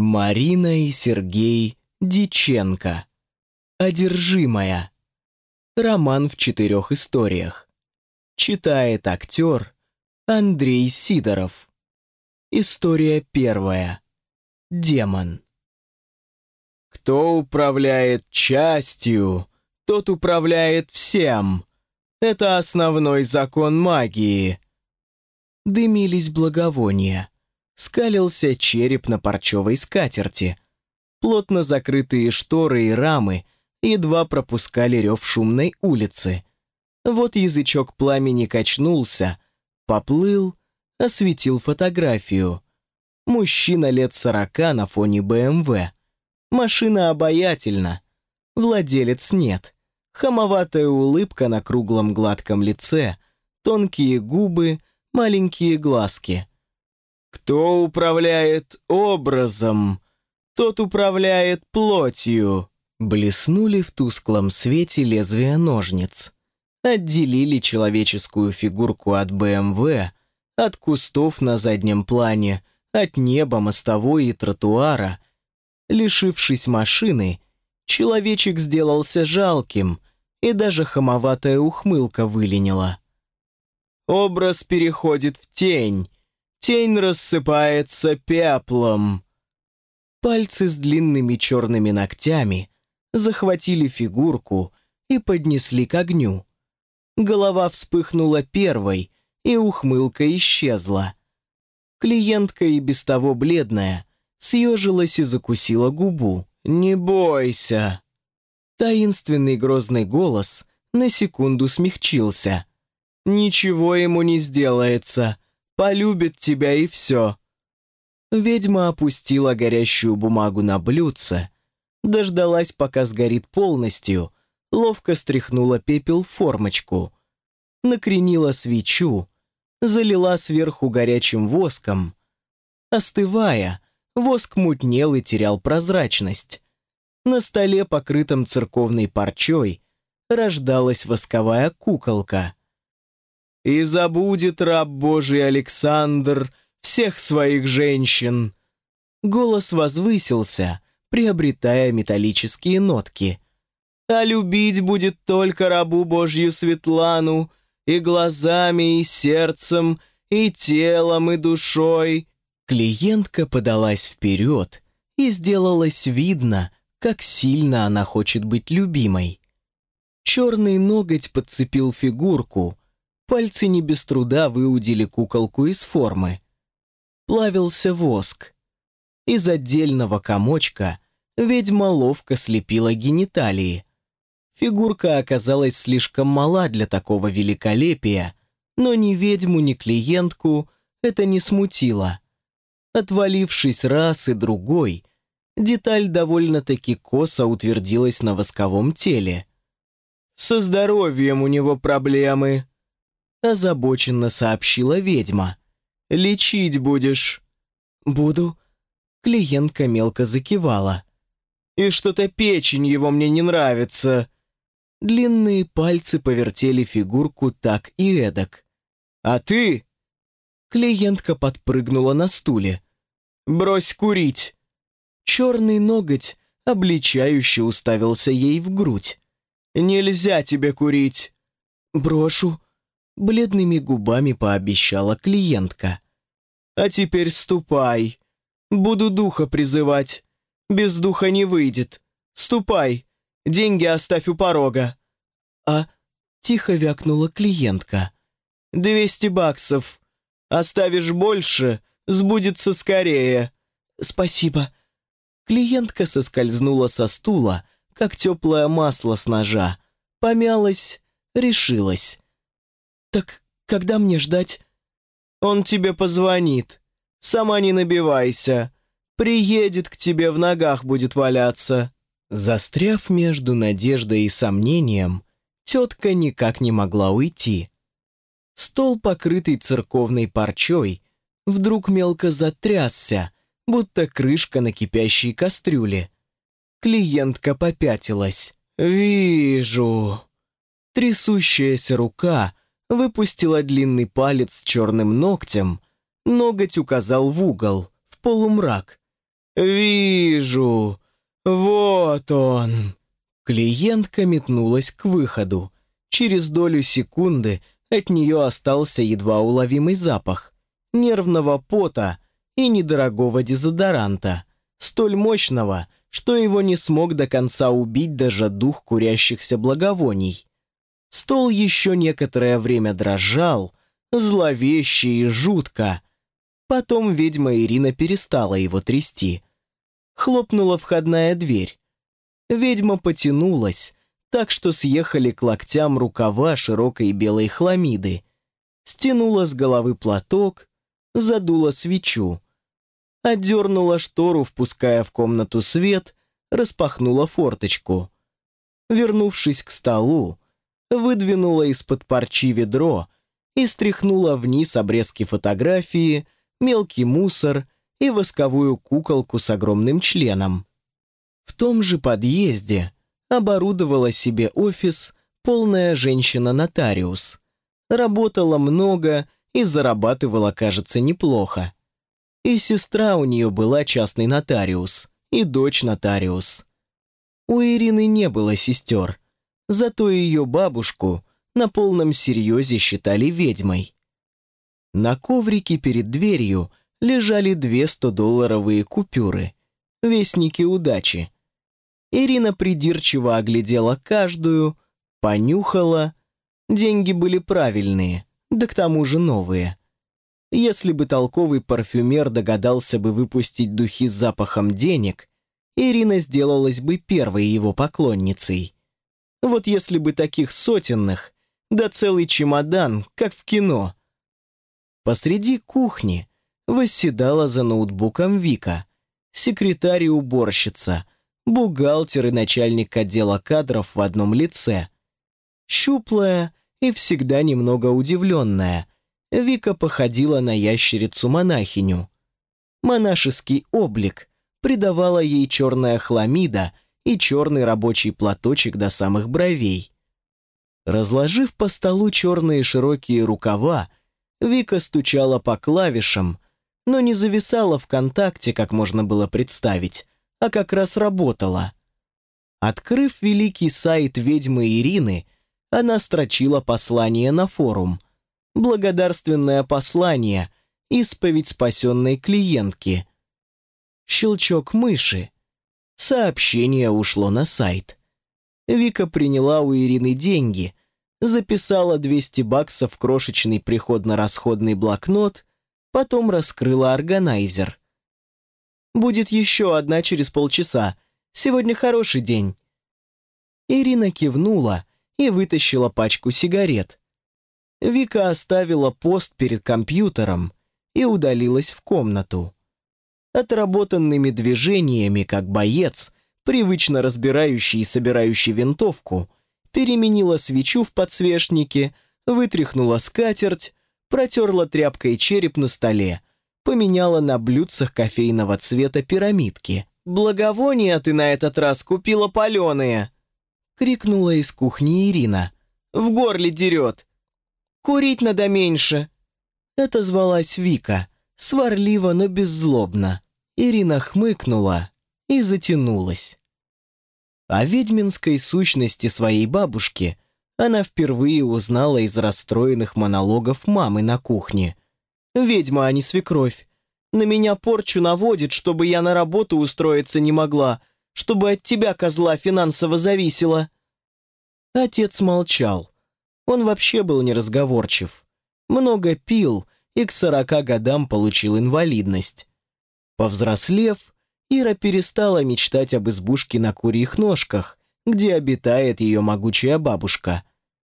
Марина и Сергей Диченко. Одержимая. Роман в четырех историях. Читает актер Андрей Сидоров. История первая. Демон. Кто управляет частью, тот управляет всем. Это основной закон магии. Дымились благовония скалился череп на парчевой скатерти. Плотно закрытые шторы и рамы едва пропускали рев шумной улицы. Вот язычок пламени качнулся, поплыл, осветил фотографию. Мужчина лет сорока на фоне БМВ. Машина обаятельна. Владелец нет. Хамоватая улыбка на круглом гладком лице, тонкие губы, маленькие глазки. Кто управляет образом, тот управляет плотью. Блеснули в тусклом свете лезвия ножниц. Отделили человеческую фигурку от БМВ, от кустов на заднем плане, от неба, мостовой и тротуара. Лишившись машины, человечек сделался жалким, и даже хамоватая ухмылка выленила. Образ переходит в тень, Тень рассыпается пеплом. Пальцы с длинными черными ногтями захватили фигурку и поднесли к огню. Голова вспыхнула первой, и ухмылка исчезла. Клиентка и без того бледная съежилась и закусила губу. «Не бойся!» Таинственный грозный голос на секунду смягчился. «Ничего ему не сделается полюбит тебя и все». Ведьма опустила горящую бумагу на блюдце, дождалась, пока сгорит полностью, ловко стряхнула пепел в формочку, накренила свечу, залила сверху горячим воском. Остывая, воск мутнел и терял прозрачность. На столе, покрытом церковной парчой, рождалась восковая куколка. И забудет раб Божий Александр всех своих женщин. Голос возвысился, приобретая металлические нотки. А любить будет только рабу Божью Светлану и глазами, и сердцем, и телом, и душой. Клиентка подалась вперед и сделалось видно, как сильно она хочет быть любимой. Черный ноготь подцепил фигурку, Пальцы не без труда выудили куколку из формы. Плавился воск. Из отдельного комочка ведьма ловко слепила гениталии. Фигурка оказалась слишком мала для такого великолепия, но ни ведьму, ни клиентку это не смутило. Отвалившись раз и другой, деталь довольно-таки косо утвердилась на восковом теле. «Со здоровьем у него проблемы», озабоченно сообщила ведьма. «Лечить будешь?» «Буду». Клиентка мелко закивала. «И что-то печень его мне не нравится». Длинные пальцы повертели фигурку так и эдак. «А ты?» Клиентка подпрыгнула на стуле. «Брось курить!» Черный ноготь обличающе уставился ей в грудь. «Нельзя тебе курить!» «Брошу!» Бледными губами пообещала клиентка. «А теперь ступай. Буду духа призывать. Без духа не выйдет. Ступай. Деньги оставь у порога». «А...» — тихо вякнула клиентка. «Двести баксов. Оставишь больше, сбудется скорее». «Спасибо». Клиентка соскользнула со стула, как теплое масло с ножа. Помялась, решилась. «Так когда мне ждать?» «Он тебе позвонит. Сама не набивайся. Приедет к тебе, в ногах будет валяться». Застряв между надеждой и сомнением, тетка никак не могла уйти. Стол, покрытый церковной парчой, вдруг мелко затрясся, будто крышка на кипящей кастрюле. Клиентка попятилась. «Вижу». Трясущаяся рука выпустила длинный палец с черным ногтем, ноготь указал в угол, в полумрак. «Вижу! Вот он!» Клиентка метнулась к выходу. Через долю секунды от нее остался едва уловимый запах нервного пота и недорогого дезодоранта, столь мощного, что его не смог до конца убить даже дух курящихся благовоний. Стол еще некоторое время дрожал, зловеще и жутко. Потом ведьма Ирина перестала его трясти. Хлопнула входная дверь. Ведьма потянулась, так что съехали к локтям рукава широкой белой хламиды. Стянула с головы платок, задула свечу. Отдернула штору, впуская в комнату свет, распахнула форточку. Вернувшись к столу, выдвинула из-под парчи ведро и стряхнула вниз обрезки фотографии, мелкий мусор и восковую куколку с огромным членом. В том же подъезде оборудовала себе офис полная женщина-нотариус. Работала много и зарабатывала, кажется, неплохо. И сестра у нее была частный нотариус, и дочь нотариус. У Ирины не было сестер, зато ее бабушку на полном серьезе считали ведьмой. На коврике перед дверью лежали две 100-долларовые купюры, вестники удачи. Ирина придирчиво оглядела каждую, понюхала. Деньги были правильные, да к тому же новые. Если бы толковый парфюмер догадался бы выпустить духи с запахом денег, Ирина сделалась бы первой его поклонницей. Вот если бы таких сотенных, да целый чемодан, как в кино. Посреди кухни восседала за ноутбуком Вика, секретарь и уборщица, бухгалтер и начальник отдела кадров в одном лице. Щуплая, и всегда немного удивленная, Вика походила на ящерицу-монахиню. Монашеский облик придавала ей черная хламида и черный рабочий платочек до самых бровей. Разложив по столу черные широкие рукава, Вика стучала по клавишам, но не зависала в контакте, как можно было представить, а как раз работала. Открыв великий сайт ведьмы Ирины, она строчила послание на форум. Благодарственное послание, исповедь спасенной клиентки. Щелчок мыши. Сообщение ушло на сайт. Вика приняла у Ирины деньги, записала 200 баксов в крошечный приходно-расходный блокнот, потом раскрыла органайзер. «Будет еще одна через полчаса. Сегодня хороший день». Ирина кивнула, и вытащила пачку сигарет. Вика оставила пост перед компьютером и удалилась в комнату. Отработанными движениями, как боец, привычно разбирающий и собирающий винтовку, переменила свечу в подсвечнике, вытряхнула скатерть, протерла тряпкой череп на столе, поменяла на блюдцах кофейного цвета пирамидки. «Благовония ты на этот раз купила паленые!» крикнула из кухни Ирина. «В горле дерет! Курить надо меньше!» Это звалась Вика, сварливо, но беззлобно. Ирина хмыкнула и затянулась. О ведьминской сущности своей бабушки она впервые узнала из расстроенных монологов мамы на кухне. «Ведьма, а не свекровь. На меня порчу наводит, чтобы я на работу устроиться не могла, чтобы от тебя, козла, финансово зависело». Отец молчал. Он вообще был неразговорчив. Много пил и к сорока годам получил инвалидность. Повзрослев, Ира перестала мечтать об избушке на курьих ножках, где обитает ее могучая бабушка.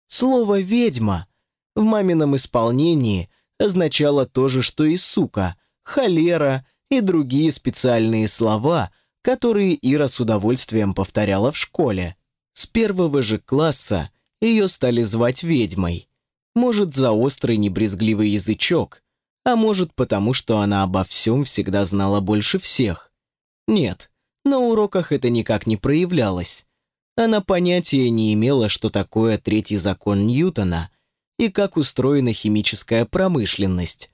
Слово «ведьма» в мамином исполнении означало то же, что и «сука», «холера» и другие специальные слова – которые Ира с удовольствием повторяла в школе. С первого же класса ее стали звать ведьмой. Может, за острый небрезгливый язычок, а может, потому что она обо всем всегда знала больше всех. Нет, на уроках это никак не проявлялось. Она понятия не имела, что такое третий закон Ньютона и как устроена химическая промышленность.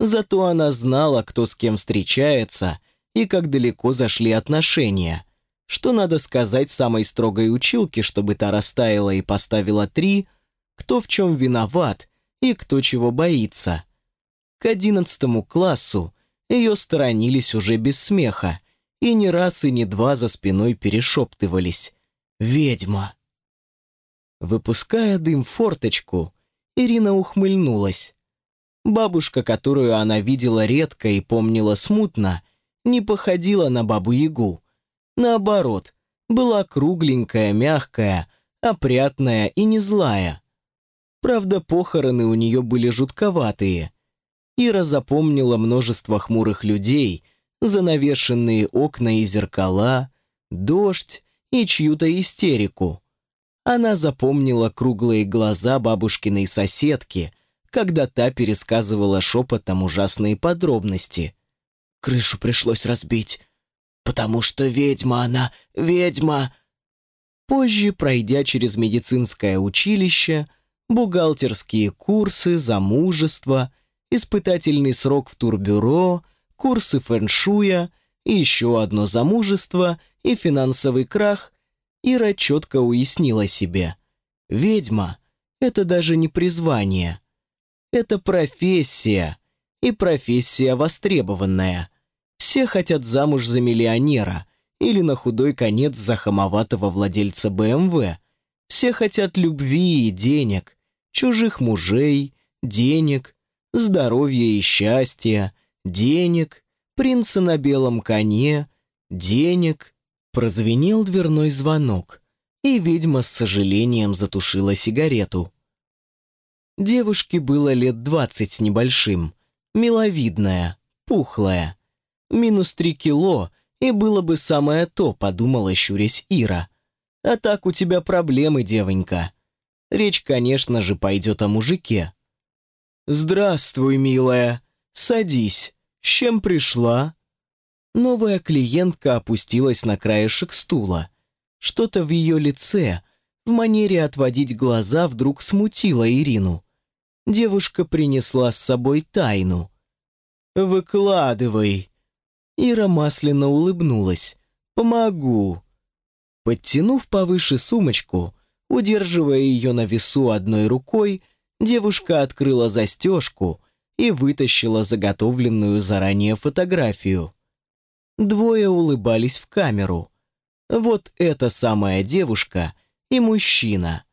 Зато она знала, кто с кем встречается и как далеко зашли отношения. Что надо сказать самой строгой училке, чтобы та растаяла и поставила три, кто в чем виноват и кто чего боится. К одиннадцатому классу ее сторонились уже без смеха, и ни раз и ни два за спиной перешептывались. «Ведьма!» Выпуская дым форточку, Ирина ухмыльнулась. Бабушка, которую она видела редко и помнила смутно, не походила на бабу-ягу. Наоборот, была кругленькая, мягкая, опрятная и не злая. Правда, похороны у нее были жутковатые. Ира запомнила множество хмурых людей, занавешенные окна и зеркала, дождь и чью-то истерику. Она запомнила круглые глаза бабушкиной соседки, когда та пересказывала шепотом ужасные подробности. «Крышу пришлось разбить, потому что ведьма она, ведьма!» Позже, пройдя через медицинское училище, бухгалтерские курсы, замужество, испытательный срок в турбюро, курсы фэншуя, еще одно замужество и финансовый крах, Ира четко уяснила себе. Ведьма — это даже не призвание. Это профессия, и профессия востребованная. Все хотят замуж за миллионера или на худой конец за хамоватого владельца БМВ. Все хотят любви и денег, чужих мужей, денег, здоровья и счастья, денег, принца на белом коне, денег, Прозвенел дверной звонок, и ведьма с сожалением затушила сигарету. Девушке было лет двадцать с небольшим, миловидная, пухлая. Минус три кило, и было бы самое то, подумала, щурясь Ира. А так у тебя проблемы, девонька. Речь, конечно же, пойдет о мужике. «Здравствуй, милая. Садись. С чем пришла?» Новая клиентка опустилась на краешек стула. Что-то в ее лице, в манере отводить глаза, вдруг смутило Ирину. Девушка принесла с собой тайну. «Выкладывай!» Ира масляно улыбнулась. «Помогу!» Подтянув повыше сумочку, удерживая ее на весу одной рукой, девушка открыла застежку и вытащила заготовленную заранее фотографию. Двое улыбались в камеру. Вот эта самая девушка и мужчина.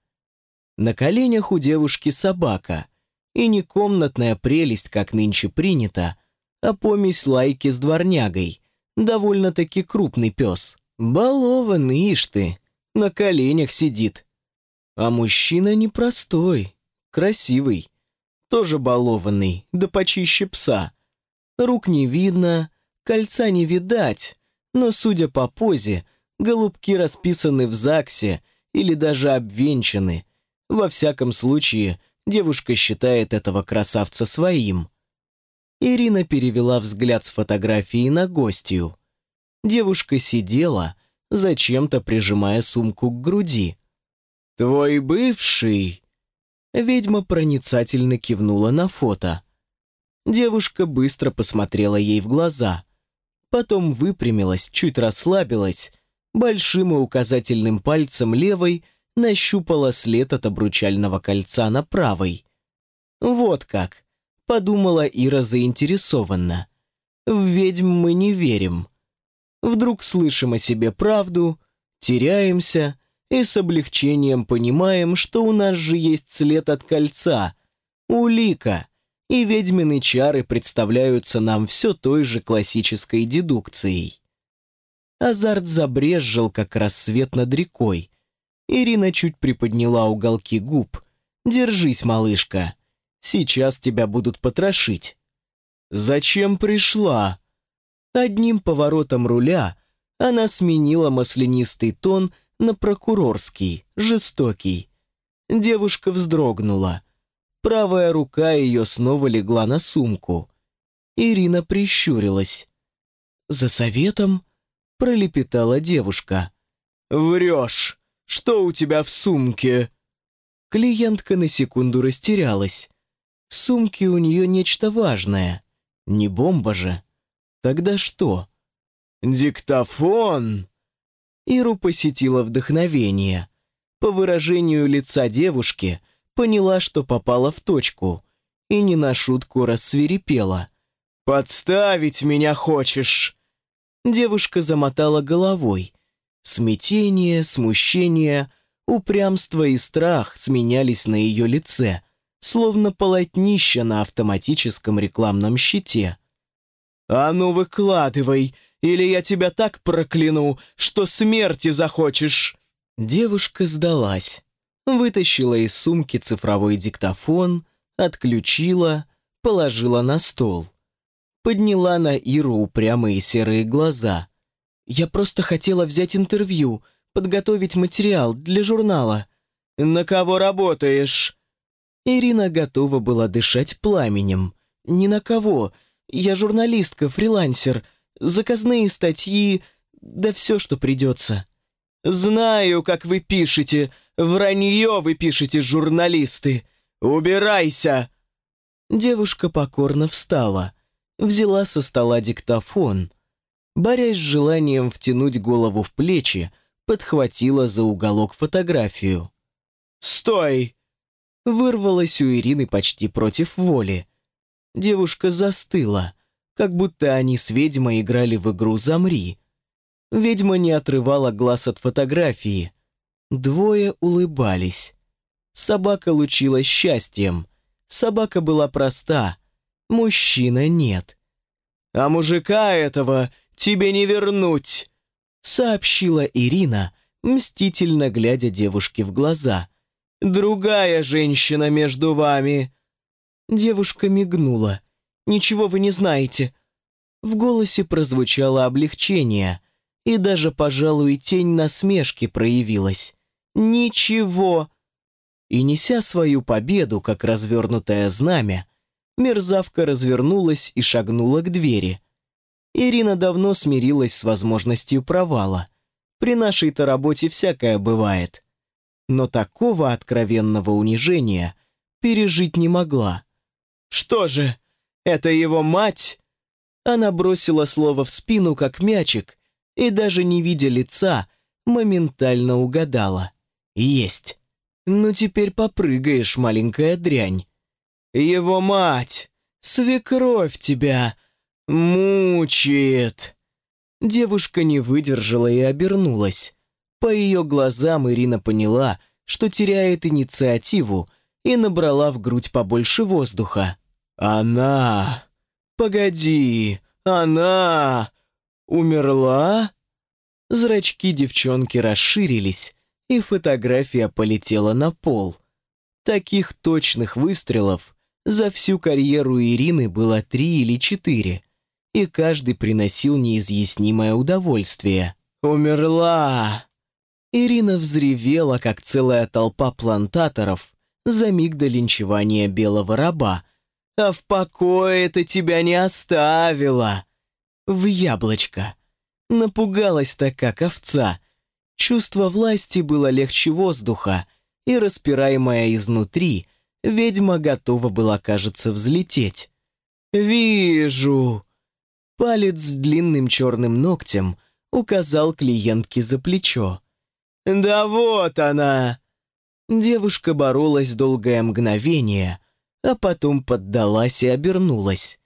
На коленях у девушки собака. И не комнатная прелесть, как нынче принято, а помесь лайки с дворнягой. Довольно-таки крупный пес. Балованный, ишь ты, на коленях сидит. А мужчина непростой, красивый. Тоже балованный, да почище пса. Рук не видно, Кольца не видать, но, судя по позе, голубки расписаны в ЗАГСе или даже обвенчаны. Во всяком случае, девушка считает этого красавца своим. Ирина перевела взгляд с фотографии на гостью. Девушка сидела, зачем-то прижимая сумку к груди. «Твой бывший?» Ведьма проницательно кивнула на фото. Девушка быстро посмотрела ей в глаза потом выпрямилась, чуть расслабилась, большим и указательным пальцем левой нащупала след от обручального кольца на правой. «Вот как», — подумала Ира заинтересованно. «В ведьм мы не верим. Вдруг слышим о себе правду, теряемся и с облегчением понимаем, что у нас же есть след от кольца, улика, и ведьмины чары представляются нам все той же классической дедукцией. Азарт забрезжил, как рассвет над рекой. Ирина чуть приподняла уголки губ. «Держись, малышка. Сейчас тебя будут потрошить». «Зачем пришла?» Одним поворотом руля она сменила маслянистый тон на прокурорский, жестокий. Девушка вздрогнула. Правая рука ее снова легла на сумку. Ирина прищурилась. «За советом?» — пролепетала девушка. «Врешь! Что у тебя в сумке?» Клиентка на секунду растерялась. В сумке у нее нечто важное. Не бомба же. Тогда что? Диктофон!» Иру посетило вдохновение. По выражению лица девушки поняла, что попала в точку, и не на шутку рассверепела. «Подставить меня хочешь?» Девушка замотала головой. Смятение, смущение, упрямство и страх сменялись на ее лице, словно полотнища на автоматическом рекламном щите. «А ну выкладывай, или я тебя так прокляну, что смерти захочешь!» Девушка сдалась, вытащила из сумки цифровой диктофон, отключила, положила на стол. Подняла на Иру упрямые серые глаза. «Я просто хотела взять интервью, подготовить материал для журнала». «На кого работаешь?» Ирина готова была дышать пламенем. «Ни на кого. Я журналистка, фрилансер. Заказные статьи, да все, что придется». «Знаю, как вы пишете. Вранье вы пишете, журналисты. Убирайся!» Девушка покорно встала, взяла со стола диктофон. Борясь с желанием втянуть голову в плечи, подхватила за уголок фотографию. «Стой!» Вырвалась у Ирины почти против воли. Девушка застыла, как будто они с ведьмой играли в игру «Замри». Ведьма не отрывала глаз от фотографии. Двое улыбались. Собака лучилась счастьем. Собака была проста. Мужчина нет. «А мужика этого тебе не вернуть!» Сообщила Ирина, мстительно глядя девушке в глаза. «Другая женщина между вами!» Девушка мигнула. «Ничего вы не знаете». В голосе прозвучало облегчение – и даже, пожалуй, тень насмешки проявилась. Ничего. И неся свою победу, как развернутое знамя, мерзавка развернулась и шагнула к двери. Ирина давно смирилась с возможностью провала. При нашей-то работе всякое бывает. Но такого откровенного унижения пережить не могла. «Что же, это его мать?» Она бросила слово в спину, как мячик, и даже не видя лица, моментально угадала. Есть. Ну теперь попрыгаешь, маленькая дрянь. Его мать, свекровь тебя, мучает. Девушка не выдержала и обернулась. По ее глазам Ирина поняла, что теряет инициативу, и набрала в грудь побольше воздуха. «Она! Погоди! Она! «Умерла?» Зрачки девчонки расширились, и фотография полетела на пол. Таких точных выстрелов за всю карьеру Ирины было три или четыре, и каждый приносил неизъяснимое удовольствие. «Умерла!» Ирина взревела, как целая толпа плантаторов за миг до линчевания белого раба. «А в покое это тебя не оставила!» в яблочко. Напугалась-то как овца. Чувство власти было легче воздуха, и, распираемая изнутри, ведьма готова была, кажется, взлететь. «Вижу!» Палец с длинным черным ногтем указал клиентке за плечо. «Да вот она!» Девушка боролась долгое мгновение, а потом поддалась и обернулась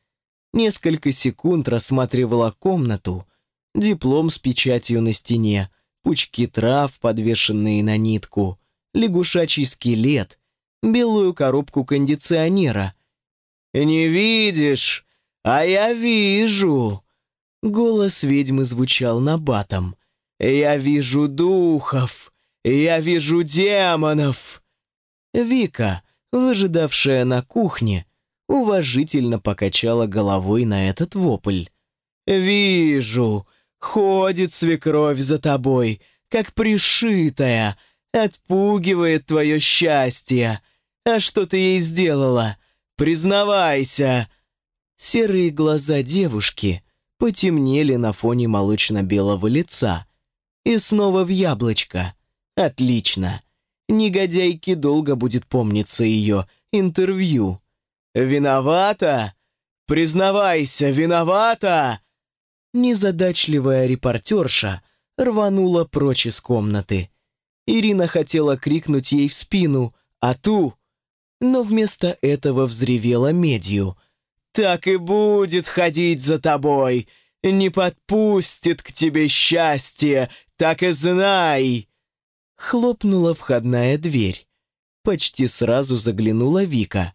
несколько секунд рассматривала комнату, диплом с печатью на стене, пучки трав, подвешенные на нитку, лягушачий скелет, белую коробку кондиционера. «Не видишь, а я вижу!» Голос ведьмы звучал набатом. «Я вижу духов! Я вижу демонов!» Вика, выжидавшая на кухне, уважительно покачала головой на этот вопль. «Вижу, ходит свекровь за тобой, как пришитая, отпугивает твое счастье. А что ты ей сделала? Признавайся!» Серые глаза девушки потемнели на фоне молочно-белого лица. И снова в яблочко. Отлично. Негодяйке долго будет помниться ее интервью. «Виновата? Признавайся, виновата!» Незадачливая репортерша рванула прочь из комнаты. Ирина хотела крикнуть ей в спину «А ту!», но вместо этого взревела медью. «Так и будет ходить за тобой! Не подпустит к тебе счастье, так и знай!» Хлопнула входная дверь. Почти сразу заглянула Вика.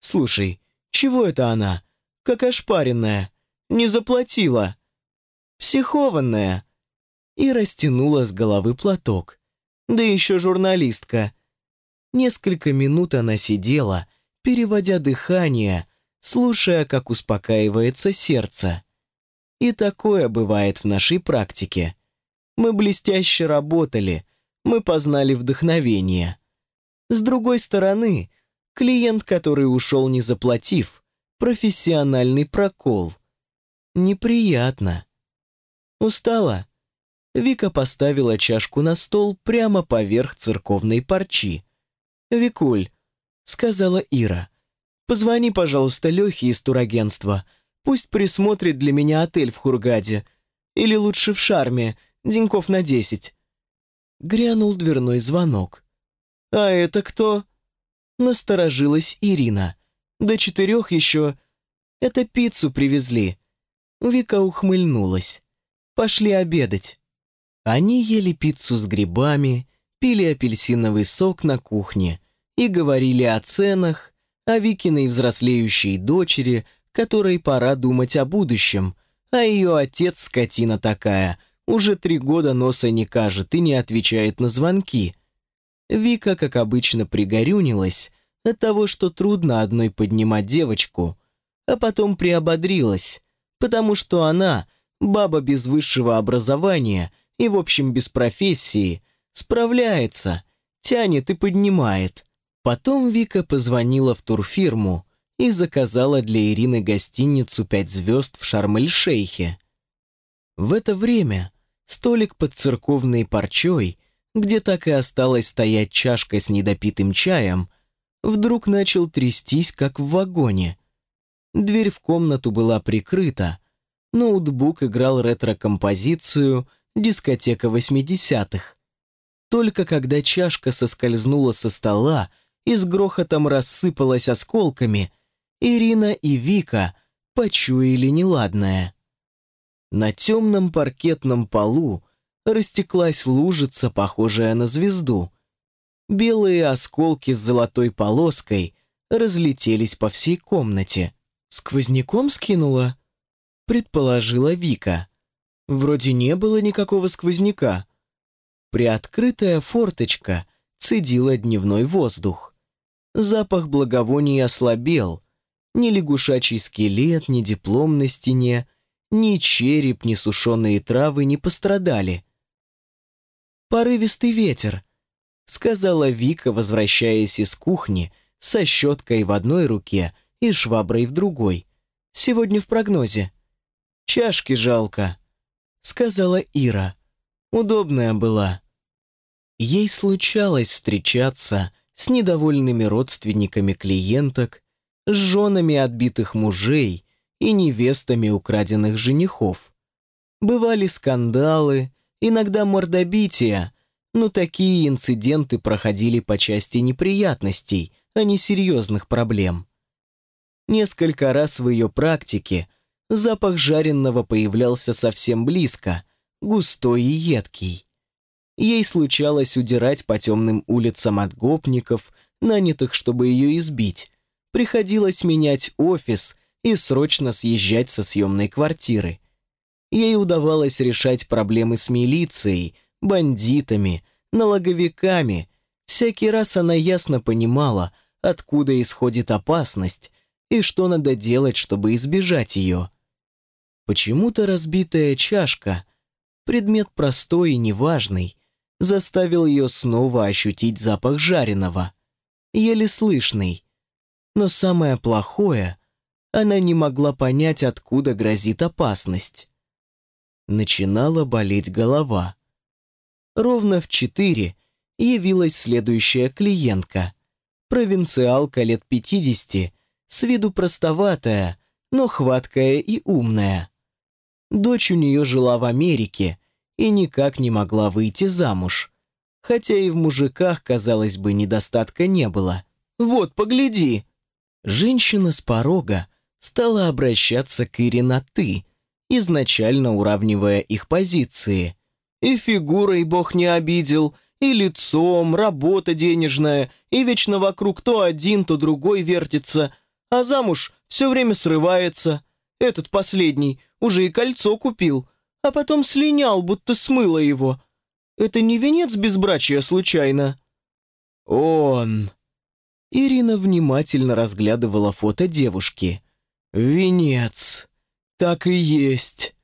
«Слушай, чего это она? Как ошпаренная. Не заплатила». «Психованная». И растянула с головы платок. Да еще журналистка. Несколько минут она сидела, переводя дыхание, слушая, как успокаивается сердце. И такое бывает в нашей практике. Мы блестяще работали, мы познали вдохновение. С другой стороны, клиент, который ушел не заплатив, профессиональный прокол. Неприятно. Устала? Вика поставила чашку на стол прямо поверх церковной парчи. «Викуль», — сказала Ира, — «позвони, пожалуйста, Лехе из турагентства. Пусть присмотрит для меня отель в Хургаде. Или лучше в Шарме, деньков на десять». Грянул дверной звонок. «А это кто?» Насторожилась Ирина. «До четырех еще. Это пиццу привезли». Вика ухмыльнулась. «Пошли обедать». Они ели пиццу с грибами, пили апельсиновый сок на кухне и говорили о ценах, о Викиной взрослеющей дочери, которой пора думать о будущем, а ее отец, скотина такая, уже три года носа не кажет и не отвечает на звонки. Вика, как обычно, пригорюнилась от того, что трудно одной поднимать девочку, а потом приободрилась, потому что она, баба без высшего образования и, в общем, без профессии, справляется, тянет и поднимает. Потом Вика позвонила в турфирму и заказала для Ирины гостиницу «Пять звезд» в Шарм-эль-Шейхе. В это время столик под церковной парчой, где так и осталась стоять чашка с недопитым чаем, вдруг начал трястись, как в вагоне. Дверь в комнату была прикрыта, ноутбук играл ретро-композицию «Дискотека 80-х». Только когда чашка соскользнула со стола и с грохотом рассыпалась осколками, Ирина и Вика почуяли неладное. На темном паркетном полу растеклась лужица, похожая на звезду. Белые осколки с золотой полоской разлетелись по всей комнате. «Сквозняком скинула?» — предположила Вика. Вроде не было никакого сквозняка. Приоткрытая форточка цедила дневной воздух. Запах благовоний ослабел. Ни лягушачий скелет, ни диплом на стене — ни череп, ни сушеные травы не пострадали. «Порывистый ветер», — сказала Вика, возвращаясь из кухни со щеткой в одной руке и шваброй в другой. «Сегодня в прогнозе». «Чашки жалко», — сказала Ира. «Удобная была». Ей случалось встречаться с недовольными родственниками клиенток, с женами отбитых мужей и невестами украденных женихов. Бывали скандалы, иногда мордобития, но такие инциденты проходили по части неприятностей, а не серьезных проблем. Несколько раз в ее практике запах жареного появлялся совсем близко, густой и едкий. Ей случалось удирать по темным улицам от гопников, нанятых, чтобы ее избить. Приходилось менять офис и срочно съезжать со съемной квартиры. Ей удавалось решать проблемы с милицией, бандитами, налоговиками. Всякий раз она ясно понимала, откуда исходит опасность и что надо делать, чтобы избежать ее. Почему-то разбитая чашка, предмет простой и неважный, заставил ее снова ощутить запах жареного, еле слышный. Но самое плохое, она не могла понять, откуда грозит опасность. Начинала болеть голова. Ровно в четыре явилась следующая клиентка. Провинциалка лет пятидесяти, с виду простоватая, но хваткая и умная. Дочь у нее жила в Америке и никак не могла выйти замуж. Хотя и в мужиках, казалось бы, недостатка не было. «Вот, погляди!» Женщина с порога стала обращаться к Ире на «ты», изначально уравнивая их позиции. И фигурой бог не обидел, и лицом, работа денежная, и вечно вокруг то один, то другой вертится, а замуж все время срывается. Этот последний уже и кольцо купил, а потом слинял, будто смыло его. Это не венец безбрачия случайно?» «Он...» Ирина внимательно разглядывала фото девушки. «Венец. Так и есть».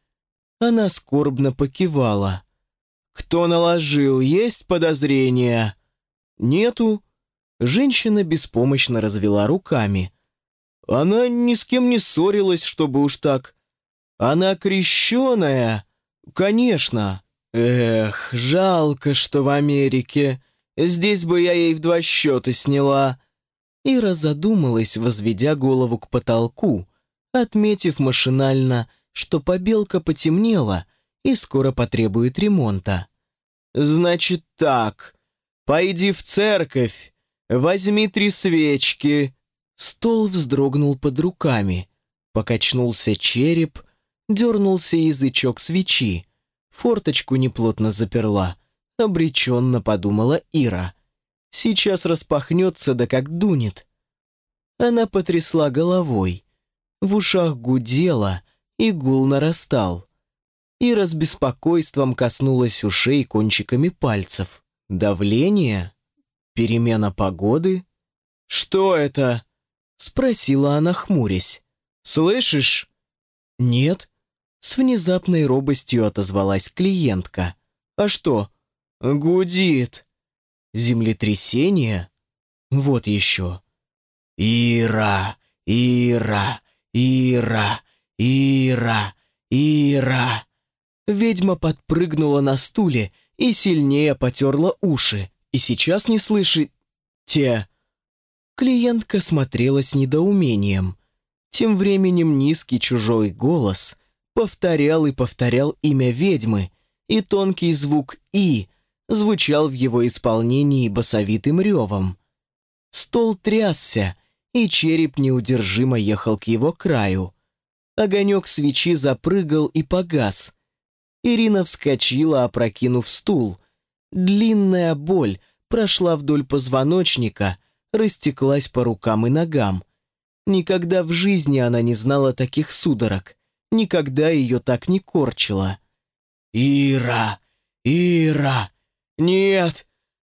Она скорбно покивала. «Кто наложил? Есть подозрения?» «Нету». Женщина беспомощно развела руками. «Она ни с кем не ссорилась, чтобы уж так. Она крещеная? Конечно. Эх, жалко, что в Америке. Здесь бы я ей в два счета сняла». Ира задумалась, возведя голову к потолку, отметив машинально, что побелка потемнела и скоро потребует ремонта. «Значит так, пойди в церковь, возьми три свечки». Стол вздрогнул под руками, покачнулся череп, дернулся язычок свечи. Форточку неплотно заперла, обреченно подумала Ира. Сейчас распахнется, да как дунет. Она потрясла головой. В ушах гудело, и гул нарастал. Ира с беспокойством коснулась ушей кончиками пальцев. Давление? Перемена погоды? «Что это?» — спросила она, хмурясь. «Слышишь?» «Нет», с внезапной робостью отозвалась клиентка. «А что?» «Гудит». «Землетрясение?» «Вот еще». «Ира! Ира! Ира! Ира! Ира!» Ведьма подпрыгнула на стуле и сильнее потерла уши. И сейчас не слышит... Те... Клиентка смотрела с недоумением. Тем временем низкий чужой голос повторял и повторял имя ведьмы, и тонкий звук «и» звучал в его исполнении басовитым ревом. Стол трясся, и череп неудержимо ехал к его краю. Огонек свечи запрыгал и погас. Ирина вскочила, опрокинув стул. Длинная боль прошла вдоль позвоночника, растеклась по рукам и ногам. Никогда в жизни она не знала таких судорог никогда ее так не корчило. «Ира! Ира! Нет!»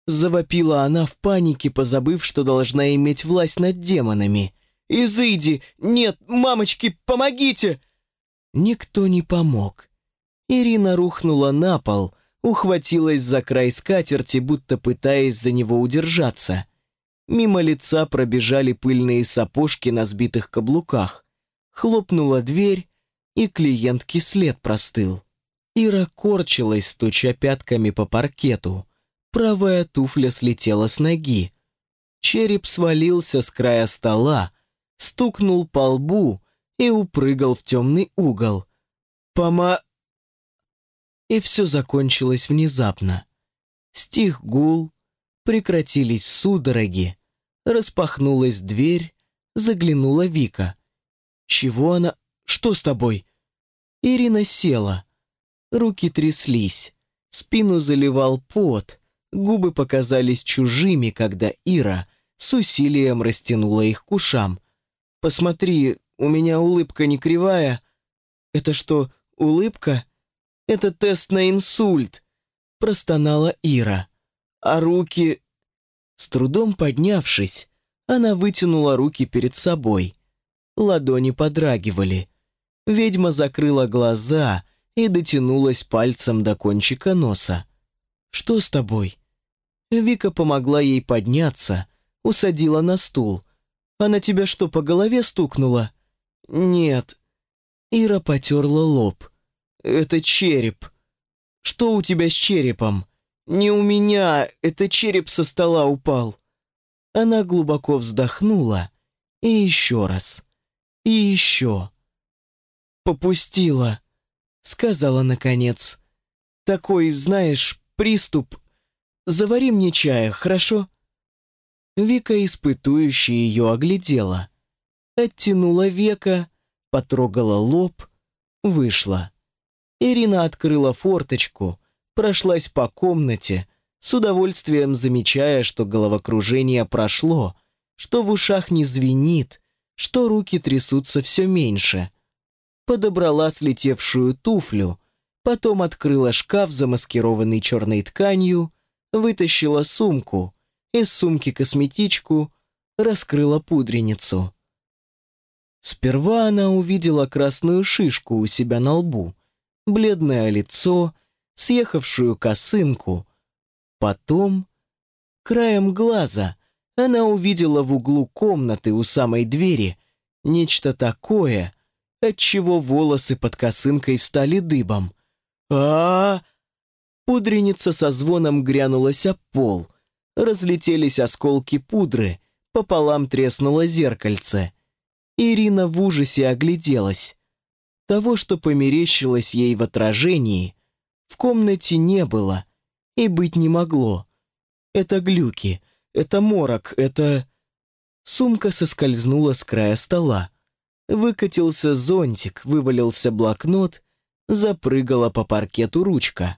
Завопила она в панике, позабыв, что должна иметь власть над демонами. «Изыди! Нет, мамочки, помогите!» Никто не помог. Ирина рухнула на пол, ухватилась за край скатерти, будто пытаясь за него удержаться. Мимо лица пробежали пыльные сапожки на сбитых каблуках. Хлопнула дверь, и клиентке след простыл. Ира корчилась, стуча пятками по паркету. Правая туфля слетела с ноги. Череп свалился с края стола, стукнул по лбу и упрыгал в темный угол. «Пома...» И все закончилось внезапно. Стих гул, прекратились судороги, распахнулась дверь, заглянула Вика. Чего она... Что с тобой?» Ирина села. Руки тряслись, спину заливал пот, губы показались чужими, когда Ира с усилием растянула их к ушам. «Посмотри, у меня улыбка не кривая». «Это что, улыбка?» «Это тест на инсульт», — простонала Ира. «А руки...» С трудом поднявшись, она вытянула руки перед собой. Ладони подрагивали. Ведьма закрыла глаза и дотянулась пальцем до кончика носа. «Что с тобой?» Вика помогла ей подняться, усадила на стул. «Она тебя что, по голове стукнула?» «Нет». Ира потерла лоб. «Это череп». «Что у тебя с черепом?» «Не у меня, это череп со стола упал». Она глубоко вздохнула. И еще раз. И еще попустила!» сказала наконец. «Такой, знаешь, приступ. Завари мне чая, хорошо?» Вика, испытующая ее, оглядела. Оттянула века, потрогала лоб, вышла. Ирина открыла форточку, прошлась по комнате, с удовольствием замечая, что головокружение прошло, что в ушах не звенит, что руки трясутся все меньше. Подобрала слетевшую туфлю, потом открыла шкаф, замаскированный черной тканью, вытащила сумку, из сумки косметичку, раскрыла пудреницу. Сперва она увидела красную шишку у себя на лбу, бледное лицо, съехавшую косынку. Потом, краем глаза, она увидела в углу комнаты у самой двери нечто такое, от чего волосы под косынкой встали дыбом. а, -а, -а Пудреница со звоном грянулась об пол. Разлетелись осколки пудры, пополам треснуло зеркальце. Ирина в ужасе огляделась. Того, что померещилось ей в отражении, в комнате не было и быть не могло. Это глюки, это морок, это... Сумка соскользнула с края стола. Выкатился зонтик, вывалился блокнот, запрыгала по паркету ручка.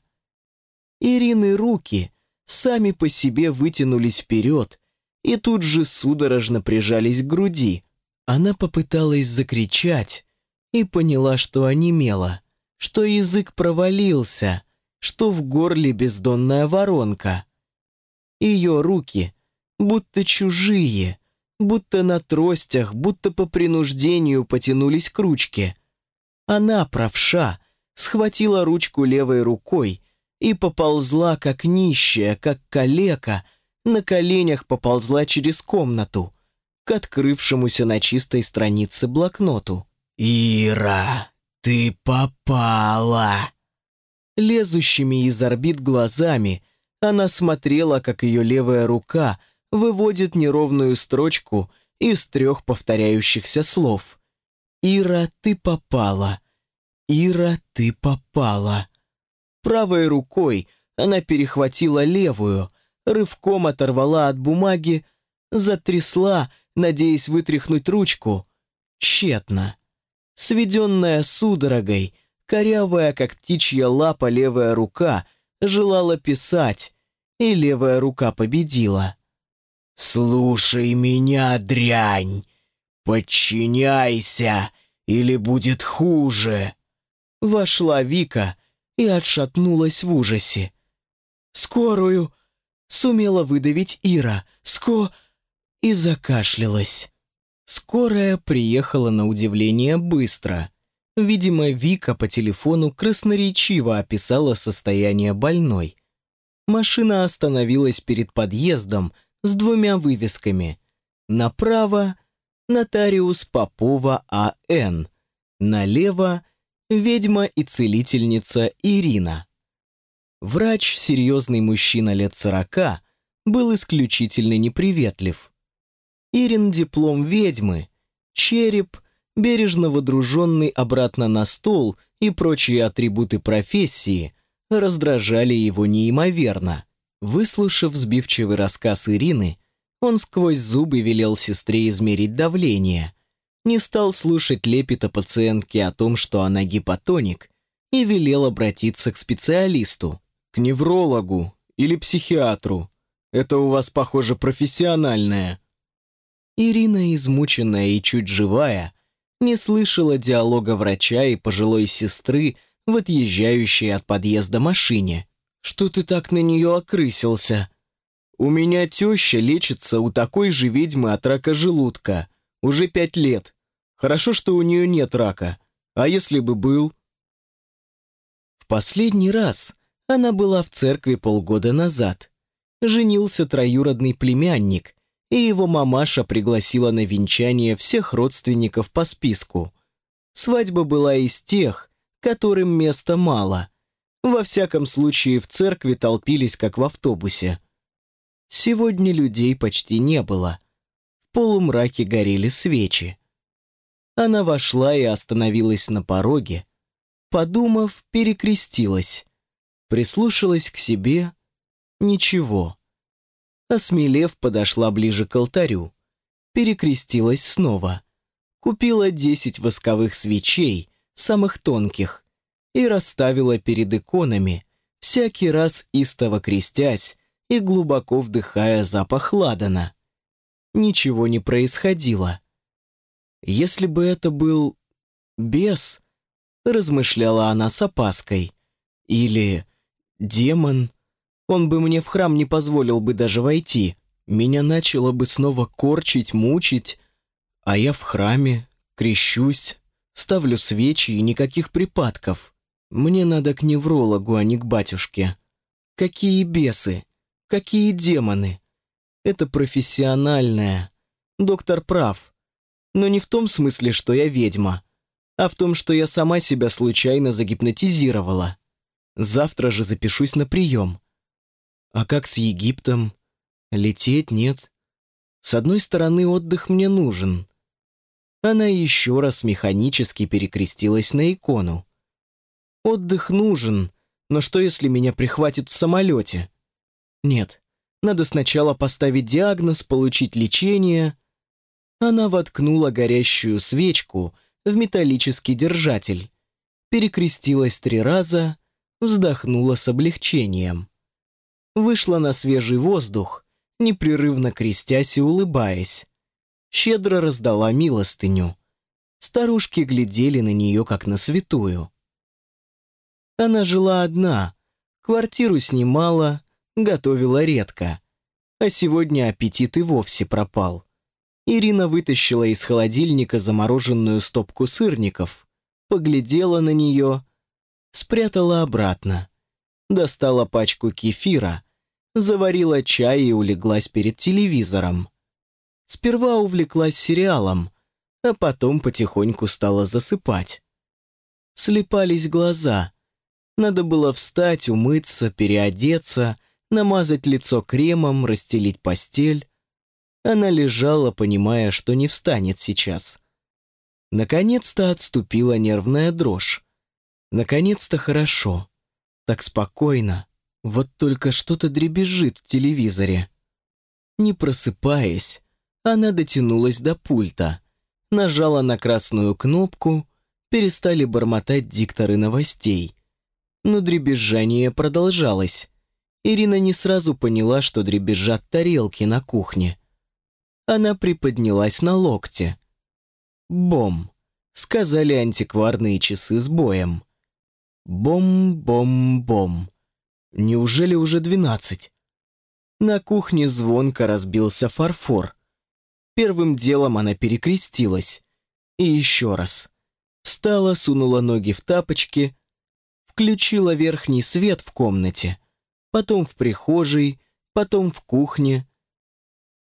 Ирины руки сами по себе вытянулись вперед и тут же судорожно прижались к груди. Она попыталась закричать и поняла, что онемела, что язык провалился, что в горле бездонная воронка. Ее руки, будто чужие, будто на тростях, будто по принуждению потянулись к ручке. Она, правша, схватила ручку левой рукой и поползла, как нищая, как калека, на коленях поползла через комнату, к открывшемуся на чистой странице блокноту. «Ира, ты попала!» Лезущими из орбит глазами она смотрела, как ее левая рука выводит неровную строчку из трех повторяющихся слов. «Ира, ты попала! Ира, ты попала!» Правой рукой она перехватила левую, рывком оторвала от бумаги, затрясла, надеясь вытряхнуть ручку. Тщетно. Сведенная судорогой, корявая, как птичья лапа, левая рука желала писать, и левая рука победила. «Слушай меня, дрянь! Подчиняйся, или будет хуже!» Вошла Вика, и отшатнулась в ужасе. «Скорую!» — сумела выдавить Ира. «Ско...» и закашлялась. Скорая приехала на удивление быстро. Видимо, Вика по телефону красноречиво описала состояние больной. Машина остановилась перед подъездом с двумя вывесками. Направо — нотариус Попова А.Н. Налево ведьма и целительница Ирина. Врач, серьезный мужчина лет сорока, был исключительно неприветлив. Ирин диплом ведьмы, череп, бережно водруженный обратно на стол и прочие атрибуты профессии раздражали его неимоверно. Выслушав сбивчивый рассказ Ирины, он сквозь зубы велел сестре измерить давление не стал слушать лепета пациентки о том, что она гипотоник, и велел обратиться к специалисту, к неврологу или психиатру. Это у вас, похоже, профессиональное. Ирина, измученная и чуть живая, не слышала диалога врача и пожилой сестры в отъезжающей от подъезда машине. «Что ты так на нее окрысился?» «У меня теща лечится у такой же ведьмы от рака желудка. Уже пять лет. Хорошо, что у нее нет рака. А если бы был? В последний раз она была в церкви полгода назад. Женился троюродный племянник, и его мамаша пригласила на венчание всех родственников по списку. Свадьба была из тех, которым места мало. Во всяком случае, в церкви толпились, как в автобусе. Сегодня людей почти не было. В полумраке горели свечи. Она вошла и остановилась на пороге. подумав, перекрестилась. Прислушалась к себе. Ничего. Осмелев, подошла ближе к алтарю. Перекрестилась снова. Купила десять восковых свечей, самых тонких, и расставила перед иконами, всякий раз истово крестясь и глубоко вдыхая запах ладана. Ничего не происходило. Если бы это был бес, размышляла она с опаской, или демон, он бы мне в храм не позволил бы даже войти, меня начало бы снова корчить, мучить, а я в храме, крещусь, ставлю свечи и никаких припадков. Мне надо к неврологу, а не к батюшке. Какие бесы, какие демоны. Это профессиональное. Доктор прав. Но не в том смысле, что я ведьма, а в том, что я сама себя случайно загипнотизировала. Завтра же запишусь на прием. А как с Египтом? Лететь нет. С одной стороны, отдых мне нужен. Она еще раз механически перекрестилась на икону. Отдых нужен, но что если меня прихватит в самолете? Нет, надо сначала поставить диагноз, получить лечение. Она воткнула горящую свечку в металлический держатель, перекрестилась три раза, вздохнула с облегчением. Вышла на свежий воздух, непрерывно крестясь и улыбаясь. Щедро раздала милостыню. Старушки глядели на нее, как на святую. Она жила одна, квартиру снимала, готовила редко. А сегодня аппетит и вовсе пропал. Ирина вытащила из холодильника замороженную стопку сырников, поглядела на нее, спрятала обратно, достала пачку кефира, заварила чай и улеглась перед телевизором. Сперва увлеклась сериалом, а потом потихоньку стала засыпать. Слепались глаза. Надо было встать, умыться, переодеться, намазать лицо кремом, расстелить постель. Она лежала, понимая, что не встанет сейчас. Наконец-то отступила нервная дрожь. Наконец-то хорошо. Так спокойно. Вот только что-то дребезжит в телевизоре. Не просыпаясь, она дотянулась до пульта, нажала на красную кнопку, перестали бормотать дикторы новостей. Но дребезжание продолжалось. Ирина не сразу поняла, что дребезжат тарелки на кухне. Она приподнялась на локте. «Бом», — сказали антикварные часы с боем. «Бом-бом-бом». Неужели уже двенадцать? На кухне звонко разбился фарфор. Первым делом она перекрестилась. И еще раз. Встала, сунула ноги в тапочки, включила верхний свет в комнате, потом в прихожей, потом в кухне.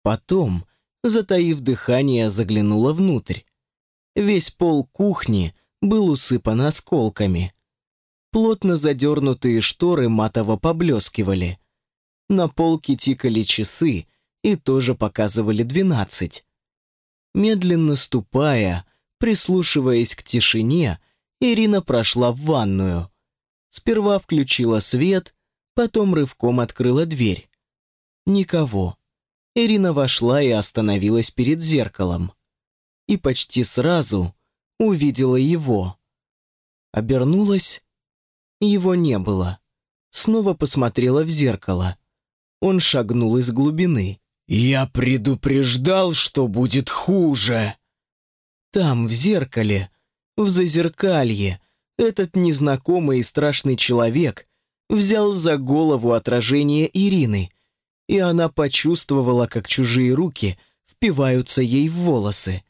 Потом, затаив дыхание, заглянула внутрь. Весь пол кухни был усыпан осколками. Плотно задернутые шторы матово поблескивали. На полке тикали часы, и тоже показывали двенадцать. Медленно ступая, прислушиваясь к тишине, Ирина прошла в ванную. Сперва включила свет, потом рывком открыла дверь. Никого. Ирина вошла и остановилась перед зеркалом. И почти сразу увидела его. Обернулась. Его не было. Снова посмотрела в зеркало. Он шагнул из глубины. «Я предупреждал, что будет хуже!» Там, в зеркале, в зазеркалье, этот незнакомый и страшный человек взял за голову отражение Ирины, и она почувствовала, как чужие руки впиваются ей в волосы.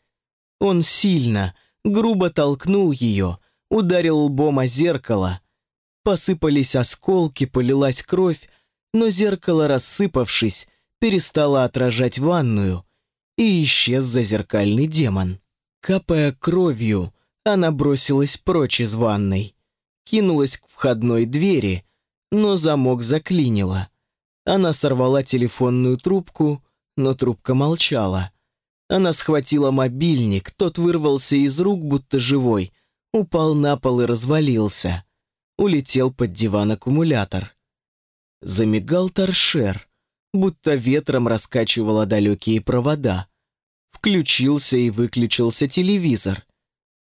Он сильно, грубо толкнул ее, ударил лбом о зеркало. Посыпались осколки, полилась кровь, но зеркало, рассыпавшись, перестала отражать ванную, и исчез зазеркальный демон. Капая кровью, она бросилась прочь из ванной, кинулась к входной двери, но замок заклинило. Она сорвала телефонную трубку, но трубка молчала. Она схватила мобильник, тот вырвался из рук, будто живой, упал на пол и развалился. Улетел под диван аккумулятор. Замигал торшер, будто ветром раскачивало далекие провода. Включился и выключился телевизор.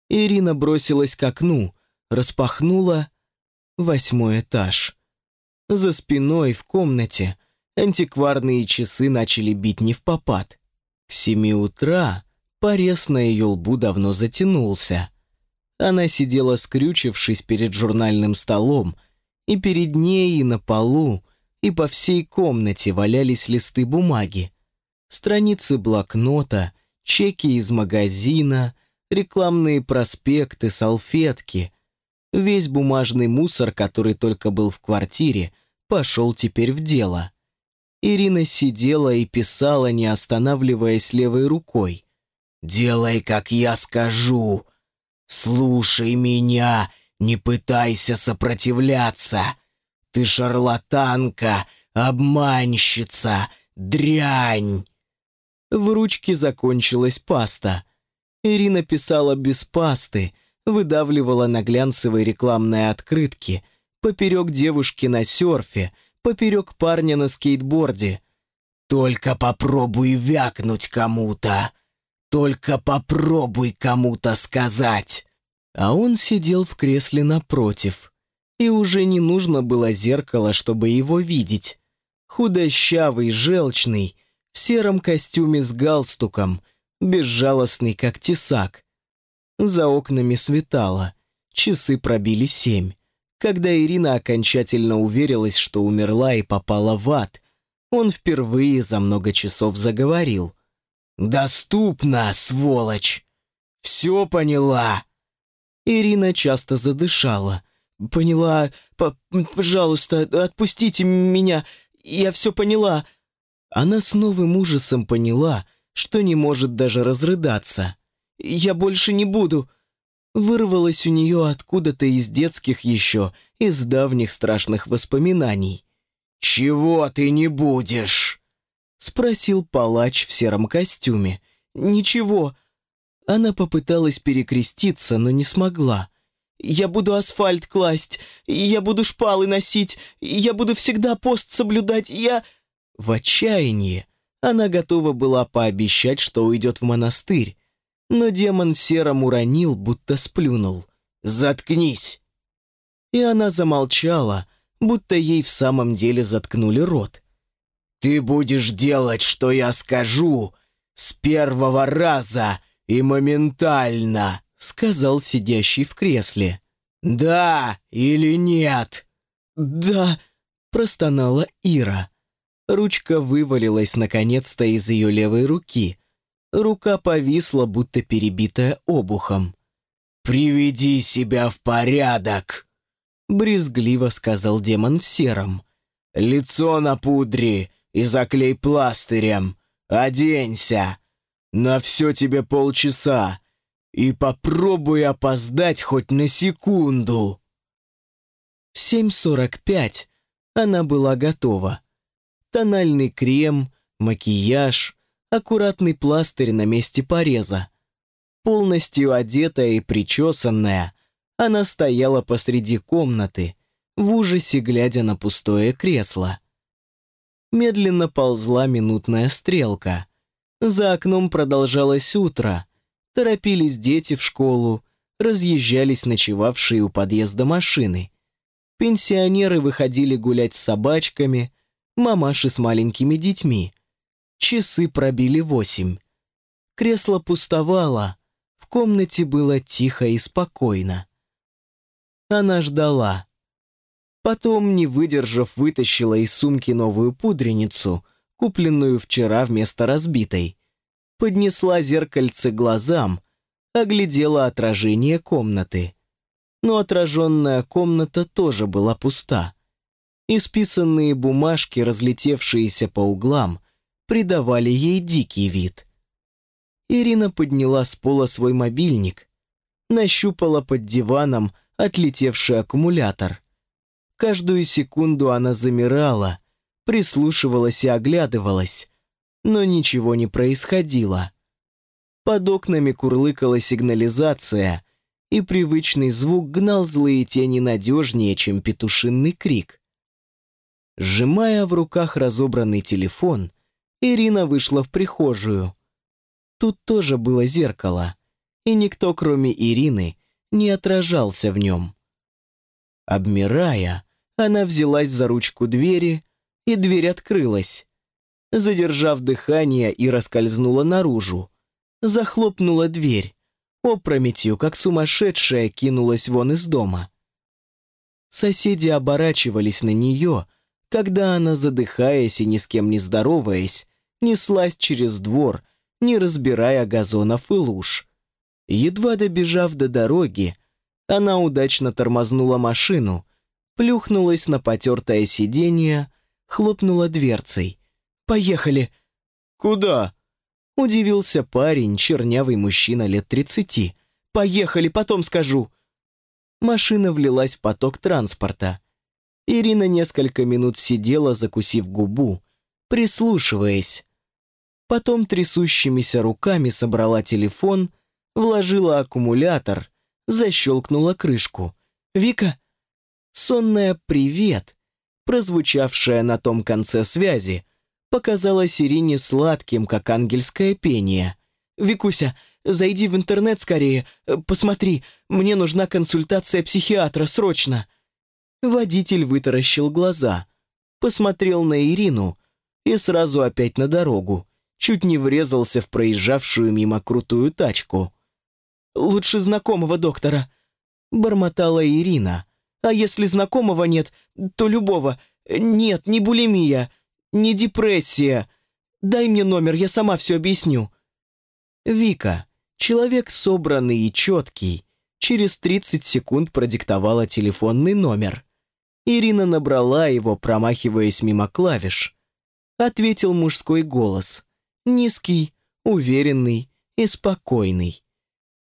Ирина бросилась к окну, распахнула восьмой этаж. За спиной в комнате антикварные часы начали бить не в попад. К семи утра порез на ее лбу давно затянулся. Она сидела скрючившись перед журнальным столом, и перед ней, и на полу, и по всей комнате валялись листы бумаги. Страницы блокнота, чеки из магазина, рекламные проспекты, салфетки. Весь бумажный мусор, который только был в квартире, пошел теперь в дело. Ирина сидела и писала, не останавливаясь левой рукой. «Делай, как я скажу. Слушай меня, не пытайся сопротивляться. Ты шарлатанка, обманщица, дрянь!» В ручке закончилась паста. Ирина писала без пасты, выдавливала на глянцевой рекламной открытке, поперек девушки на серфе, поперек парня на скейтборде. «Только попробуй вякнуть кому-то! Только попробуй кому-то сказать!» А он сидел в кресле напротив, и уже не нужно было зеркало, чтобы его видеть. Худощавый, желчный, в сером костюме с галстуком, безжалостный, как тесак. За окнами светало, часы пробили семь. Когда Ирина окончательно уверилась, что умерла и попала в ад, он впервые за много часов заговорил. «Доступно, сволочь! Все поняла!» Ирина часто задышала. «Поняла, по пожалуйста, отпустите меня, я все поняла». Она с новым ужасом поняла, что не может даже разрыдаться. «Я больше не буду», вырвалось у нее откуда-то из детских еще, из давних страшных воспоминаний. «Чего ты не будешь?» — спросил палач в сером костюме. «Ничего». Она попыталась перекреститься, но не смогла. «Я буду асфальт класть, я буду шпалы носить, я буду всегда пост соблюдать, я...» В отчаянии она готова была пообещать, что уйдет в монастырь, но демон в сером уронил, будто сплюнул. «Заткнись!» И она замолчала, будто ей в самом деле заткнули рот. «Ты будешь делать, что я скажу, с первого раза и моментально», сказал сидящий в кресле. «Да или нет?» «Да», простонала Ира. Ручка вывалилась наконец-то из ее левой руки, Рука повисла, будто перебитая обухом. «Приведи себя в порядок!» Брезгливо сказал демон в сером. «Лицо на пудре и заклей пластырем. Оденься. На все тебе полчаса. И попробуй опоздать хоть на секунду». В 7.45 она была готова. Тональный крем, макияж, аккуратный пластырь на месте пореза. Полностью одетая и причесанная, она стояла посреди комнаты, в ужасе глядя на пустое кресло. Медленно ползла минутная стрелка. За окном продолжалось утро. Торопились дети в школу, разъезжались ночевавшие у подъезда машины. Пенсионеры выходили гулять с собачками, мамаши с маленькими детьми. Часы пробили восемь. Кресло пустовало, в комнате было тихо и спокойно. Она ждала. Потом, не выдержав, вытащила из сумки новую пудреницу, купленную вчера вместо разбитой. Поднесла зеркальце глазам, оглядела отражение комнаты. Но отраженная комната тоже была пуста. Исписанные бумажки, разлетевшиеся по углам, придавали ей дикий вид. Ирина подняла с пола свой мобильник, нащупала под диваном отлетевший аккумулятор. Каждую секунду она замирала, прислушивалась и оглядывалась, но ничего не происходило. Под окнами курлыкала сигнализация, и привычный звук гнал злые тени надежнее, чем петушинный крик. Сжимая в руках разобранный телефон, Ирина вышла в прихожую. Тут тоже было зеркало, и никто, кроме Ирины, не отражался в нем. Обмирая, она взялась за ручку двери, и дверь открылась. Задержав дыхание и раскользнула наружу. Захлопнула дверь. Опрометью, как сумасшедшая, кинулась вон из дома. Соседи оборачивались на нее, когда она, задыхаясь и ни с кем не здороваясь, неслась через двор, не разбирая газонов и луж. Едва добежав до дороги, она удачно тормознула машину, плюхнулась на потертое сиденье, хлопнула дверцей. «Поехали!» «Куда?» Удивился парень, чернявый мужчина лет тридцати. «Поехали, потом скажу!» Машина влилась в поток транспорта. Ирина несколько минут сидела, закусив губу, прислушиваясь. Потом трясущимися руками собрала телефон, вложила аккумулятор, защелкнула крышку. «Вика?» Сонная «Привет», прозвучавшая на том конце связи, показалась Ирине сладким, как ангельское пение. «Викуся, зайди в интернет скорее, посмотри, мне нужна консультация психиатра, срочно!» Водитель вытаращил глаза, посмотрел на Ирину и сразу опять на дорогу, чуть не врезался в проезжавшую мимо крутую тачку. «Лучше знакомого доктора», — бормотала Ирина. «А если знакомого нет, то любого. Нет, не булимия, не депрессия. Дай мне номер, я сама все объясню». Вика, человек собранный и четкий, через 30 секунд продиктовала телефонный номер. Ирина набрала его, промахиваясь мимо клавиш. Ответил мужской голос. Низкий, уверенный и спокойный.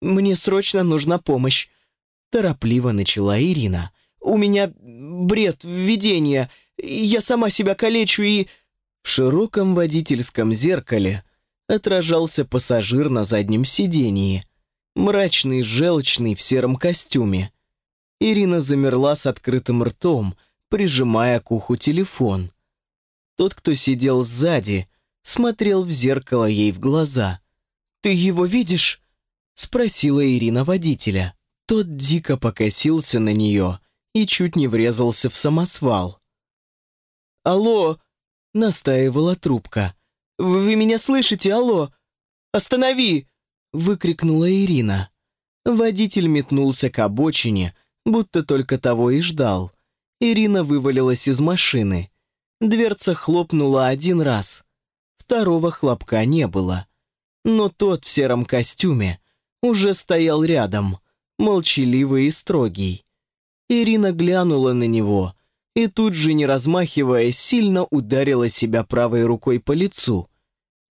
«Мне срочно нужна помощь», — торопливо начала Ирина. «У меня бред, видение. Я сама себя калечу и...» В широком водительском зеркале отражался пассажир на заднем сидении. Мрачный, желчный, в сером костюме. Ирина замерла с открытым ртом, прижимая к уху телефон. Тот, кто сидел сзади, смотрел в зеркало ей в глаза. «Ты его видишь?» — спросила Ирина водителя. Тот дико покосился на нее и чуть не врезался в самосвал. «Алло!» — настаивала трубка. «Вы меня слышите? Алло! Останови!» — выкрикнула Ирина. Водитель метнулся к обочине, будто только того и ждал. Ирина вывалилась из машины. Дверца хлопнула один раз. Второго хлопка не было. Но тот в сером костюме уже стоял рядом, молчаливый и строгий. Ирина глянула на него и тут же, не размахивая, сильно ударила себя правой рукой по лицу.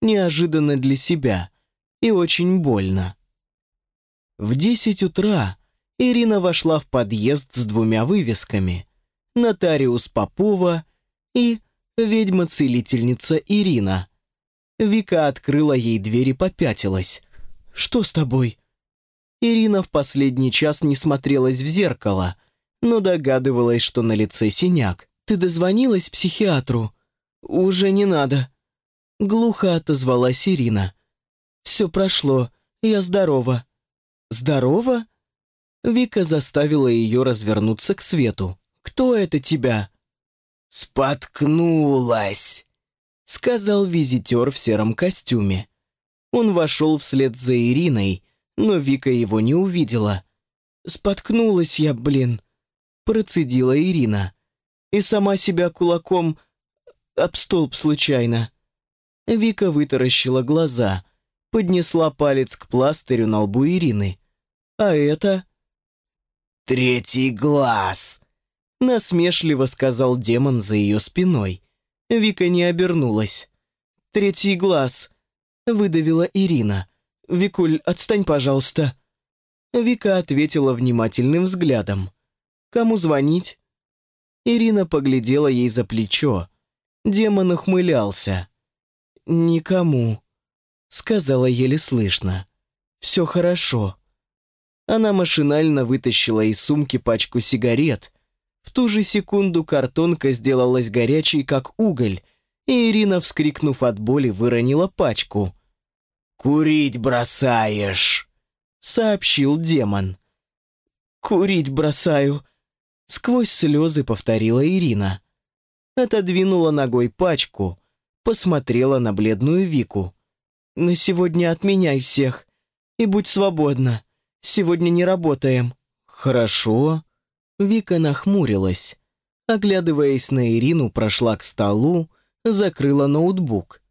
Неожиданно для себя и очень больно. В десять утра Ирина вошла в подъезд с двумя вывесками. Нотариус Попова и ведьма-целительница Ирина. Вика открыла ей дверь и попятилась. «Что с тобой?» Ирина в последний час не смотрелась в зеркало, но догадывалась, что на лице синяк. «Ты дозвонилась психиатру?» «Уже не надо». Глухо отозвалась Ирина. «Все прошло, я здорова». «Здорова?» Вика заставила ее развернуться к свету. «Кто это тебя?» «Споткнулась!» Сказал визитер в сером костюме. Он вошел вслед за Ириной, но Вика его не увидела. «Споткнулась я, блин!» Процедила Ирина. И сама себя кулаком об столб случайно. Вика вытаращила глаза, поднесла палец к пластырю на лбу Ирины. «А это?» «Третий глаз!» Насмешливо сказал демон за ее спиной. Вика не обернулась. «Третий глаз!» Выдавила Ирина. «Викуль, отстань, пожалуйста!» Вика ответила внимательным взглядом. «Кому звонить?» Ирина поглядела ей за плечо. Демон ухмылялся. «Никому», — сказала еле слышно. «Все хорошо». Она машинально вытащила из сумки пачку сигарет. В ту же секунду картонка сделалась горячей, как уголь, и Ирина, вскрикнув от боли, выронила пачку. «Курить бросаешь!» — сообщил демон. «Курить бросаю!» — сквозь слезы повторила Ирина. Отодвинула ногой пачку, посмотрела на бледную Вику. «На сегодня отменяй всех и будь свободна. Сегодня не работаем». «Хорошо». Вика нахмурилась. Оглядываясь на Ирину, прошла к столу, закрыла ноутбук.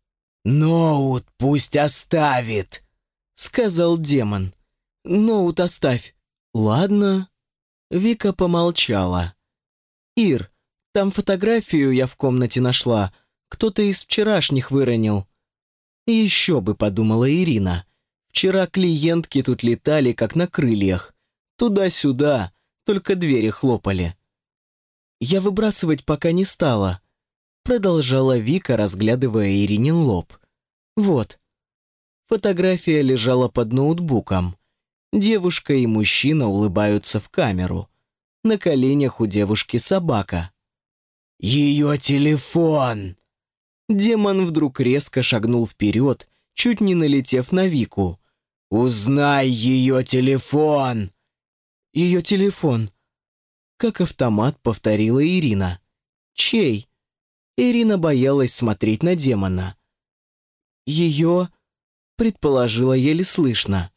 «Ноут пусть оставит», — сказал демон. «Ноут оставь». «Ладно». Вика помолчала. «Ир, там фотографию я в комнате нашла. Кто-то из вчерашних выронил». «Еще бы», — подумала Ирина. «Вчера клиентки тут летали, как на крыльях. Туда-сюда, только двери хлопали». «Я выбрасывать пока не стала», — продолжала Вика, разглядывая Иринин лоб. «Вот». Фотография лежала под ноутбуком. Девушка и мужчина улыбаются в камеру. На коленях у девушки собака. «Ее телефон!» Демон вдруг резко шагнул вперед, чуть не налетев на Вику. «Узнай ее телефон!» «Ее телефон!» Как автомат повторила Ирина. «Чей?» Ирина боялась смотреть на демона. «Ее...» предположила еле слышно.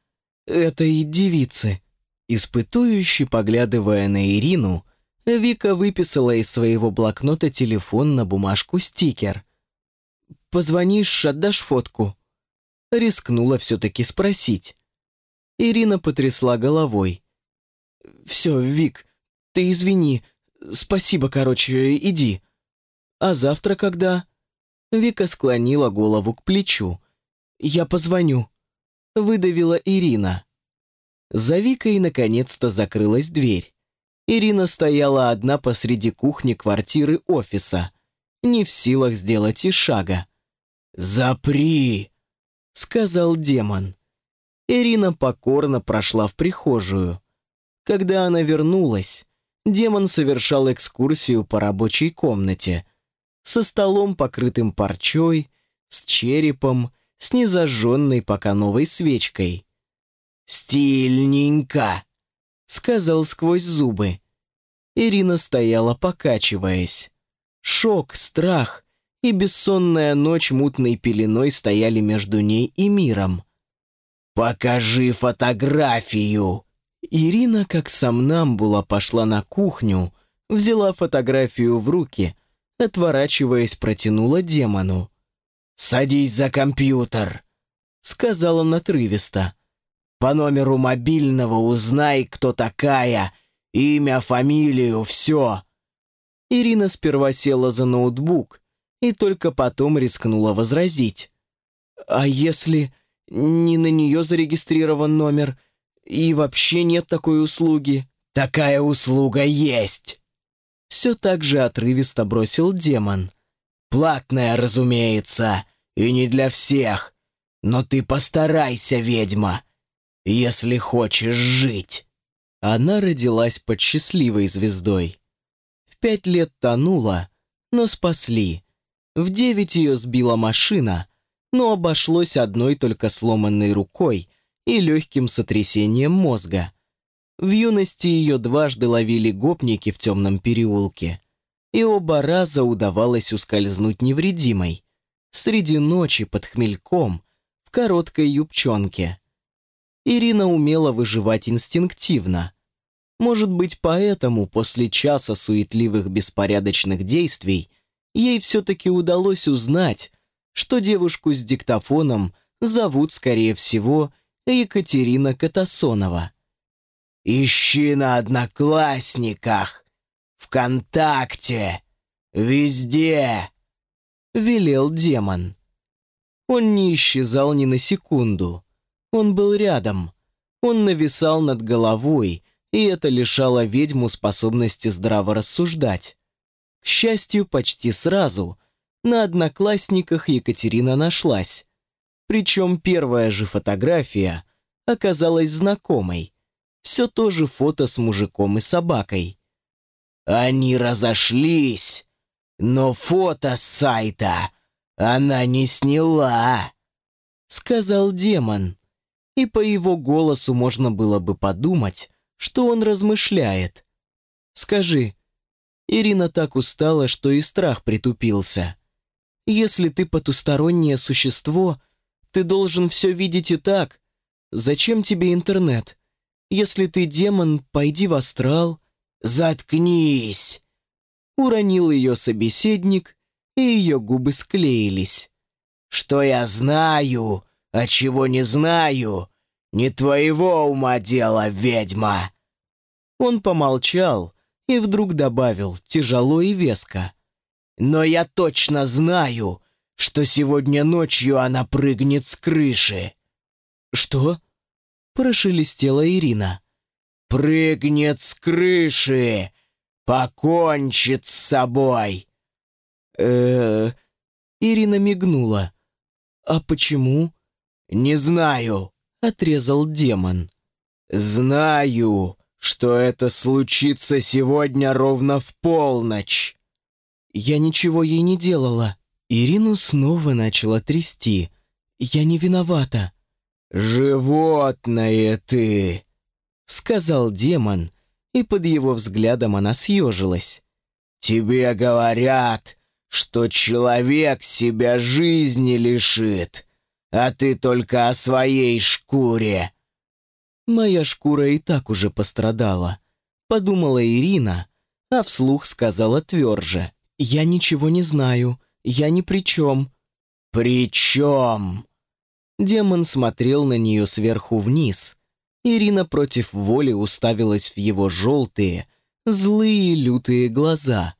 «Этой девицы». Испытующе поглядывая на Ирину, Вика выписала из своего блокнота телефон на бумажку стикер. «Позвонишь, отдашь фотку?» Рискнула все-таки спросить. Ирина потрясла головой. «Все, Вик, ты извини. Спасибо, короче, иди. А завтра когда?» Вика склонила голову к плечу. «Я позвоню», — выдавила Ирина. За Викой наконец-то закрылась дверь. Ирина стояла одна посреди кухни квартиры офиса, не в силах сделать и шага. «Запри!» — сказал демон. Ирина покорно прошла в прихожую. Когда она вернулась, демон совершал экскурсию по рабочей комнате со столом, покрытым парчой, с черепом, с незажженной пока новой свечкой. «Стильненько!» — сказал сквозь зубы. Ирина стояла, покачиваясь. Шок, страх и бессонная ночь мутной пеленой стояли между ней и миром. «Покажи фотографию!» Ирина, как сомнамбула, пошла на кухню, взяла фотографию в руки, отворачиваясь, протянула демону. «Садись за компьютер», — сказала натрывисто. «По номеру мобильного узнай, кто такая, имя, фамилию, все». Ирина сперва села за ноутбук, и только потом рискнула возразить. «А если не на нее зарегистрирован номер и вообще нет такой услуги?» «Такая услуга есть!» Все так же отрывисто бросил демон. «Платная, разумеется, и не для всех. Но ты постарайся, ведьма, если хочешь жить». Она родилась под счастливой звездой. В пять лет тонула, но спасли. В девять ее сбила машина, но обошлось одной только сломанной рукой и легким сотрясением мозга. В юности ее дважды ловили гопники в темном переулке, и оба раза удавалось ускользнуть невредимой. Среди ночи под хмельком, в короткой юбчонке. Ирина умела выживать инстинктивно. Может быть, поэтому после часа суетливых беспорядочных действий ей все-таки удалось узнать, что девушку с диктофоном зовут, скорее всего, Екатерина Катасонова. «Ищи на Одноклассниках, ВКонтакте, везде!» — велел демон. Он не исчезал ни на секунду. Он был рядом. Он нависал над головой, и это лишало ведьму способности здраво рассуждать. К счастью, почти сразу на одноклассниках Екатерина нашлась. Причем первая же фотография оказалась знакомой. Все то же фото с мужиком и собакой. Они разошлись, но фото с сайта она не сняла, сказал демон. И по его голосу можно было бы подумать, что он размышляет. Скажи, Ирина так устала, что и страх притупился. Если ты потустороннее существо, ты должен все видеть и так. Зачем тебе интернет? Если ты демон, пойди в астрал. Заткнись! Уронил ее собеседник, и ее губы склеились. Что я знаю, а чего не знаю, не твоего ума дело, ведьма. Он помолчал и вдруг добавил тяжело и веско. Но я точно знаю, что сегодня ночью она прыгнет с крыши. Что? Прошелестела Ирина. Прыгнет с крыши, покончит с собой. Э, -э Ирина мигнула. А почему? Не знаю, отрезал демон. Знаю, что это случится сегодня ровно в полночь. Я ничего ей не делала. Ирину снова начала трясти. Я не виновата. «Животное ты!» Сказал демон, и под его взглядом она съежилась. «Тебе говорят, что человек себя жизни лишит, а ты только о своей шкуре». «Моя шкура и так уже пострадала», — подумала Ирина, а вслух сказала тверже. «Я ничего не знаю, я ни при чем». «При чем?» Демон смотрел на нее сверху вниз. Ирина против воли уставилась в его желтые, злые лютые глаза.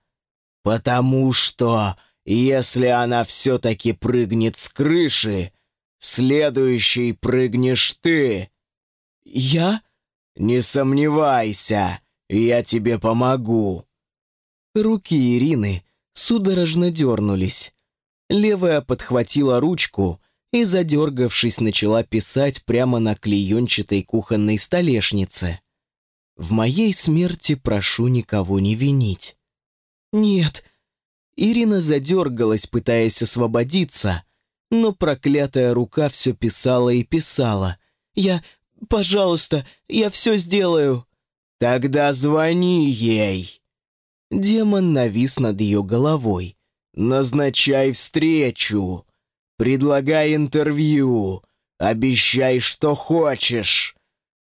«Потому что, если она все-таки прыгнет с крыши, следующий прыгнешь ты». «Я?» «Не сомневайся, я тебе помогу». Руки Ирины судорожно дернулись. Левая подхватила ручку и, задергавшись, начала писать прямо на клеенчатой кухонной столешнице. «В моей смерти прошу никого не винить». «Нет». Ирина задергалась, пытаясь освободиться, но проклятая рука все писала и писала. «Я... Пожалуйста, я все сделаю». «Тогда звони ей». Демон навис над ее головой. «Назначай встречу. Предлагай интервью. Обещай, что хочешь.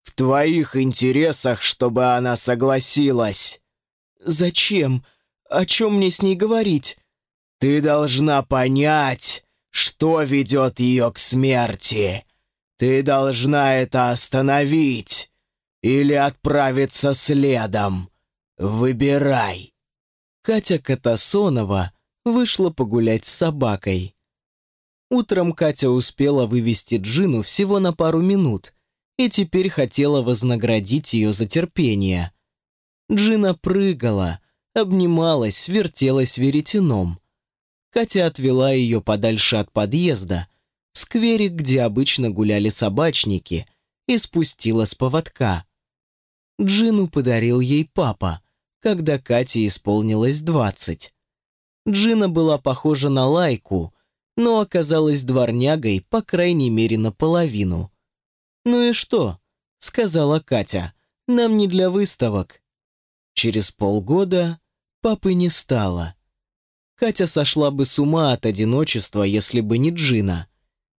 В твоих интересах, чтобы она согласилась». «Зачем? О чем мне с ней говорить?» «Ты должна понять, что ведет ее к смерти. Ты должна это остановить или отправиться следом. Выбирай». Катя Катасонова вышла погулять с собакой. Утром Катя успела вывести Джину всего на пару минут и теперь хотела вознаградить ее за терпение. Джина прыгала, обнималась, вертелась веретеном. Катя отвела ее подальше от подъезда, в скверик, где обычно гуляли собачники, и спустила с поводка. Джину подарил ей папа, когда Кате исполнилось двадцать. Джина была похожа на лайку, но оказалась дворнягой, по крайней мере, наполовину. «Ну и что?» — сказала Катя. «Нам не для выставок». Через полгода папы не стало. Катя сошла бы с ума от одиночества, если бы не Джина.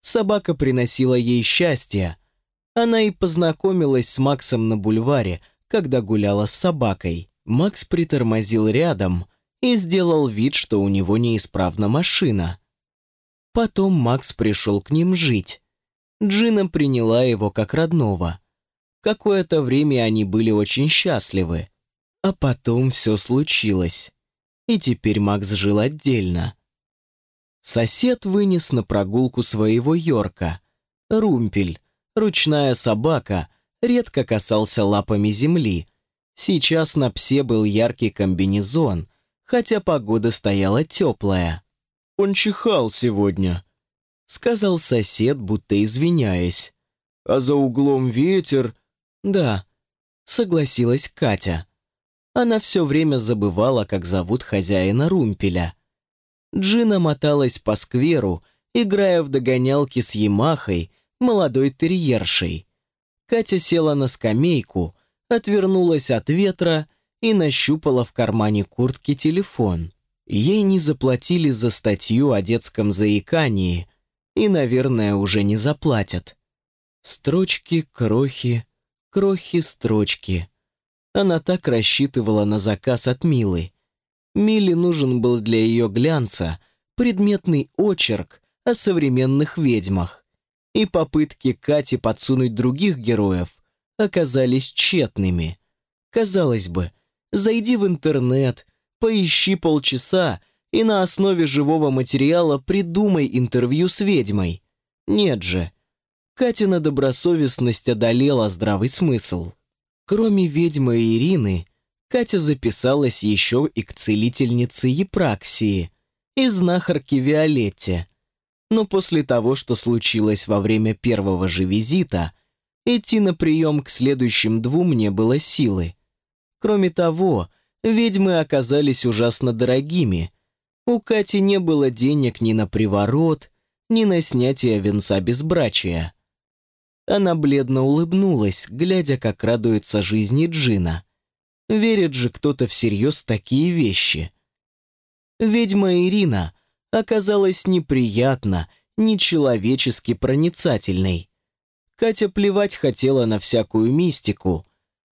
Собака приносила ей счастье. Она и познакомилась с Максом на бульваре, когда гуляла с собакой. Макс притормозил рядом и сделал вид, что у него неисправна машина. Потом Макс пришел к ним жить. Джина приняла его как родного. Какое-то время они были очень счастливы. А потом все случилось. И теперь Макс жил отдельно. Сосед вынес на прогулку своего Йорка. Румпель, ручная собака, редко касался лапами земли. Сейчас на псе был яркий комбинезон, хотя погода стояла теплая. «Он чихал сегодня», — сказал сосед, будто извиняясь. «А за углом ветер...» «Да, согласилась Катя. Она все время забывала, как зовут хозяина румпеля. Джина моталась по скверу, играя в догонялки с Ямахой, молодой терьершей. Катя села на скамейку, отвернулась от ветра и нащупала в кармане куртки телефон. Ей не заплатили за статью о детском заикании и, наверное, уже не заплатят. Строчки, крохи, крохи, строчки. Она так рассчитывала на заказ от Милы. Миле нужен был для ее глянца предметный очерк о современных ведьмах. И попытки Кати подсунуть других героев оказались тщетными. Казалось бы, зайди в интернет, поищи полчаса и на основе живого материала придумай интервью с ведьмой. Нет же. Катина добросовестность одолела здравый смысл. Кроме ведьмы Ирины, Катя записалась еще и к целительнице Епраксии и знахарке Виолетте. Но после того, что случилось во время первого же визита, идти на прием к следующим двум не было силы. Кроме того, ведьмы оказались ужасно дорогими. У Кати не было денег ни на приворот, ни на снятие венца безбрачия. Она бледно улыбнулась, глядя, как радуется жизни Джина. Верит же кто-то всерьез такие вещи. Ведьма Ирина оказалась неприятно, нечеловечески проницательной. Катя плевать хотела на всякую мистику,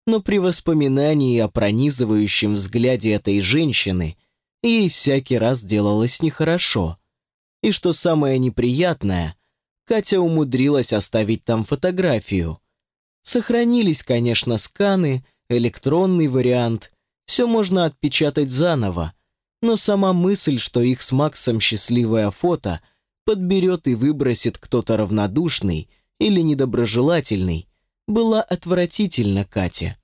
но при воспоминании о пронизывающем взгляде этой женщины ей всякий раз делалось нехорошо. И что самое неприятное, Катя умудрилась оставить там фотографию. Сохранились, конечно, сканы, электронный вариант, все можно отпечатать заново, но сама мысль, что их с Максом счастливое фото подберет и выбросит кто-то равнодушный или недоброжелательный, была отвратительна Кате.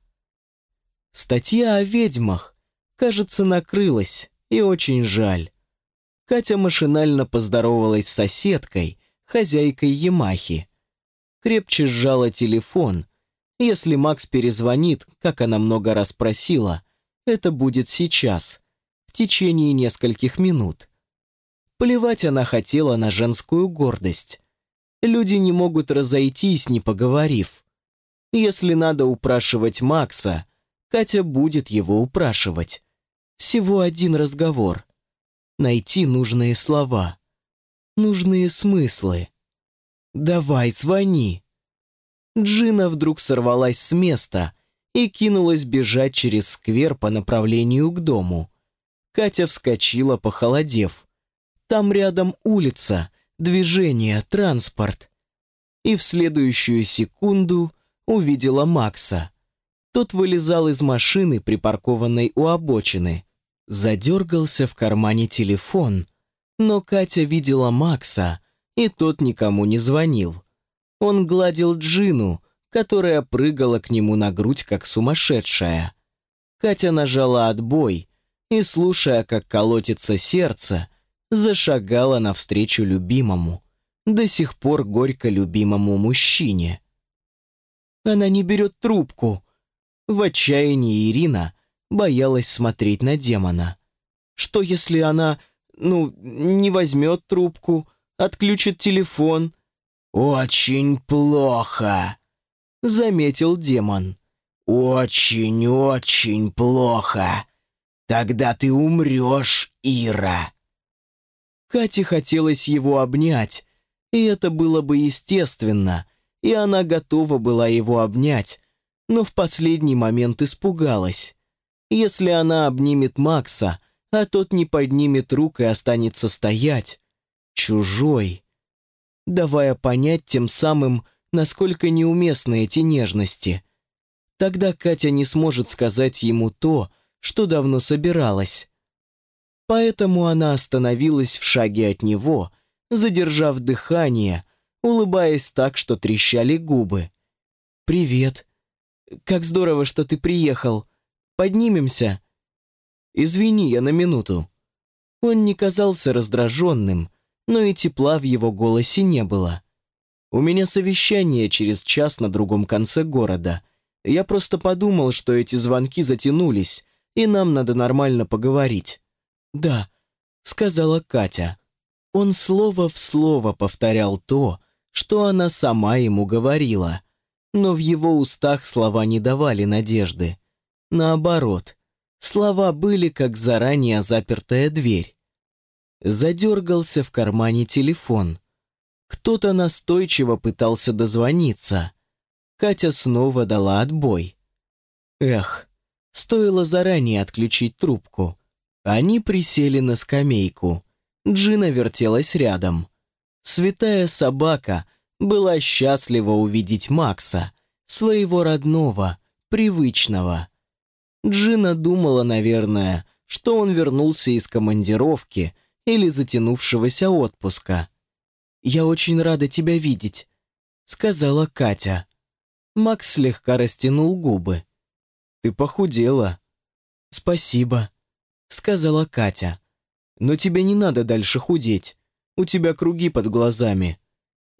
Статья о ведьмах, кажется, накрылась, и очень жаль. Катя машинально поздоровалась с соседкой, хозяйкой Ямахи. Крепче сжала телефон. Если Макс перезвонит, как она много раз просила, это будет сейчас, в течение нескольких минут. Плевать она хотела на женскую гордость. Люди не могут разойтись, не поговорив. Если надо упрашивать Макса, Катя будет его упрашивать. Всего один разговор. Найти нужные слова нужные смыслы. «Давай, звони!» Джина вдруг сорвалась с места и кинулась бежать через сквер по направлению к дому. Катя вскочила, похолодев. Там рядом улица, движение, транспорт. И в следующую секунду увидела Макса. Тот вылезал из машины, припаркованной у обочины. Задергался в кармане телефон, но Катя видела Макса, и тот никому не звонил. Он гладил Джину, которая прыгала к нему на грудь, как сумасшедшая. Катя нажала отбой и, слушая, как колотится сердце, зашагала навстречу любимому, до сих пор горько любимому мужчине. Она не берет трубку. В отчаянии Ирина боялась смотреть на демона. Что если она ну, не возьмет трубку, отключит телефон. «Очень плохо», — заметил демон. «Очень-очень плохо. Тогда ты умрешь, Ира». Кате хотелось его обнять, и это было бы естественно, и она готова была его обнять, но в последний момент испугалась. Если она обнимет Макса, а тот не поднимет рук и останется стоять. Чужой. Давая понять тем самым, насколько неуместны эти нежности. Тогда Катя не сможет сказать ему то, что давно собиралась. Поэтому она остановилась в шаге от него, задержав дыхание, улыбаясь так, что трещали губы. «Привет. Как здорово, что ты приехал. Поднимемся?» Извини, я на минуту». Он не казался раздраженным, но и тепла в его голосе не было. «У меня совещание через час на другом конце города. Я просто подумал, что эти звонки затянулись, и нам надо нормально поговорить». «Да», — сказала Катя. Он слово в слово повторял то, что она сама ему говорила, но в его устах слова не давали надежды. Наоборот, слова были как заранее запертая дверь. Задергался в кармане телефон. Кто-то настойчиво пытался дозвониться. Катя снова дала отбой. Эх, стоило заранее отключить трубку. Они присели на скамейку. Джина вертелась рядом. Святая собака была счастлива увидеть Макса, своего родного, привычного. Джина думала, наверное, что он вернулся из командировки или затянувшегося отпуска. «Я очень рада тебя видеть», — сказала Катя. Макс слегка растянул губы. «Ты похудела». «Спасибо», — сказала Катя. «Но тебе не надо дальше худеть. У тебя круги под глазами».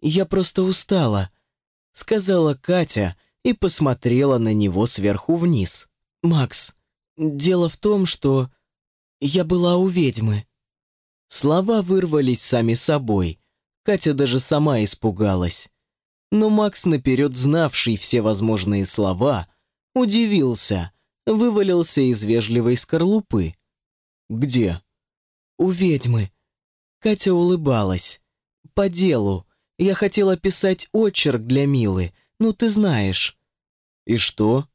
«Я просто устала», — сказала Катя и посмотрела на него сверху вниз. «Макс, дело в том, что я была у ведьмы». Слова вырвались сами собой. Катя даже сама испугалась. Но Макс, наперед знавший все возможные слова, удивился, вывалился из вежливой скорлупы. «Где?» «У ведьмы». Катя улыбалась. «По делу. Я хотела писать очерк для Милы, ну ты знаешь». «И что?»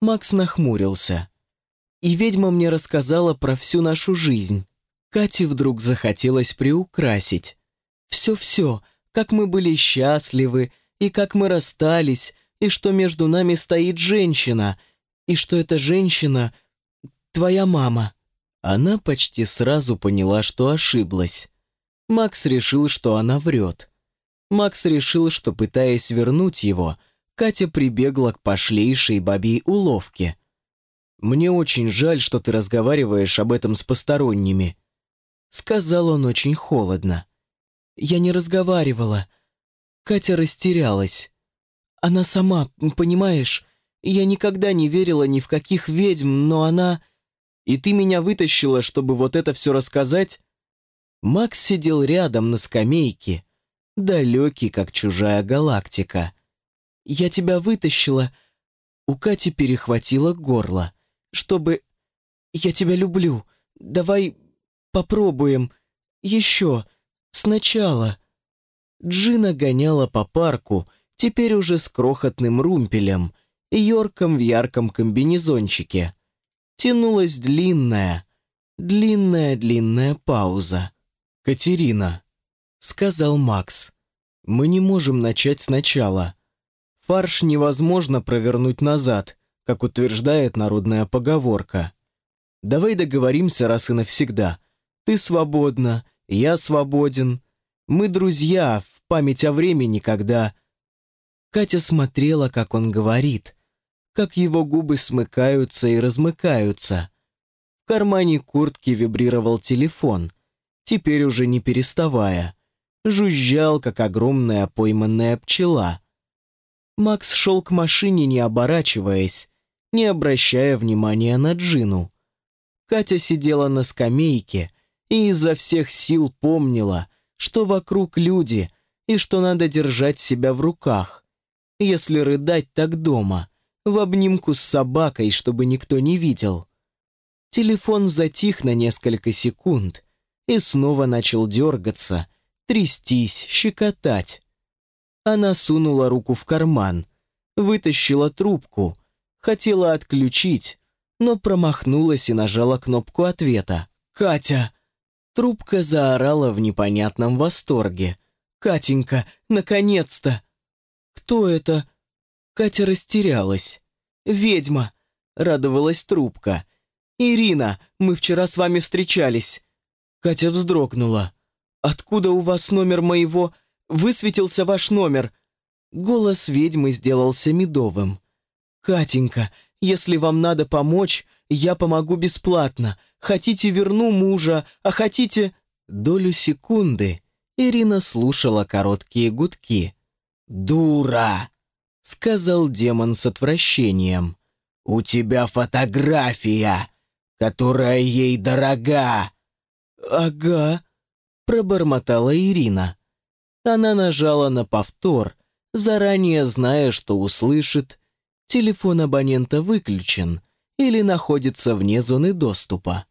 Макс нахмурился. «И ведьма мне рассказала про всю нашу жизнь. Кате вдруг захотелось приукрасить. Все-все, как мы были счастливы, и как мы расстались, и что между нами стоит женщина, и что эта женщина — твоя мама. Она почти сразу поняла, что ошиблась. Макс решил, что она врет. Макс решил, что, пытаясь вернуть его, Катя прибегла к пошлейшей бабьей уловке. «Мне очень жаль, что ты разговариваешь об этом с посторонними», Сказал он очень холодно. Я не разговаривала. Катя растерялась. Она сама, понимаешь, я никогда не верила ни в каких ведьм, но она... И ты меня вытащила, чтобы вот это все рассказать? Макс сидел рядом на скамейке, далекий, как чужая галактика. Я тебя вытащила. У Кати перехватило горло. Чтобы... Я тебя люблю. Давай Попробуем. Еще. Сначала. Джина гоняла по парку, теперь уже с крохотным румпелем, Йорком в ярком комбинезончике. Тянулась длинная, длинная-длинная пауза. «Катерина», — сказал Макс, — «мы не можем начать сначала. Фарш невозможно провернуть назад, как утверждает народная поговорка. Давай договоримся раз и навсегда. Ты свободна, я свободен. Мы друзья в память о времени, когда...» Катя смотрела, как он говорит, как его губы смыкаются и размыкаются. В кармане куртки вибрировал телефон, теперь уже не переставая. Жужжал, как огромная пойманная пчела. Макс шел к машине, не оборачиваясь, не обращая внимания на Джину. Катя сидела на скамейке, и изо всех сил помнила, что вокруг люди и что надо держать себя в руках. Если рыдать так дома, в обнимку с собакой, чтобы никто не видел. Телефон затих на несколько секунд и снова начал дергаться, трястись, щекотать. Она сунула руку в карман, вытащила трубку, хотела отключить, но промахнулась и нажала кнопку ответа. «Катя!» Трубка заорала в непонятном восторге. «Катенька, наконец-то!» «Кто это?» Катя растерялась. «Ведьма!» — радовалась трубка. «Ирина, мы вчера с вами встречались!» Катя вздрогнула. «Откуда у вас номер моего? Высветился ваш номер!» Голос ведьмы сделался медовым. «Катенька, если вам надо помочь, я помогу бесплатно. Хотите, верну мужа, а хотите...» Долю секунды Ирина слушала короткие гудки. «Дура!» — сказал демон с отвращением. «У тебя фотография, которая ей дорога». «Ага», — пробормотала Ирина. Она нажала на повтор, заранее зная, что услышит. Телефон абонента выключен или находится вне зоны доступа.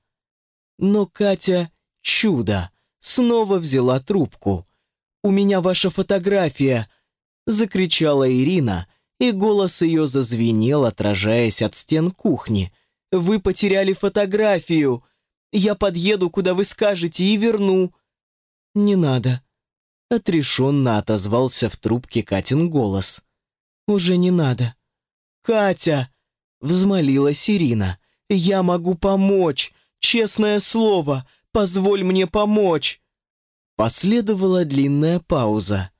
Но Катя — чудо, снова взяла трубку. «У меня ваша фотография!» — закричала Ирина, и голос ее зазвенел, отражаясь от стен кухни. «Вы потеряли фотографию! Я подъеду, куда вы скажете, и верну!» «Не надо!» — отрешенно отозвался в трубке Катин голос. «Уже не надо!» «Катя!» — взмолилась Ирина. «Я могу помочь! Честное слово! Позволь мне помочь!» Последовала длинная пауза.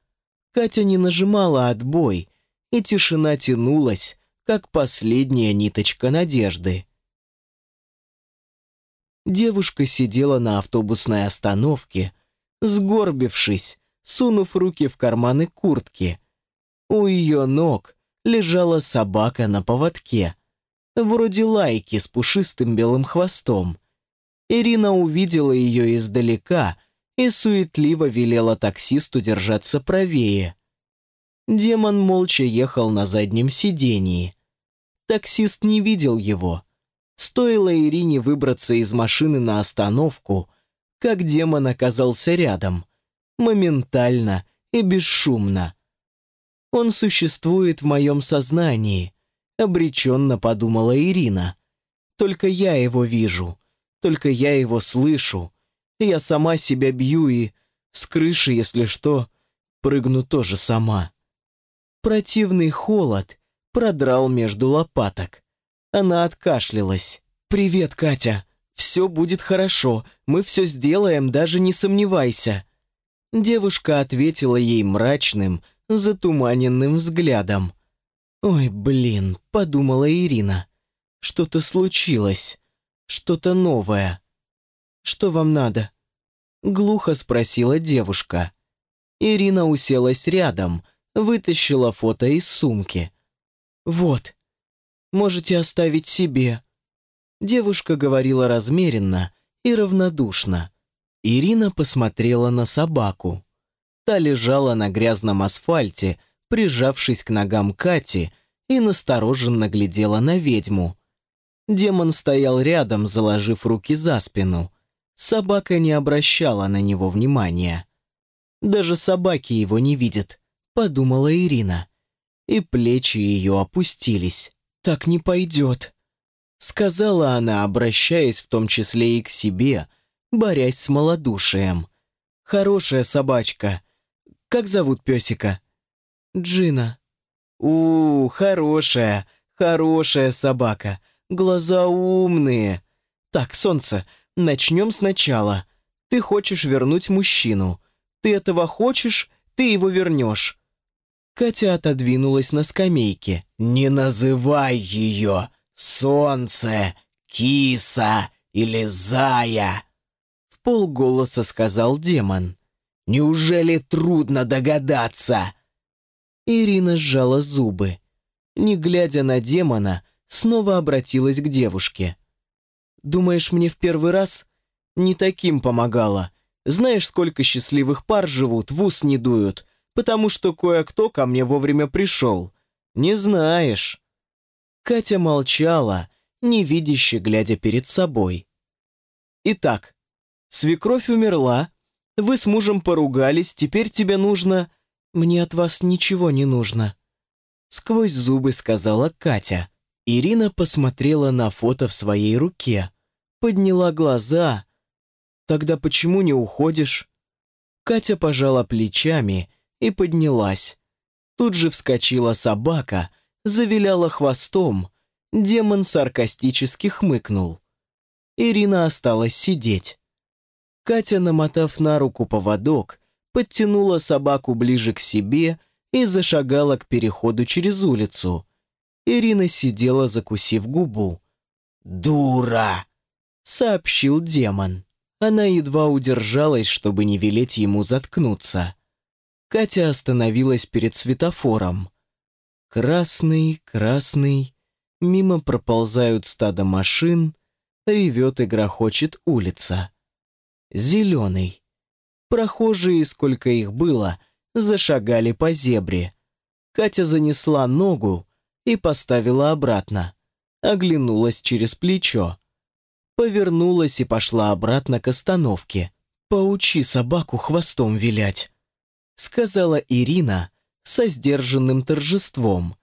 Катя не нажимала отбой, и тишина тянулась, как последняя ниточка надежды. Девушка сидела на автобусной остановке, сгорбившись, сунув руки в карманы куртки. У ее ног лежала собака на поводке, вроде лайки с пушистым белым хвостом. Ирина увидела ее издалека и суетливо велела таксисту держаться правее. Демон молча ехал на заднем сидении. Таксист не видел его. Стоило Ирине выбраться из машины на остановку, как демон оказался рядом, моментально и бесшумно. Он существует в моем сознании, обреченно подумала Ирина. Только я его вижу, только я его слышу. Я сама себя бью и с крыши, если что, прыгну тоже сама. Противный холод продрал между лопаток. Она откашлялась. «Привет, Катя. Все будет хорошо. Мы все сделаем, даже не сомневайся». Девушка ответила ей мрачным, затуманенным взглядом. «Ой, блин», — подумала Ирина. «Что-то случилось. Что-то новое». «Что вам надо?» Глухо спросила девушка. Ирина уселась рядом, вытащила фото из сумки. «Вот, можете оставить себе». Девушка говорила размеренно и равнодушно. Ирина посмотрела на собаку. Та лежала на грязном асфальте, прижавшись к ногам Кати, и настороженно глядела на ведьму. Демон стоял рядом, заложив руки за спину. Собака не обращала на него внимания. Даже собаки его не видят, подумала Ирина. И плечи ее опустились. «Так не пойдет», — сказала она, обращаясь в том числе и к себе, борясь с малодушием. «Хорошая собачка. Как зовут песика?» «Джина». «У, хорошая, хорошая собака. Глаза умные. Так, солнце, начнем сначала. Ты хочешь вернуть мужчину. Ты этого хочешь, ты его вернешь. Катя отодвинулась на скамейке. «Не называй ее солнце, киса или зая!» В полголоса сказал демон. «Неужели трудно догадаться?» Ирина сжала зубы. Не глядя на демона, снова обратилась к девушке. «Думаешь, мне в первый раз не таким помогала? Знаешь, сколько счастливых пар живут, в ус не дуют, потому что кое-кто ко мне вовремя пришел. Не знаешь». Катя молчала, невидяще глядя перед собой. «Итак, свекровь умерла, вы с мужем поругались, теперь тебе нужно...» «Мне от вас ничего не нужно», — сквозь зубы сказала Катя. Ирина посмотрела на фото в своей руке, подняла глаза. «Тогда почему не уходишь?» Катя пожала плечами и поднялась. Тут же вскочила собака, завиляла хвостом. Демон саркастически хмыкнул. Ирина осталась сидеть. Катя, намотав на руку поводок, подтянула собаку ближе к себе и зашагала к переходу через улицу. Ирина сидела, закусив губу. «Дура!» — сообщил демон. Она едва удержалась, чтобы не велеть ему заткнуться. Катя остановилась перед светофором. Красный, красный, мимо проползают стадо машин, ревет и грохочет улица. Зеленый. Прохожие, сколько их было, зашагали по зебре. Катя занесла ногу и поставила обратно. Оглянулась через плечо. Повернулась и пошла обратно к остановке. «Поучи собаку хвостом вилять», — сказала Ирина со сдержанным торжеством.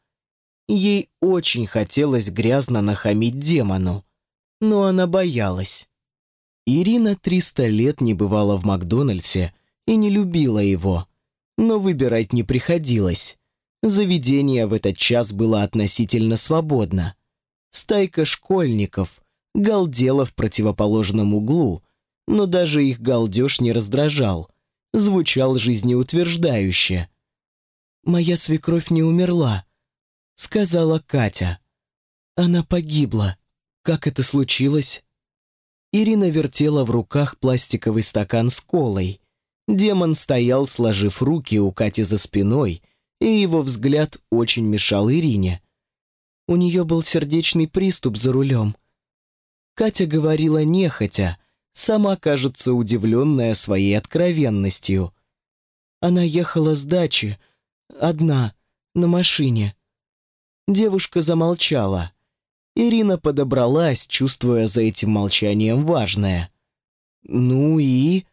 Ей очень хотелось грязно нахамить демону, но она боялась. Ирина триста лет не бывала в Макдональдсе и не любила его, но выбирать не приходилось. Заведение в этот час было относительно свободно. Стайка школьников галдела в противоположном углу, но даже их галдеж не раздражал, звучал жизнеутверждающе. «Моя свекровь не умерла», — сказала Катя. «Она погибла. Как это случилось?» Ирина вертела в руках пластиковый стакан с колой. Демон стоял, сложив руки у Кати за спиной, и его взгляд очень мешал Ирине. У нее был сердечный приступ за рулем. Катя говорила нехотя, сама, кажется, удивленная своей откровенностью. Она ехала с дачи, одна, на машине. Девушка замолчала. Ирина подобралась, чувствуя за этим молчанием важное. «Ну и...»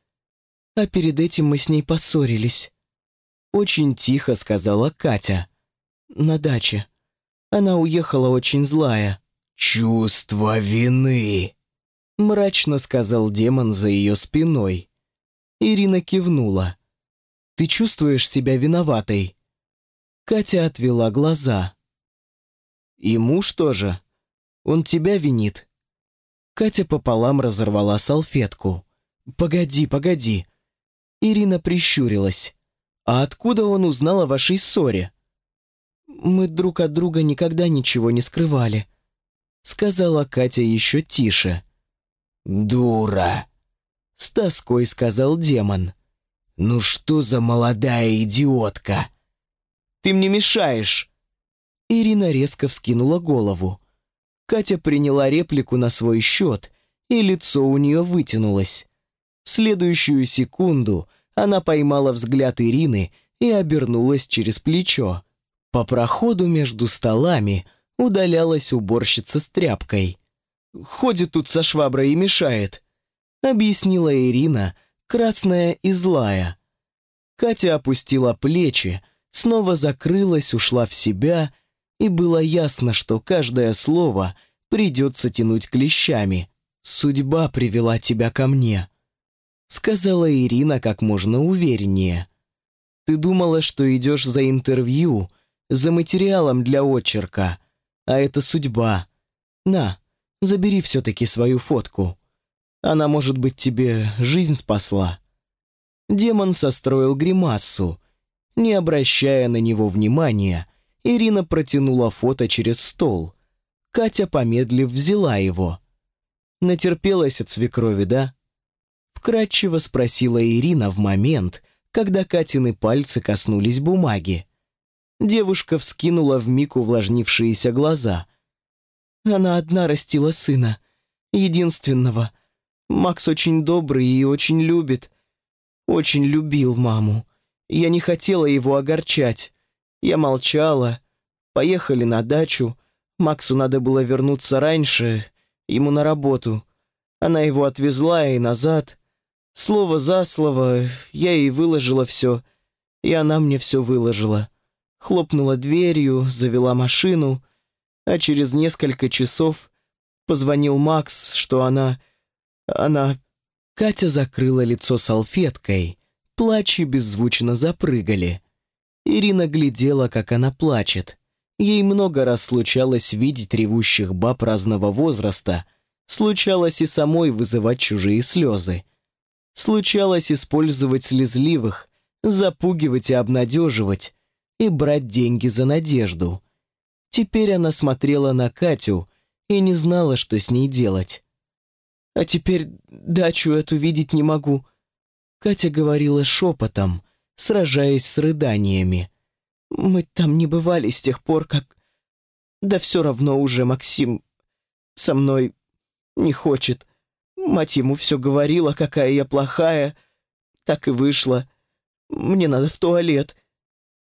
А перед этим мы с ней поссорились. Очень тихо сказала Катя. На даче. Она уехала очень злая. «Чувство вины», — мрачно сказал демон за ее спиной. Ирина кивнула. «Ты чувствуешь себя виноватой?» Катя отвела глаза. «И муж тоже?» Он тебя винит». Катя пополам разорвала салфетку. «Погоди, погоди». Ирина прищурилась. «А откуда он узнал о вашей ссоре?» «Мы друг от друга никогда ничего не скрывали», — сказала Катя еще тише. «Дура!» — с тоской сказал демон. «Ну что за молодая идиотка?» «Ты мне мешаешь!» Ирина резко вскинула голову. Катя приняла реплику на свой счет, и лицо у нее вытянулось. В следующую секунду она поймала взгляд Ирины и обернулась через плечо. По проходу между столами удалялась уборщица с тряпкой. «Ходит тут со шваброй и мешает», — объяснила Ирина, красная и злая. Катя опустила плечи, снова закрылась, ушла в себя и было ясно, что каждое слово придется тянуть клещами. «Судьба привела тебя ко мне», — сказала Ирина как можно увереннее. «Ты думала, что идешь за интервью, за материалом для очерка, а это судьба. На, забери все-таки свою фотку. Она, может быть, тебе жизнь спасла». Демон состроил гримассу. Не обращая на него внимания, Ирина протянула фото через стол. Катя, помедлив, взяла его. «Натерпелась от свекрови, да?» Вкратчиво спросила Ирина в момент, когда Катины пальцы коснулись бумаги. Девушка вскинула в миг увлажнившиеся глаза. Она одна растила сына, единственного. Макс очень добрый и очень любит. Очень любил маму. Я не хотела его огорчать. Я молчала. Поехали на дачу. Максу надо было вернуться раньше, ему на работу. Она его отвезла и назад. Слово за слово, я ей выложила все, и она мне все выложила. Хлопнула дверью, завела машину, а через несколько часов позвонил Макс, что она... она... Катя закрыла лицо салфеткой, плачи беззвучно запрыгали. Ирина глядела, как она плачет. Ей много раз случалось видеть ревущих баб разного возраста, случалось и самой вызывать чужие слезы. Случалось использовать слезливых, запугивать и обнадеживать, и брать деньги за надежду. Теперь она смотрела на Катю и не знала, что с ней делать. «А теперь дачу эту видеть не могу», Катя говорила шепотом, сражаясь с рыданиями. Мы там не бывали с тех пор, как... Да все равно уже Максим со мной не хочет. Мать ему все говорила, какая я плохая. Так и вышло. Мне надо в туалет».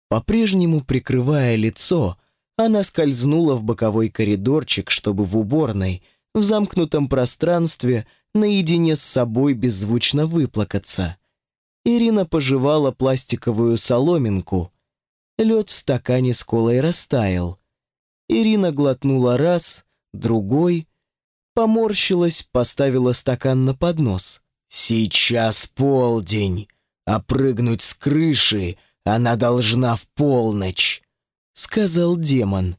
По-прежнему прикрывая лицо, она скользнула в боковой коридорчик, чтобы в уборной, в замкнутом пространстве, наедине с собой беззвучно выплакаться. Ирина пожевала пластиковую соломинку. Лед в стакане с колой растаял. Ирина глотнула раз, другой, поморщилась, поставила стакан на поднос. «Сейчас полдень, а прыгнуть с крыши она должна в полночь», — сказал демон.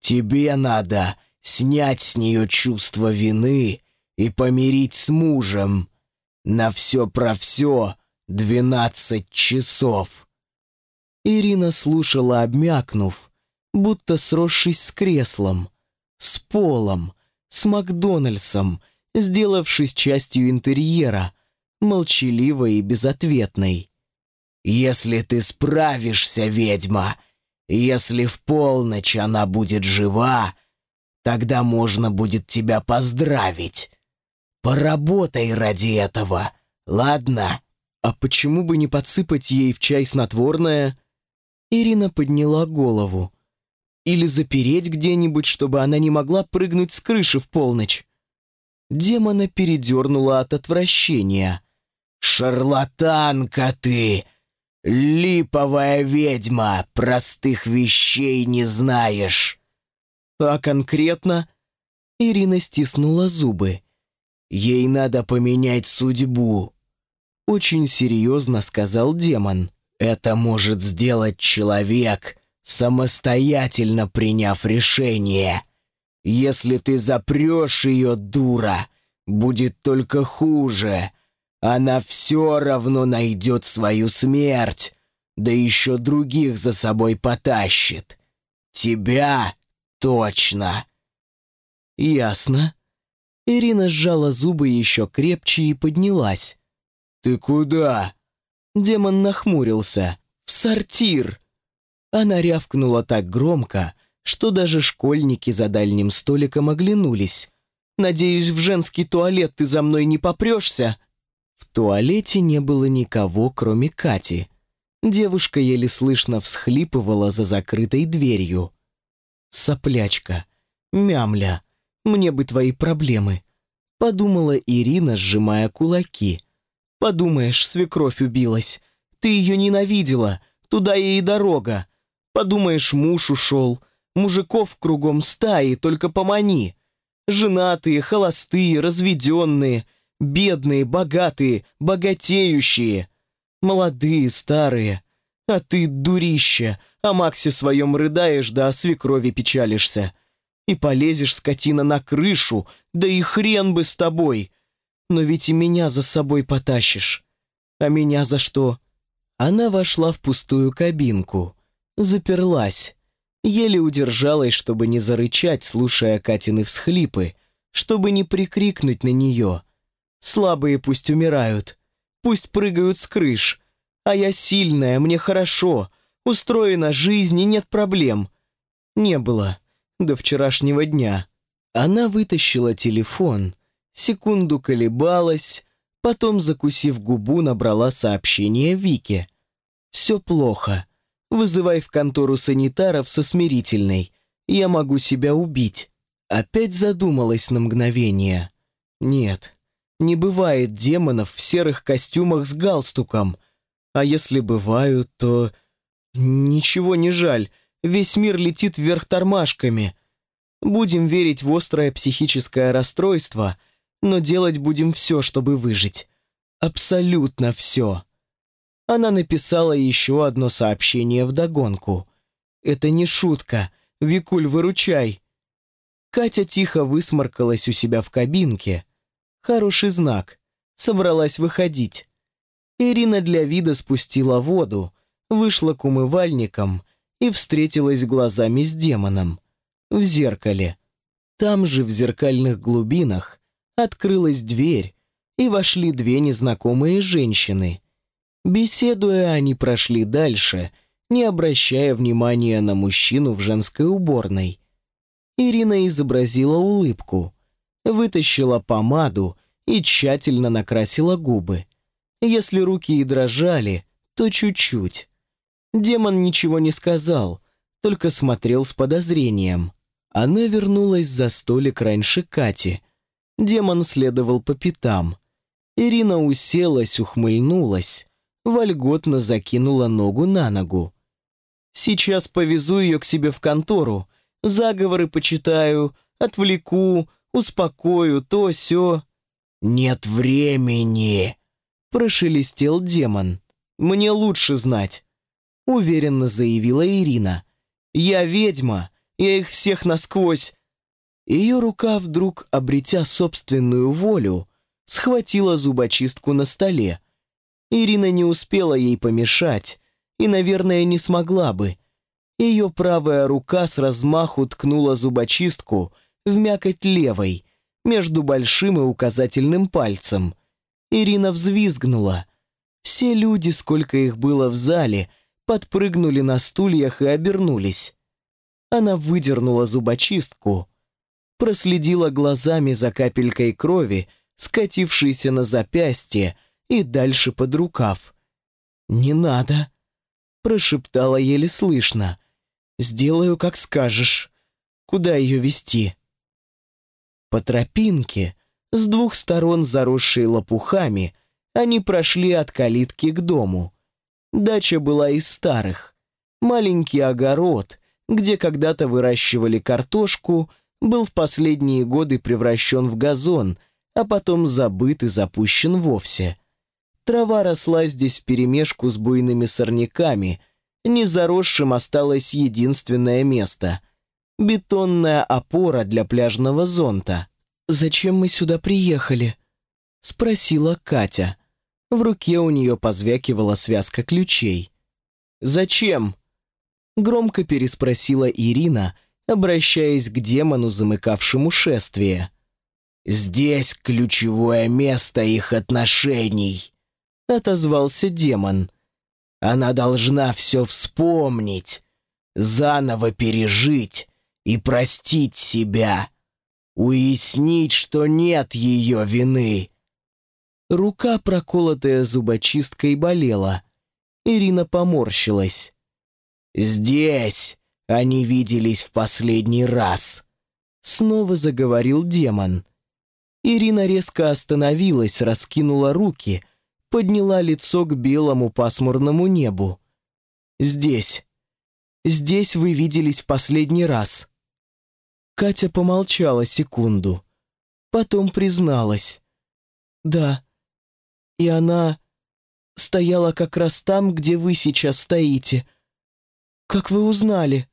«Тебе надо снять с нее чувство вины и помирить с мужем. На все про все двенадцать часов». Ирина слушала, обмякнув, будто сросшись с креслом, с полом, с Макдональдсом, сделавшись частью интерьера, молчаливой и безответной. «Если ты справишься, ведьма, если в полночь она будет жива, тогда можно будет тебя поздравить. Поработай ради этого, ладно?» «А почему бы не подсыпать ей в чай снотворное?» Ирина подняла голову. «Или запереть где-нибудь, чтобы она не могла прыгнуть с крыши в полночь?» Демона передернула от отвращения. «Шарлатанка ты! Липовая ведьма! Простых вещей не знаешь!» «А конкретно?» Ирина стиснула зубы. «Ей надо поменять судьбу», — очень серьезно сказал демон. «Это может сделать человек, самостоятельно приняв решение. Если ты запрешь ее, дура, будет только хуже. Она все равно найдет свою смерть, да еще других за собой потащит. Тебя точно. Ясно. Ирина сжала зубы еще крепче и поднялась. «Ты куда?» Демон нахмурился. «В сортир!» Она рявкнула так громко, что даже школьники за дальним столиком оглянулись. «Надеюсь, в женский туалет ты за мной не попрешься?» Туалете не было никого, кроме Кати. Девушка еле слышно всхлипывала за закрытой дверью. «Соплячка, мямля, мне бы твои проблемы», — подумала Ирина, сжимая кулаки. «Подумаешь, свекровь убилась. Ты ее ненавидела, туда ей дорога. Подумаешь, муж ушел, Мужиков кругом стаи, только помани. Женатые, холостые, разведенные, бедные, богатые, богатеющие. Молодые, старые. А ты дурища, о Максе своем рыдаешь, да о свекрови печалишься. И полезешь, скотина, на крышу, да и хрен бы с тобой. Но ведь и меня за собой потащишь. А меня за что? Она вошла в пустую кабинку. Заперлась еле удержалась, чтобы не зарычать, слушая Катины всхлипы, чтобы не прикрикнуть на нее. «Слабые пусть умирают, пусть прыгают с крыш, а я сильная, мне хорошо, устроена жизнь и нет проблем». Не было до вчерашнего дня. Она вытащила телефон, секунду колебалась, потом, закусив губу, набрала сообщение Вике. «Все плохо. Вызывай в контору санитаров со смирительной. Я могу себя убить». Опять задумалась на мгновение. «Нет, не бывает демонов в серых костюмах с галстуком. А если бывают, то... Ничего не жаль, весь мир летит вверх тормашками. Будем верить в острое психическое расстройство, но делать будем все, чтобы выжить. Абсолютно все». Она написала еще одно сообщение вдогонку. «Это не шутка. Викуль, выручай!» Катя тихо высморкалась у себя в кабинке. Хороший знак. Собралась выходить. Ирина для вида спустила воду, вышла к умывальникам и встретилась глазами с демоном. В зеркале. Там же, в зеркальных глубинах, открылась дверь, и вошли две незнакомые женщины — Беседуя, они прошли дальше, не обращая внимания на мужчину в женской уборной. Ирина изобразила улыбку, вытащила помаду и тщательно накрасила губы. Если руки и дрожали, то чуть-чуть. Демон ничего не сказал, только смотрел с подозрением. Она вернулась за столик раньше Кати. Демон следовал по пятам. Ирина уселась, ухмыльнулась, вольготно закинула ногу на ногу. «Сейчас повезу ее к себе в контору, заговоры почитаю, отвлеку, успокою, то все. «Нет времени!» — прошелестел демон. «Мне лучше знать», — уверенно заявила Ирина. «Я ведьма, я их всех насквозь». Ее рука вдруг, обретя собственную волю, схватила зубочистку на столе. Ирина не успела ей помешать и, наверное, не смогла бы. Ее правая рука с размаху ткнула зубочистку в мякоть левой, между большим и указательным пальцем. Ирина взвизгнула. Все люди, сколько их было в зале, подпрыгнули на стульях и обернулись. Она выдернула зубочистку, проследила глазами за капелькой крови, скатившейся на запястье и дальше под рукав. «Не надо», — прошептала еле слышно. «Сделаю, как скажешь. Куда ее вести?» По тропинке, с двух сторон заросшей лопухами, они прошли от калитки к дому. Дача была из старых. Маленький огород, где когда-то выращивали картошку, был в последние годы превращен в газон, а потом забыт и запущен вовсе. Трава росла здесь вперемешку с буйными сорняками, не заросшим осталось единственное место — бетонная опора для пляжного зонта. «Зачем мы сюда приехали?» — спросила Катя. В руке у нее позвякивала связка ключей. «Зачем?» — громко переспросила Ирина, обращаясь к демону, замыкавшему шествие. «Здесь ключевое место их отношений», — отозвался демон. «Она должна все вспомнить, заново пережить и простить себя, уяснить, что нет ее вины». Рука, проколотая зубочисткой, болела. Ирина поморщилась. «Здесь они виделись в последний раз», — снова заговорил демон. Ирина резко остановилась, раскинула руки, подняла лицо к белому пасмурному небу. «Здесь. Здесь вы виделись в последний раз». Катя помолчала секунду. Потом призналась. «Да, и она стояла как раз там, где вы сейчас стоите. Как вы узнали?»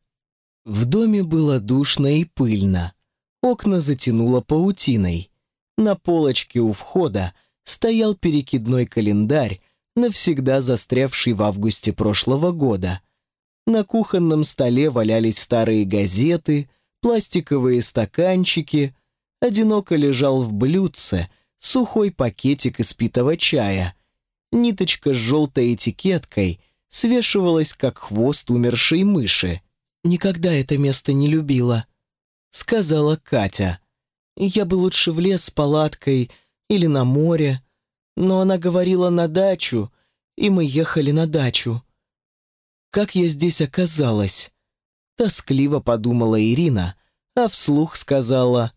В доме было душно и пыльно. Окна затянуло паутиной. На полочке у входа стоял перекидной календарь, навсегда застрявший в августе прошлого года. На кухонном столе валялись старые газеты, пластиковые стаканчики. Одиноко лежал в блюдце сухой пакетик испитого чая. Ниточка с желтой этикеткой свешивалась, как хвост умершей мыши. «Никогда это место не любила», — сказала Катя. «Я бы лучше в лес с палаткой или на море, но она говорила на дачу, и мы ехали на дачу. Как я здесь оказалась?» Тоскливо подумала Ирина, а вслух сказала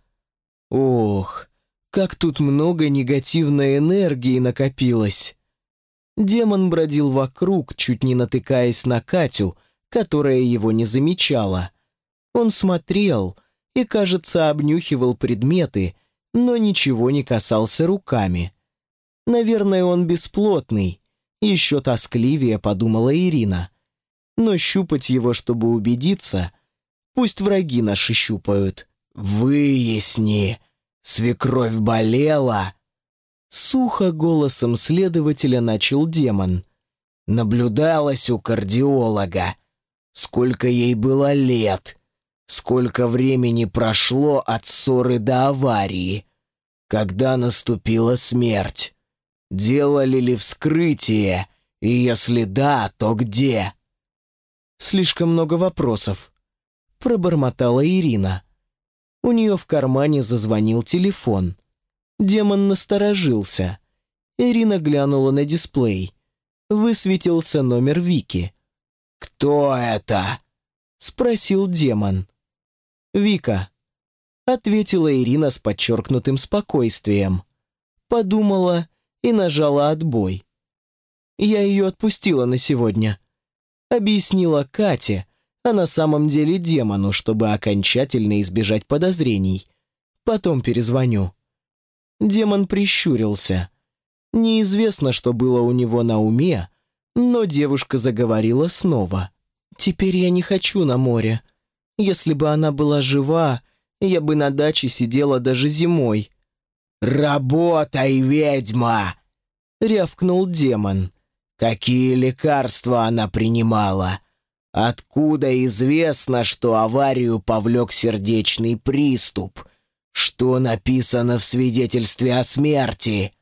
«Ох, как тут много негативной энергии накопилось. Демон бродил вокруг, чуть не натыкаясь на Катю, которая его не замечала. Он смотрел и, кажется, обнюхивал предметы, но ничего не касался руками. Наверное, он бесплотный. Еще тоскливее, подумала Ирина. Но щупать его, чтобы убедиться, пусть враги наши щупают. «Выясни!» Свекровь болела!» Сухо голосом следователя начал демон. Наблюдалась у кардиолога. Сколько ей было лет? Сколько времени прошло от ссоры до аварии? Когда наступила смерть? Делали ли вскрытие? И если да, то где? Слишком много вопросов. Пробормотала Ирина. У нее в кармане зазвонил телефон. Демон насторожился. Ирина глянула на дисплей. Высветился номер Вики. «Кто это?» — спросил демон. «Вика», — ответила Ирина с подчеркнутым спокойствием. Подумала и нажала отбой. Я ее отпустила на сегодня. Объяснила Кате, а на самом деле демону, чтобы окончательно избежать подозрений. Потом перезвоню. Демон прищурился. Неизвестно, что было у него на уме, но девушка заговорила снова. «Теперь я не хочу на море. Если бы она была жива, я бы на даче сидела даже зимой». «Работай, ведьма!» — рявкнул демон. «Какие лекарства она принимала? Откуда известно, что аварию повлек сердечный приступ? Что написано в свидетельстве о смерти?»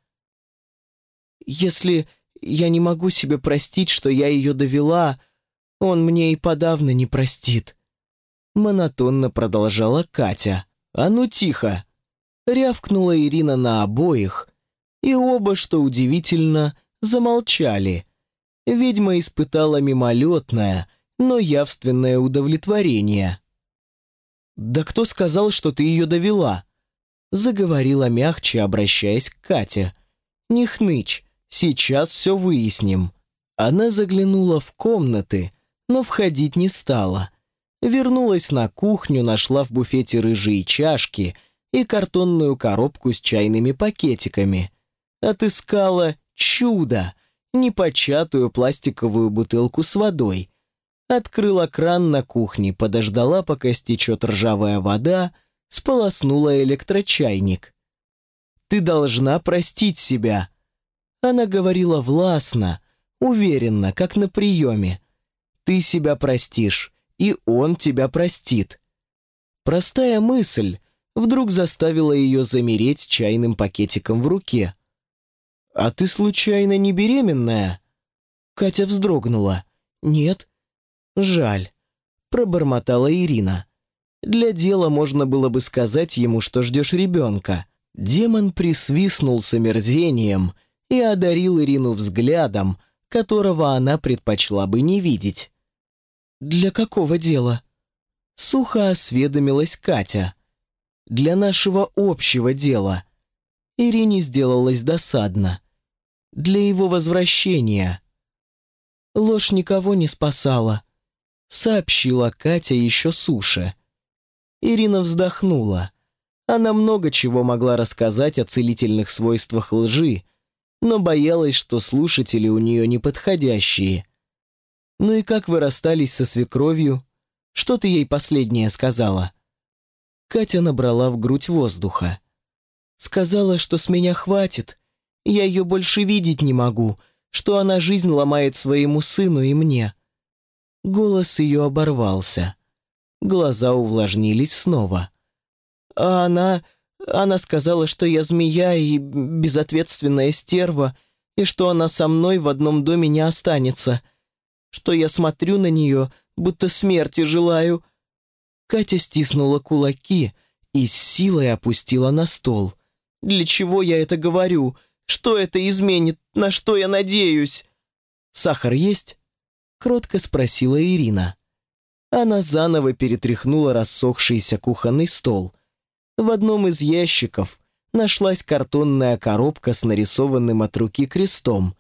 «Если я не могу себе простить, что я ее довела, он мне и подавно не простит». Монотонно продолжала Катя. «А ну тихо!» Рявкнула Ирина на обоих, и оба, что удивительно, замолчали. Ведьма испытала мимолетное, но явственное удовлетворение. «Да кто сказал, что ты ее довела?» Заговорила мягче, обращаясь к Кате. «Не хнычь, сейчас все выясним». Она заглянула в комнаты, но входить не стала. Вернулась на кухню, нашла в буфете рыжие чашки и картонную коробку с чайными пакетиками. Отыскала чудо, непочатую пластиковую бутылку с водой. Открыла кран на кухне, подождала, пока стечет ржавая вода, сполоснула электрочайник. «Ты должна простить себя», она говорила властно, уверенно, как на приеме. «Ты себя простишь, и он тебя простит». Простая мысль вдруг заставила ее замереть чайным пакетиком в руке. «А ты случайно не беременная?» Катя вздрогнула. «Нет». «Жаль», — пробормотала Ирина. «Для дела можно было бы сказать ему, что ждешь ребенка». Демон присвистнул с омерзением — и одарил Ирину взглядом, которого она предпочла бы не видеть. «Для какого дела?» Сухо осведомилась Катя. «Для нашего общего дела». Ирине сделалось досадно. «Для его возвращения». Ложь никого не спасала, сообщила Катя еще суше. Ирина вздохнула. Она много чего могла рассказать о целительных свойствах лжи, но боялась, что слушатели у нее неподходящие. «Ну и как вы расстались со свекровью? Что ты ей последнее сказала?» Катя набрала в грудь воздуха. «Сказала, что с меня хватит. Я ее больше видеть не могу, что она жизнь ломает своему сыну и мне». Голос ее оборвался. Глаза увлажнились снова. А она она сказала, что я змея и безответственная стерва, и что она со мной в одном доме не останется, что я смотрю на нее, будто смерти желаю». Катя стиснула кулаки и с силой опустила на стол. «Для чего я это говорю? Что это изменит? На что я надеюсь?» «Сахар есть?» — кротко спросила Ирина. Она заново перетряхнула рассохшийся кухонный стол — в одном из ящиков нашлась картонная коробка с нарисованным от руки крестом.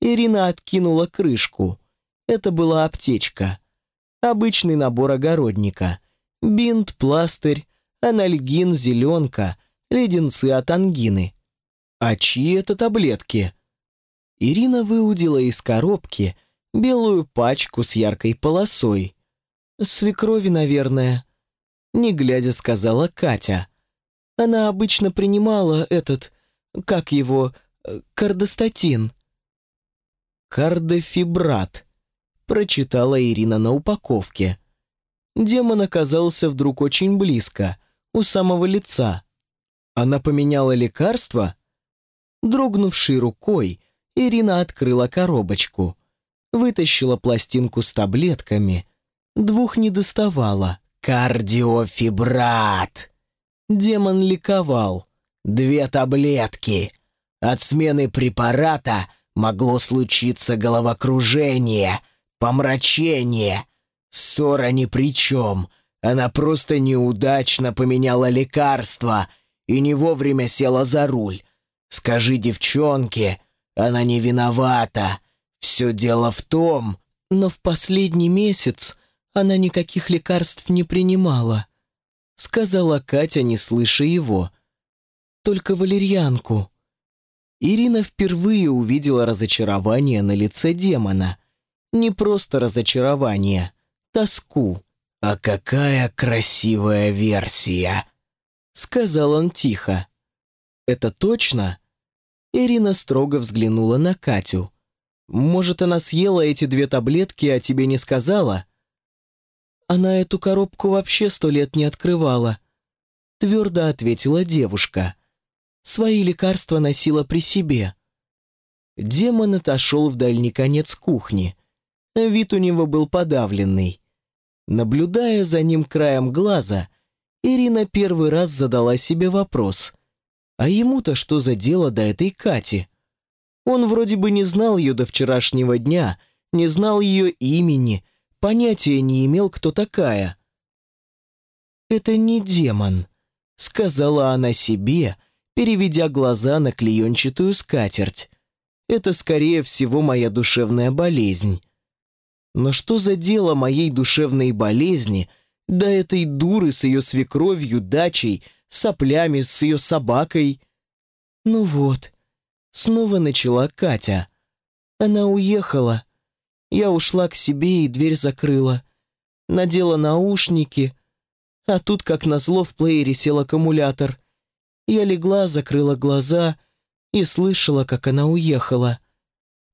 Ирина откинула крышку. Это была аптечка. Обычный набор огородника. Бинт, пластырь, анальгин, зеленка, леденцы от ангины. А чьи это таблетки? Ирина выудила из коробки белую пачку с яркой полосой. Свекрови, наверное не глядя сказала Катя. Она обычно принимала этот, как его, э, кардостатин. «Кардефибрат», — прочитала Ирина на упаковке. Демон оказался вдруг очень близко, у самого лица. Она поменяла лекарство? Дрогнувшей рукой, Ирина открыла коробочку. вытащила пластинку с таблетками. Двух не доставала. «Кардиофибрат!» Демон ликовал. «Две таблетки. От смены препарата могло случиться головокружение, помрачение. Ссора ни при чем. Она просто неудачно поменяла лекарство и не вовремя села за руль. Скажи девчонке, она не виновата. Все дело в том, но в последний месяц она никаких лекарств не принимала, сказала Катя, не слыша его. Только валерьянку. Ирина впервые увидела разочарование на лице демона. Не просто разочарование, тоску. «А какая красивая версия!» Сказал он тихо. «Это точно?» Ирина строго взглянула на Катю. «Может, она съела эти две таблетки, а тебе не сказала?» «Она эту коробку вообще сто лет не открывала», твердо ответила девушка. «Свои лекарства носила при себе». Демон отошел в дальний конец кухни. Вид у него был подавленный. Наблюдая за ним краем глаза, Ирина первый раз задала себе вопрос. А ему-то что за дело до этой Кати? Он вроде бы не знал ее до вчерашнего дня, не знал ее имени, понятия не имел, кто такая. «Это не демон», — сказала она себе, переведя глаза на клеенчатую скатерть. «Это, скорее всего, моя душевная болезнь». Но что за дело моей душевной болезни до этой дуры с ее свекровью, дачей, соплями, с ее собакой? Ну вот, снова начала Катя. Она уехала. Я ушла к себе и дверь закрыла. Надела наушники, а тут, как назло, в плеере сел аккумулятор. Я легла, закрыла глаза и слышала, как она уехала.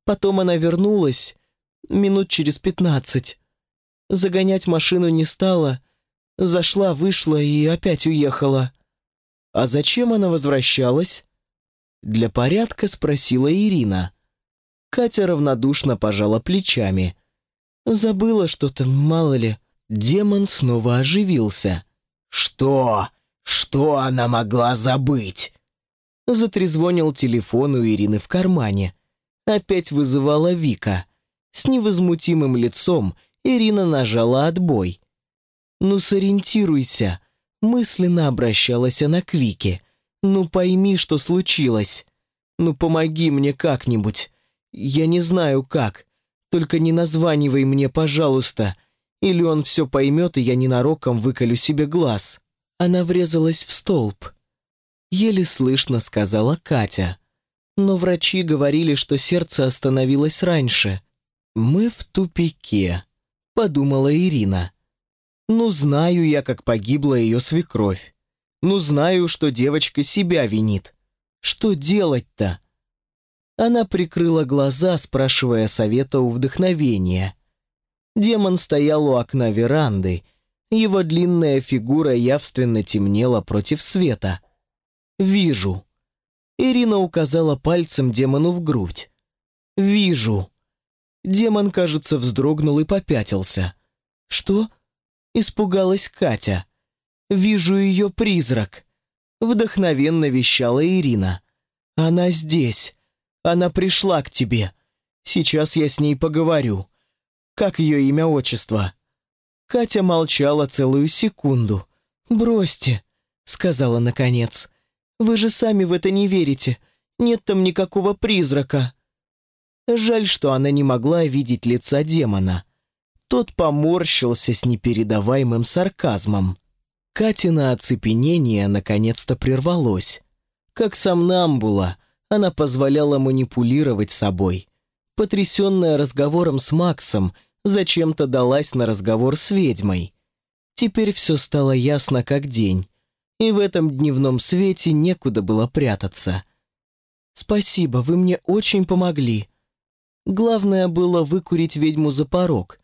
Потом она вернулась, минут через пятнадцать. Загонять машину не стала, зашла, вышла и опять уехала. А зачем она возвращалась? Для порядка спросила Ирина. Катя равнодушно пожала плечами. Забыла что-то, мало ли. Демон снова оживился. «Что? Что она могла забыть?» Затрезвонил телефон у Ирины в кармане. Опять вызывала Вика. С невозмутимым лицом Ирина нажала отбой. «Ну сориентируйся», — мысленно обращалась она к Вике. «Ну пойми, что случилось. Ну помоги мне как-нибудь. Я не знаю как. Только не названивай мне, пожалуйста. Или он все поймет, и я ненароком выколю себе глаз». Она врезалась в столб. Еле слышно сказала Катя. Но врачи говорили, что сердце остановилось раньше. «Мы в тупике», — подумала Ирина. «Ну, знаю я, как погибла ее свекровь. Ну, знаю, что девочка себя винит. Что делать-то?» Она прикрыла глаза, спрашивая совета у вдохновения. Демон стоял у окна веранды. Его длинная фигура явственно темнела против света. «Вижу». Ирина указала пальцем демону в грудь. «Вижу». Демон, кажется, вздрогнул и попятился. «Что?» — испугалась Катя. «Вижу ее призрак», — вдохновенно вещала Ирина. «Она здесь. Она пришла к тебе. Сейчас я с ней поговорю. Как ее имя-отчество?» Катя молчала целую секунду. «Бросьте», — сказала наконец. «Вы же сами в это не верите. Нет там никакого призрака». Жаль, что она не могла видеть лица демона. Тот поморщился с непередаваемым сарказмом. Катина оцепенение наконец-то прервалось. Как сомнамбула, она позволяла манипулировать собой. Потрясенная разговором с Максом, зачем-то далась на разговор с ведьмой. Теперь все стало ясно как день, и в этом дневном свете некуда было прятаться. «Спасибо, вы мне очень помогли», Главное было выкурить ведьму за порог.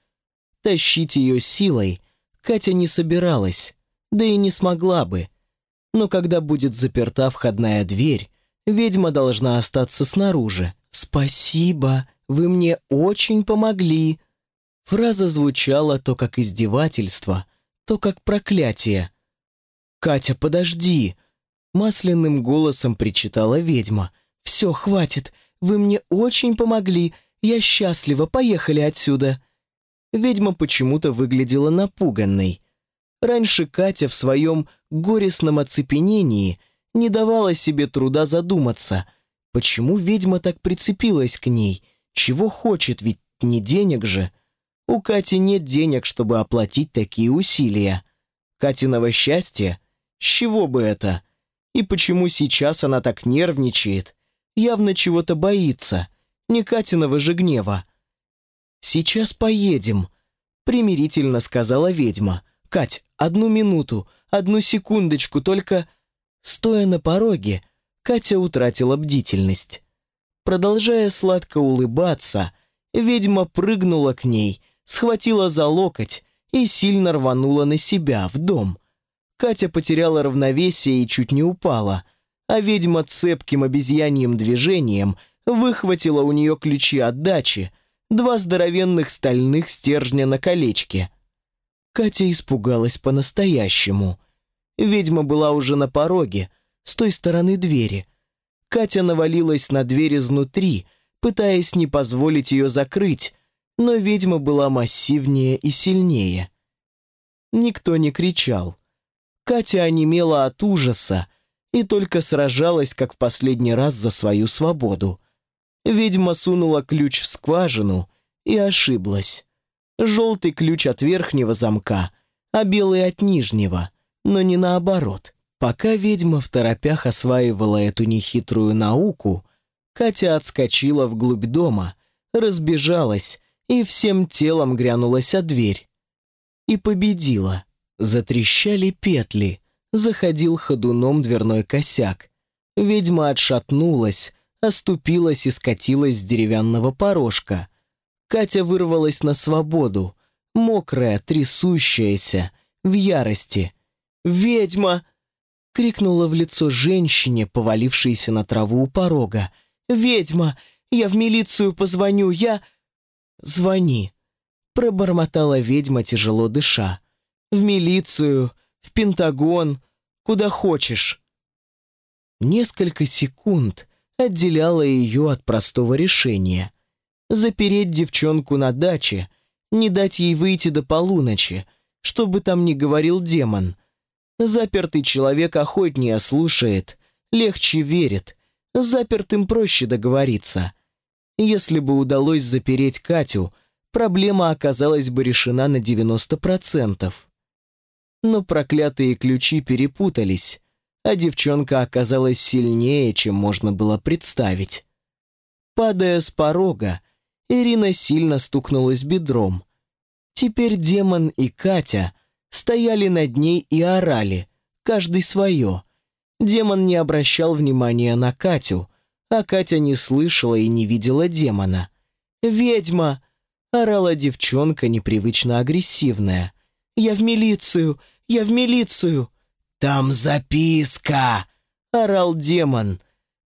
Тащить ее силой Катя не собиралась, да и не смогла бы. Но когда будет заперта входная дверь, ведьма должна остаться снаружи. «Спасибо, вы мне очень помогли». Фраза звучала то как издевательство, то как проклятие. «Катя, подожди!» Масляным голосом причитала ведьма. «Все, хватит, вы мне очень помогли, я счастлива, поехали отсюда». Ведьма почему-то выглядела напуганной. Раньше Катя в своем горестном оцепенении не давала себе труда задуматься, почему ведьма так прицепилась к ней, чего хочет, ведь не денег же. У Кати нет денег, чтобы оплатить такие усилия. Катиного счастья? С чего бы это? И почему сейчас она так нервничает? Явно чего-то боится. Не Катиного же гнева. «Сейчас поедем», — примирительно сказала ведьма. «Кать, одну минуту, одну секундочку, только...» Стоя на пороге, Катя утратила бдительность. Продолжая сладко улыбаться, ведьма прыгнула к ней, схватила за локоть и сильно рванула на себя, в дом. Катя потеряла равновесие и чуть не упала, а ведьма цепким обезьяньим движением выхватила у нее ключи от дачи, два здоровенных стальных стержня на колечке. Катя испугалась по-настоящему. Ведьма была уже на пороге, с той стороны двери. Катя навалилась на дверь изнутри, пытаясь не позволить ее закрыть, но ведьма была массивнее и сильнее. Никто не кричал. Катя онемела от ужаса и только сражалась, как в последний раз, за свою свободу. Ведьма сунула ключ в скважину и ошиблась. Желтый ключ от верхнего замка, а белый от нижнего, но не наоборот. Пока ведьма в торопях осваивала эту нехитрую науку, Катя отскочила вглубь дома, разбежалась и всем телом грянулась о дверь. И победила. Затрещали петли, заходил ходуном дверной косяк. Ведьма отшатнулась, оступилась и скатилась с деревянного порожка. Катя вырвалась на свободу, мокрая, трясущаяся, в ярости. «Ведьма!» — крикнула в лицо женщине, повалившейся на траву у порога. «Ведьма! Я в милицию позвоню, я...» «Звони!» — пробормотала ведьма, тяжело дыша. «В милицию, в Пентагон, куда хочешь». Несколько секунд отделяло ее от простого решения. Запереть девчонку на даче, не дать ей выйти до полуночи, чтобы там не говорил демон. Запертый человек охотнее слушает, легче верит, запертым проще договориться. Если бы удалось запереть Катю, проблема оказалась бы решена на 90%. Но проклятые ключи перепутались, а девчонка оказалась сильнее, чем можно было представить. Падая с порога, Ирина сильно стукнулась бедром. Теперь демон и Катя стояли над ней и орали, каждый свое. Демон не обращал внимания на Катю, а Катя не слышала и не видела демона. «Ведьма!» — орала девчонка, непривычно агрессивная. «Я в милицию! Я в милицию!» «Там записка!» — орал демон.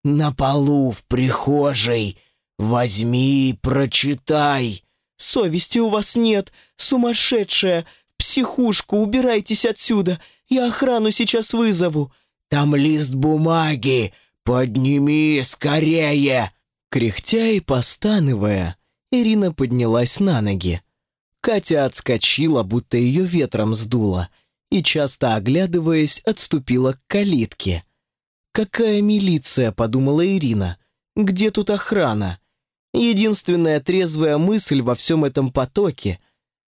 «На полу в прихожей. Возьми и прочитай!» «Совести у вас нет, сумасшедшая! В психушку, убирайтесь отсюда! Я охрану сейчас вызову!» «Там лист бумаги! Подними скорее!» Кряхтя и постанывая, Ирина поднялась на ноги. Катя отскочила, будто ее ветром сдуло, и, часто оглядываясь, отступила к калитке. «Какая милиция?» — подумала Ирина. «Где тут охрана?» Единственная трезвая мысль во всем этом потоке —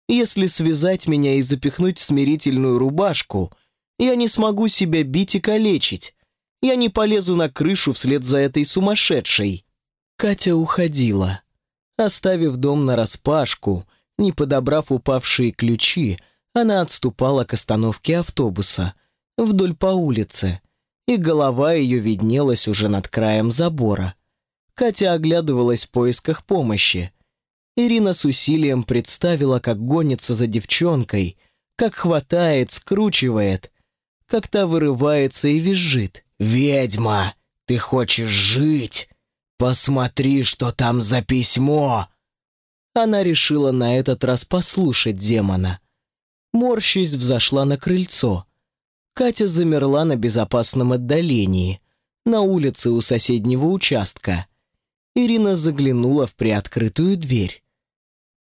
если связать меня и запихнуть в смирительную рубашку, я не смогу себя бить и калечить. Я не полезу на крышу вслед за этой сумасшедшей. Катя уходила. Оставив дом нараспашку, не подобрав упавшие ключи, она отступала к остановке автобуса, вдоль по улице, и голова ее виднелась уже над краем забора. Катя оглядывалась в поисках помощи. Ирина с усилием представила, как гонится за девчонкой, как хватает, скручивает, как та вырывается и визжит. «Ведьма, ты хочешь жить? Посмотри, что там за письмо!» Она решила на этот раз послушать демона. Морщись взошла на крыльцо. Катя замерла на безопасном отдалении, на улице у соседнего участка. Ирина заглянула в приоткрытую дверь.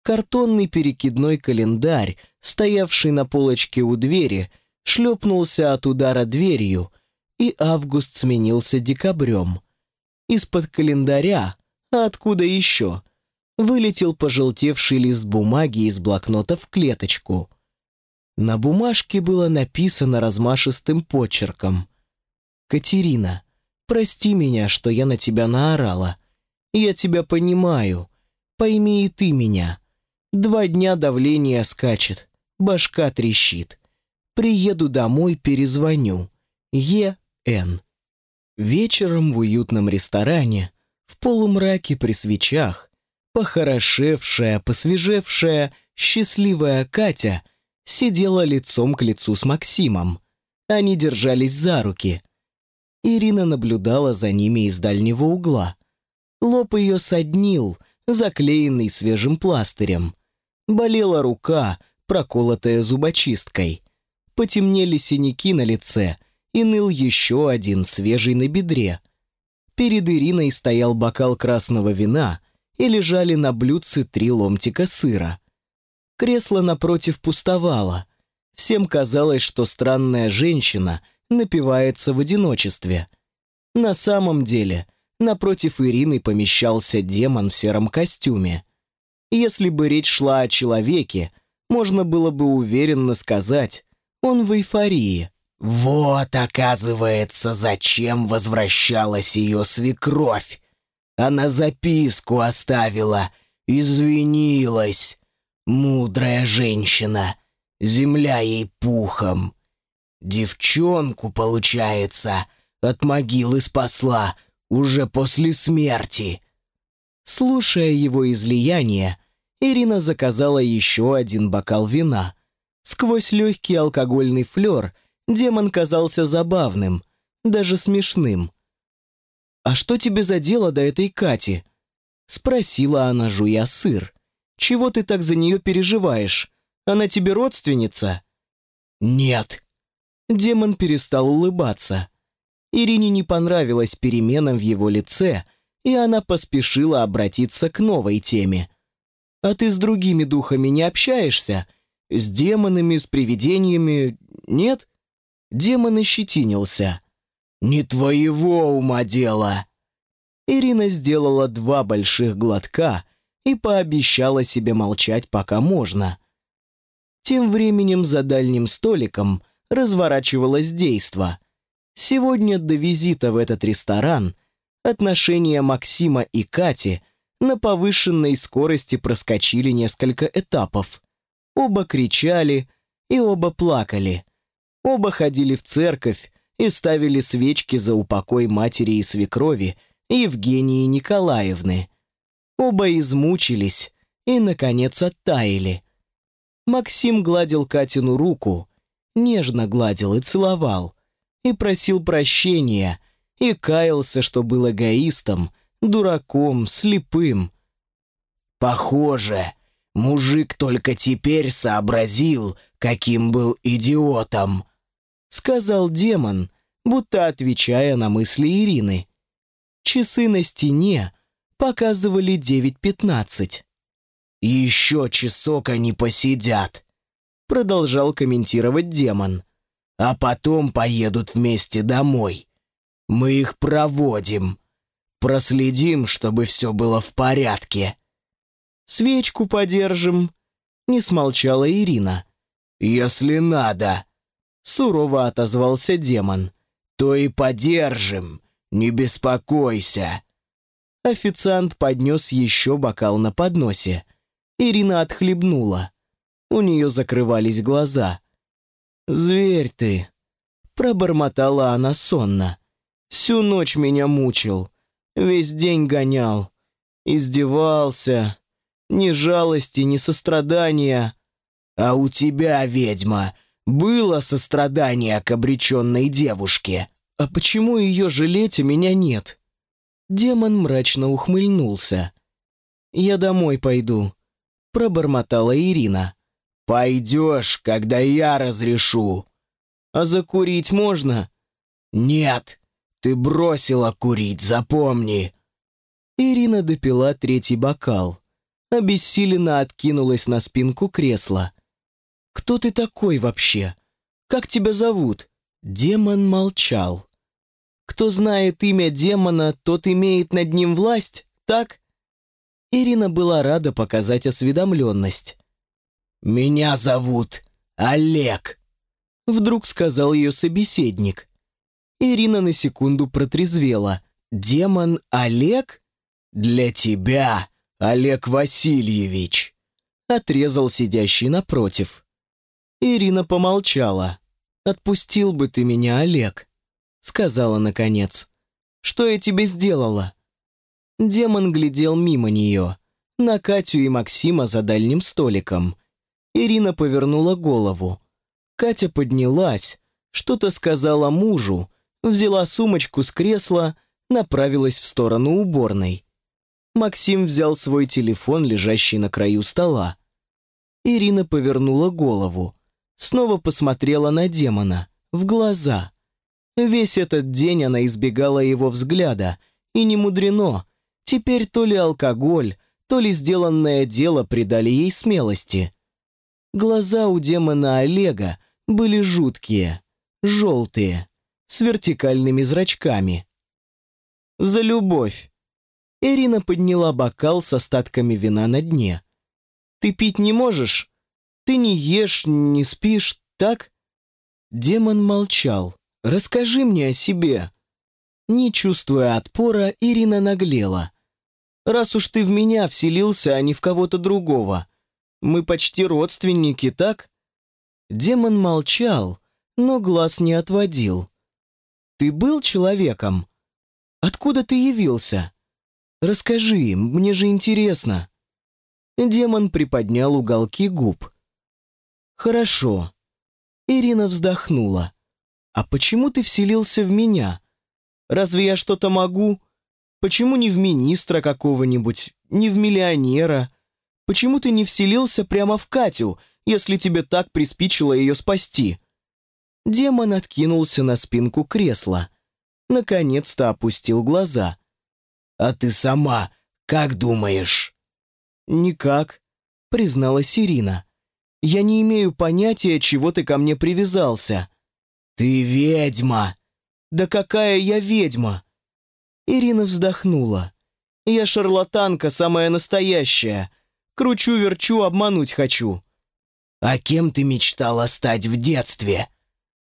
Картонный перекидной календарь, стоявший на полочке у двери, шлепнулся от удара дверью, и август сменился декабрем. Из-под календаря, а откуда еще, вылетел пожелтевший лист бумаги из блокнота в клеточку. На бумажке было написано размашистым почерком. «Катерина, прости меня, что я на тебя наорала. Я тебя понимаю. Пойми и ты меня. Два дня давление скачет, башка трещит. Приеду домой, перезвоню. Е.Н. Вечером в уютном ресторане, в полумраке при свечах, похорошевшая, посвежевшая, счастливая Катя сидела лицом к лицу с Максимом. Они держались за руки. Ирина наблюдала за ними из дальнего угла. Лоб ее соднил, заклеенный свежим пластырем. Болела рука, проколотая зубочисткой. Потемнели синяки на лице, и ныл еще один, свежий на бедре. Перед Ириной стоял бокал красного вина, и лежали на блюдце три ломтика сыра. Кресло напротив пустовало. Всем казалось, что странная женщина напивается в одиночестве. На самом деле Напротив Ирины помещался демон в сером костюме. Если бы речь шла о человеке, можно было бы уверенно сказать, он в эйфории. «Вот, оказывается, зачем возвращалась ее свекровь. Она записку оставила, извинилась. Мудрая женщина, земля ей пухом. Девчонку, получается, от могилы спасла, уже после смерти». Слушая его излияние, Ирина заказала еще один бокал вина. Сквозь легкий алкогольный флер демон казался забавным, даже смешным. «А что тебе за дело до этой Кати?» Спросила она, жуя сыр. «Чего ты так за нее переживаешь? Она тебе родственница?» «Нет». Демон перестал улыбаться. Ирине не понравилась перемена в его лице, и она поспешила обратиться к новой теме. «А ты с другими духами не общаешься? С демонами, с привидениями? Нет?» Демон ощетинился. «Не твоего ума дело!» Ирина сделала два больших глотка и пообещала себе молчать, пока можно. Тем временем за дальним столиком разворачивалось действо. Сегодня до визита в этот ресторан отношения Максима и Кати на повышенной скорости проскочили несколько этапов. Оба кричали и оба плакали. Оба ходили в церковь и ставили свечки за упокой матери и свекрови Евгении Николаевны. Оба измучились и, наконец, оттаяли. Максим гладил Катину руку, нежно гладил и целовал – и просил прощения, и каялся, что был эгоистом, дураком, слепым. «Похоже, мужик только теперь сообразил, каким был идиотом», сказал демон, будто отвечая на мысли Ирины. Часы на стене показывали девять пятнадцать. «Еще часок они посидят», продолжал комментировать демон а потом поедут вместе домой. Мы их проводим. Проследим, чтобы все было в порядке. Свечку подержим, не смолчала Ирина. Если надо, сурово отозвался демон. То и подержим, не беспокойся. Официант поднес еще бокал на подносе. Ирина отхлебнула. У нее закрывались глаза. «Зверь ты!» Пробормотала она сонно. «Всю ночь меня мучил, весь день гонял, издевался, ни жалости, ни сострадания». «А у тебя, ведьма, было сострадание к обреченной девушке?» «А почему ее жалеть, а меня нет?» Демон мрачно ухмыльнулся. «Я домой пойду», — пробормотала Ирина. «Пойдешь, когда я разрешу». «А закурить можно?» «Нет, ты бросила курить, запомни». Ирина допила третий бокал. Обессиленно откинулась на спинку кресла. «Кто ты такой вообще? Как тебя зовут?» Демон молчал. «Кто знает имя демона, тот имеет над ним власть, так?» Ирина была рада показать осведомленность. «Меня зовут Олег», — вдруг сказал ее собеседник. Ирина на секунду протрезвела. «Демон Олег?» «Для тебя, Олег Васильевич», — отрезал сидящий напротив. Ирина помолчала. «Отпустил бы ты меня, Олег», — сказала наконец. «Что я тебе сделала?» Демон глядел мимо нее, на Катю и Максима за дальним столиком. Ирина повернула голову. Катя поднялась, что-то сказала мужу, взяла сумочку с кресла, направилась в сторону уборной. Максим взял свой телефон, лежащий на краю стола. Ирина повернула голову, снова посмотрела на демона, в глаза. Весь этот день она избегала его взгляда, и не мудрено. Теперь то ли алкоголь, то ли сделанное дело придали ей смелости. Глаза у демона Олега были жуткие, желтые с вертикальными зрачками. «За любовь!» Ирина подняла бокал с остатками вина на дне. «Ты пить не можешь? Ты не ешь, не спишь, так?» Демон молчал. «Расскажи мне о себе». Не чувствуя отпора, Ирина наглела. «Раз уж ты в меня вселился, а не в кого-то другого. Мы почти родственники, так?» Демон молчал, но глаз не отводил. Ты был человеком? Откуда ты явился? Расскажи, мне же интересно». Демон приподнял уголки губ. «Хорошо». Ирина вздохнула. «А почему ты вселился в меня? Разве я что-то могу? Почему не в министра какого-нибудь, не в миллионера? Почему ты не вселился прямо в Катю, если тебе так приспичило ее спасти?» Демон откинулся на спинку кресла. Наконец-то опустил глаза. «А ты сама как думаешь?» «Никак», — призналась Ирина. «Я не имею понятия, чего ты ко мне привязался». «Ты ведьма!» «Да какая я ведьма!» Ирина вздохнула. «Я шарлатанка, самая настоящая. Кручу-верчу, обмануть хочу». «А кем ты мечтала стать в детстве?»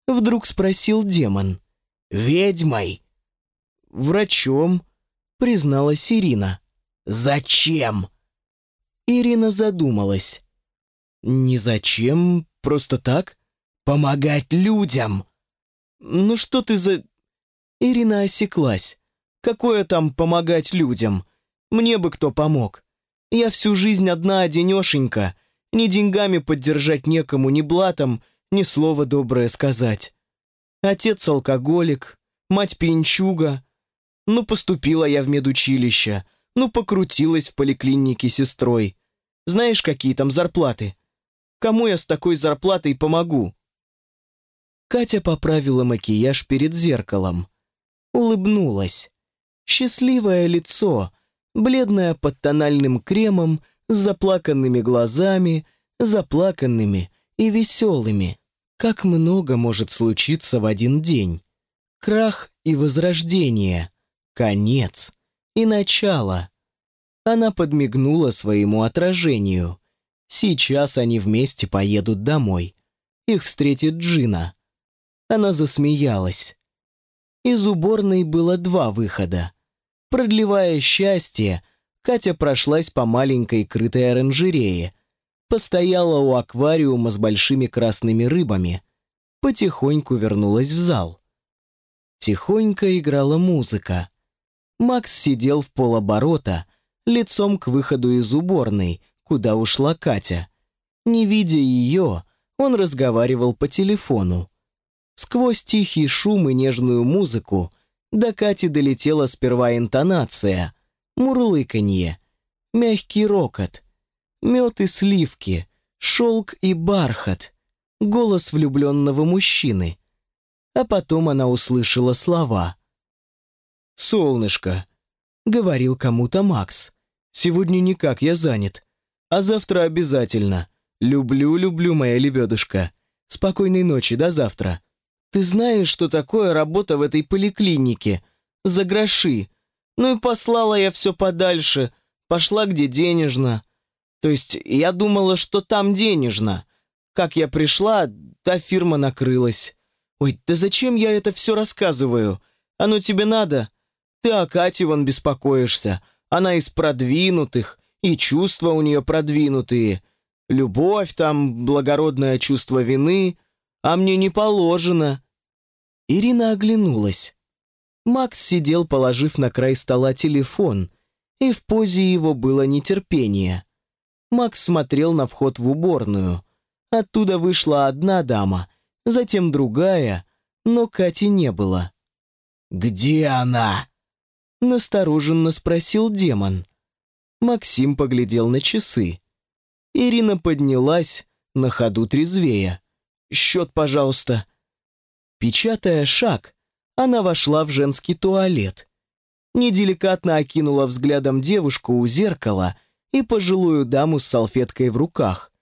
Вдруг спросил демон. «Ведьмой?» «Врачом», призналась Ирина. «Зачем?» Ирина задумалась. «Не зачем, просто так. Помогать людям!» «Ну что ты за...» Ирина осеклась. «Какое там помогать людям? Мне бы кто помог. Я всю жизнь одна одинешенька. Ни деньгами поддержать некому, ни блатом, ни слова доброе сказать. Отец алкоголик, мать пьянчуга. Ну, поступила я в медучилище, ну, покрутилась в поликлинике сестрой. Знаешь, какие там зарплаты? Кому я с такой зарплатой помогу?» Катя поправила макияж перед зеркалом. Улыбнулась. Счастливое лицо, бледное под тональным кремом, с заплаканными глазами, заплаканными и веселыми. Как много может случиться в один день. Крах и возрождение, конец и начало. Она подмигнула своему отражению. Сейчас они вместе поедут домой. Их встретит Джина. Она засмеялась. Из уборной было два выхода. Продлевая счастье, Катя прошлась по маленькой крытой оранжерее, постояла у аквариума с большими красными рыбами, потихоньку вернулась в зал. Тихонько играла музыка. Макс сидел в полоборота, лицом к выходу из уборной, куда ушла Катя. Не видя ее, он разговаривал по телефону. Сквозь тихий шум и нежную музыку До Кати долетела сперва интонация, мурлыканье, мягкий рокот, мед и сливки, шелк и бархат, голос влюбленного мужчины. А потом она услышала слова. «Солнышко», — говорил кому-то Макс, — «сегодня никак, я занят, а завтра обязательно. Люблю, люблю, моя лебедушка. Спокойной ночи, до завтра. Ты знаешь, что такое работа в этой поликлинике? За гроши. Ну и послала я все подальше, пошла где денежно. То есть я думала, что там денежно. Как я пришла, та фирма накрылась. Ой, да зачем я это все рассказываю? Оно тебе надо? Ты о Кате вон беспокоишься. Она из продвинутых, и чувства у нее продвинутые. Любовь там, благородное чувство вины, а мне не положено». Ирина оглянулась. Макс сидел, положив на край стола телефон, и в позе его было нетерпение. Макс смотрел на вход в уборную. Оттуда вышла одна дама, затем другая, но Кати не было. «Где она?» Настороженно спросил демон. Максим поглядел на часы. Ирина поднялась, на ходу трезвея. «Счет, пожалуйста». Печатая шаг, она вошла в женский туалет. Неделикатно окинула взглядом девушку у зеркала и пожилую даму с салфеткой в руках.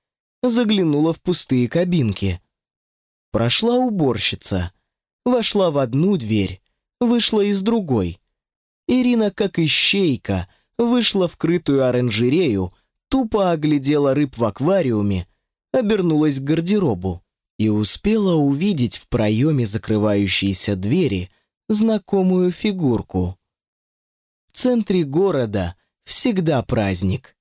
Заглянула в пустые кабинки. Прошла уборщица. Вошла в одну дверь, вышла из другой. Ирина, как ищейка, вышла в крытую оранжерею, тупо оглядела рыб в аквариуме, обернулась к гардеробу и успела увидеть в проеме закрывающейся двери знакомую фигурку. В центре города всегда праздник.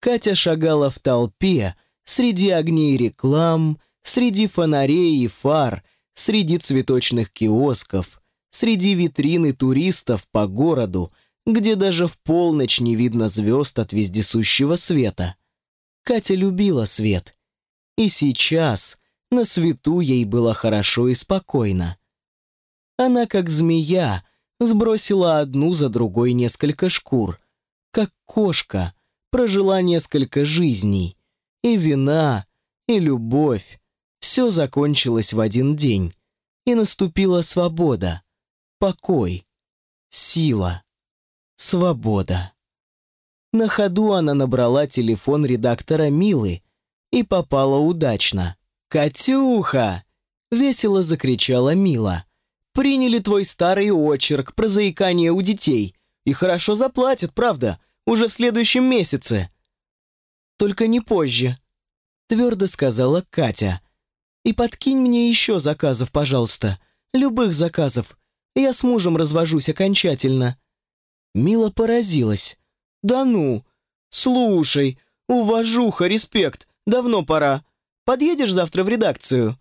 Катя шагала в толпе, среди огней реклам, среди фонарей и фар, среди цветочных киосков, среди витрины туристов по городу, где даже в полночь не видно звезд от вездесущего света. Катя любила свет. И сейчас на свету ей было хорошо и спокойно. Она, как змея, сбросила одну за другой несколько шкур. Как кошка, прожила несколько жизней. И вина, и любовь. Все закончилось в один день. И наступила свобода, покой, сила свобода. На ходу она набрала телефон редактора Милы и попала удачно. «Катюха!» — весело закричала Мила. «Приняли твой старый очерк про заикание у детей. И хорошо заплатят, правда, уже в следующем месяце». «Только не позже», — твердо сказала Катя. «И подкинь мне еще заказов, пожалуйста. Любых заказов. Я с мужем развожусь окончательно». Мила поразилась. «Да ну! Слушай, уважуха, респект, давно пора. Подъедешь завтра в редакцию?»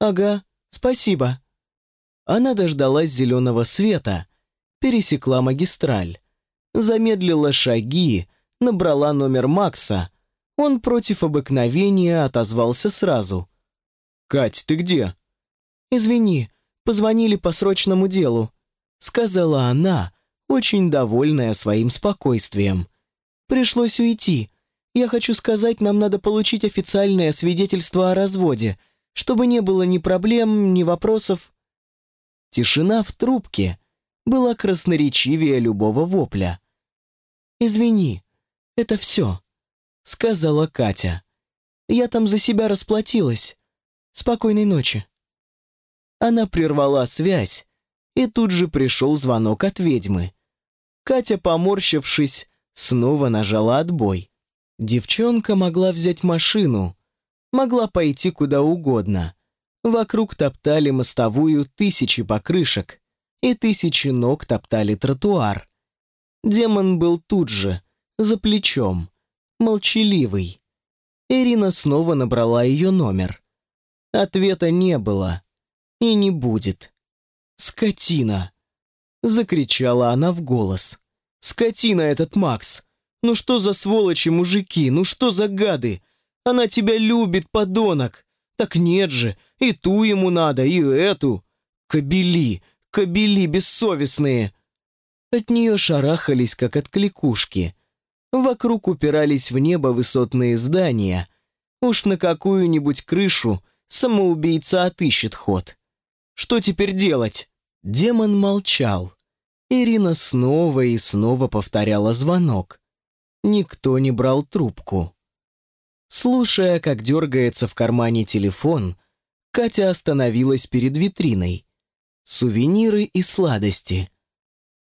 «Ага, спасибо». Она дождалась зеленого света, пересекла магистраль, замедлила шаги, набрала номер Макса. Он против обыкновения отозвался сразу. «Кать, ты где?» «Извини, позвонили по срочному делу», — сказала она, очень довольная своим спокойствием. «Пришлось уйти. Я хочу сказать, нам надо получить официальное свидетельство о разводе, чтобы не было ни проблем, ни вопросов». Тишина в трубке была красноречивее любого вопля. «Извини, это все», — сказала Катя. «Я там за себя расплатилась. Спокойной ночи». Она прервала связь, и тут же пришел звонок от ведьмы. Катя, поморщившись, снова нажала отбой. Девчонка могла взять машину, могла пойти куда угодно. Вокруг топтали мостовую тысячи покрышек, и тысячи ног топтали тротуар. Демон был тут же, за плечом, молчаливый. Ирина снова набрала ее номер. Ответа не было и не будет. Скотина! Закричала она в голос. «Скотина этот Макс! Ну что за сволочи мужики? Ну что за гады? Она тебя любит, подонок! Так нет же, и ту ему надо, и эту! Кобели! Кобели бессовестные!» От нее шарахались, как от кликушки. Вокруг упирались в небо высотные здания. Уж на какую-нибудь крышу самоубийца отыщет ход. Что теперь делать? Демон молчал. Ирина снова и снова повторяла звонок. Никто не брал трубку. Слушая, как дергается в кармане телефон, Катя остановилась перед витриной. Сувениры и сладости.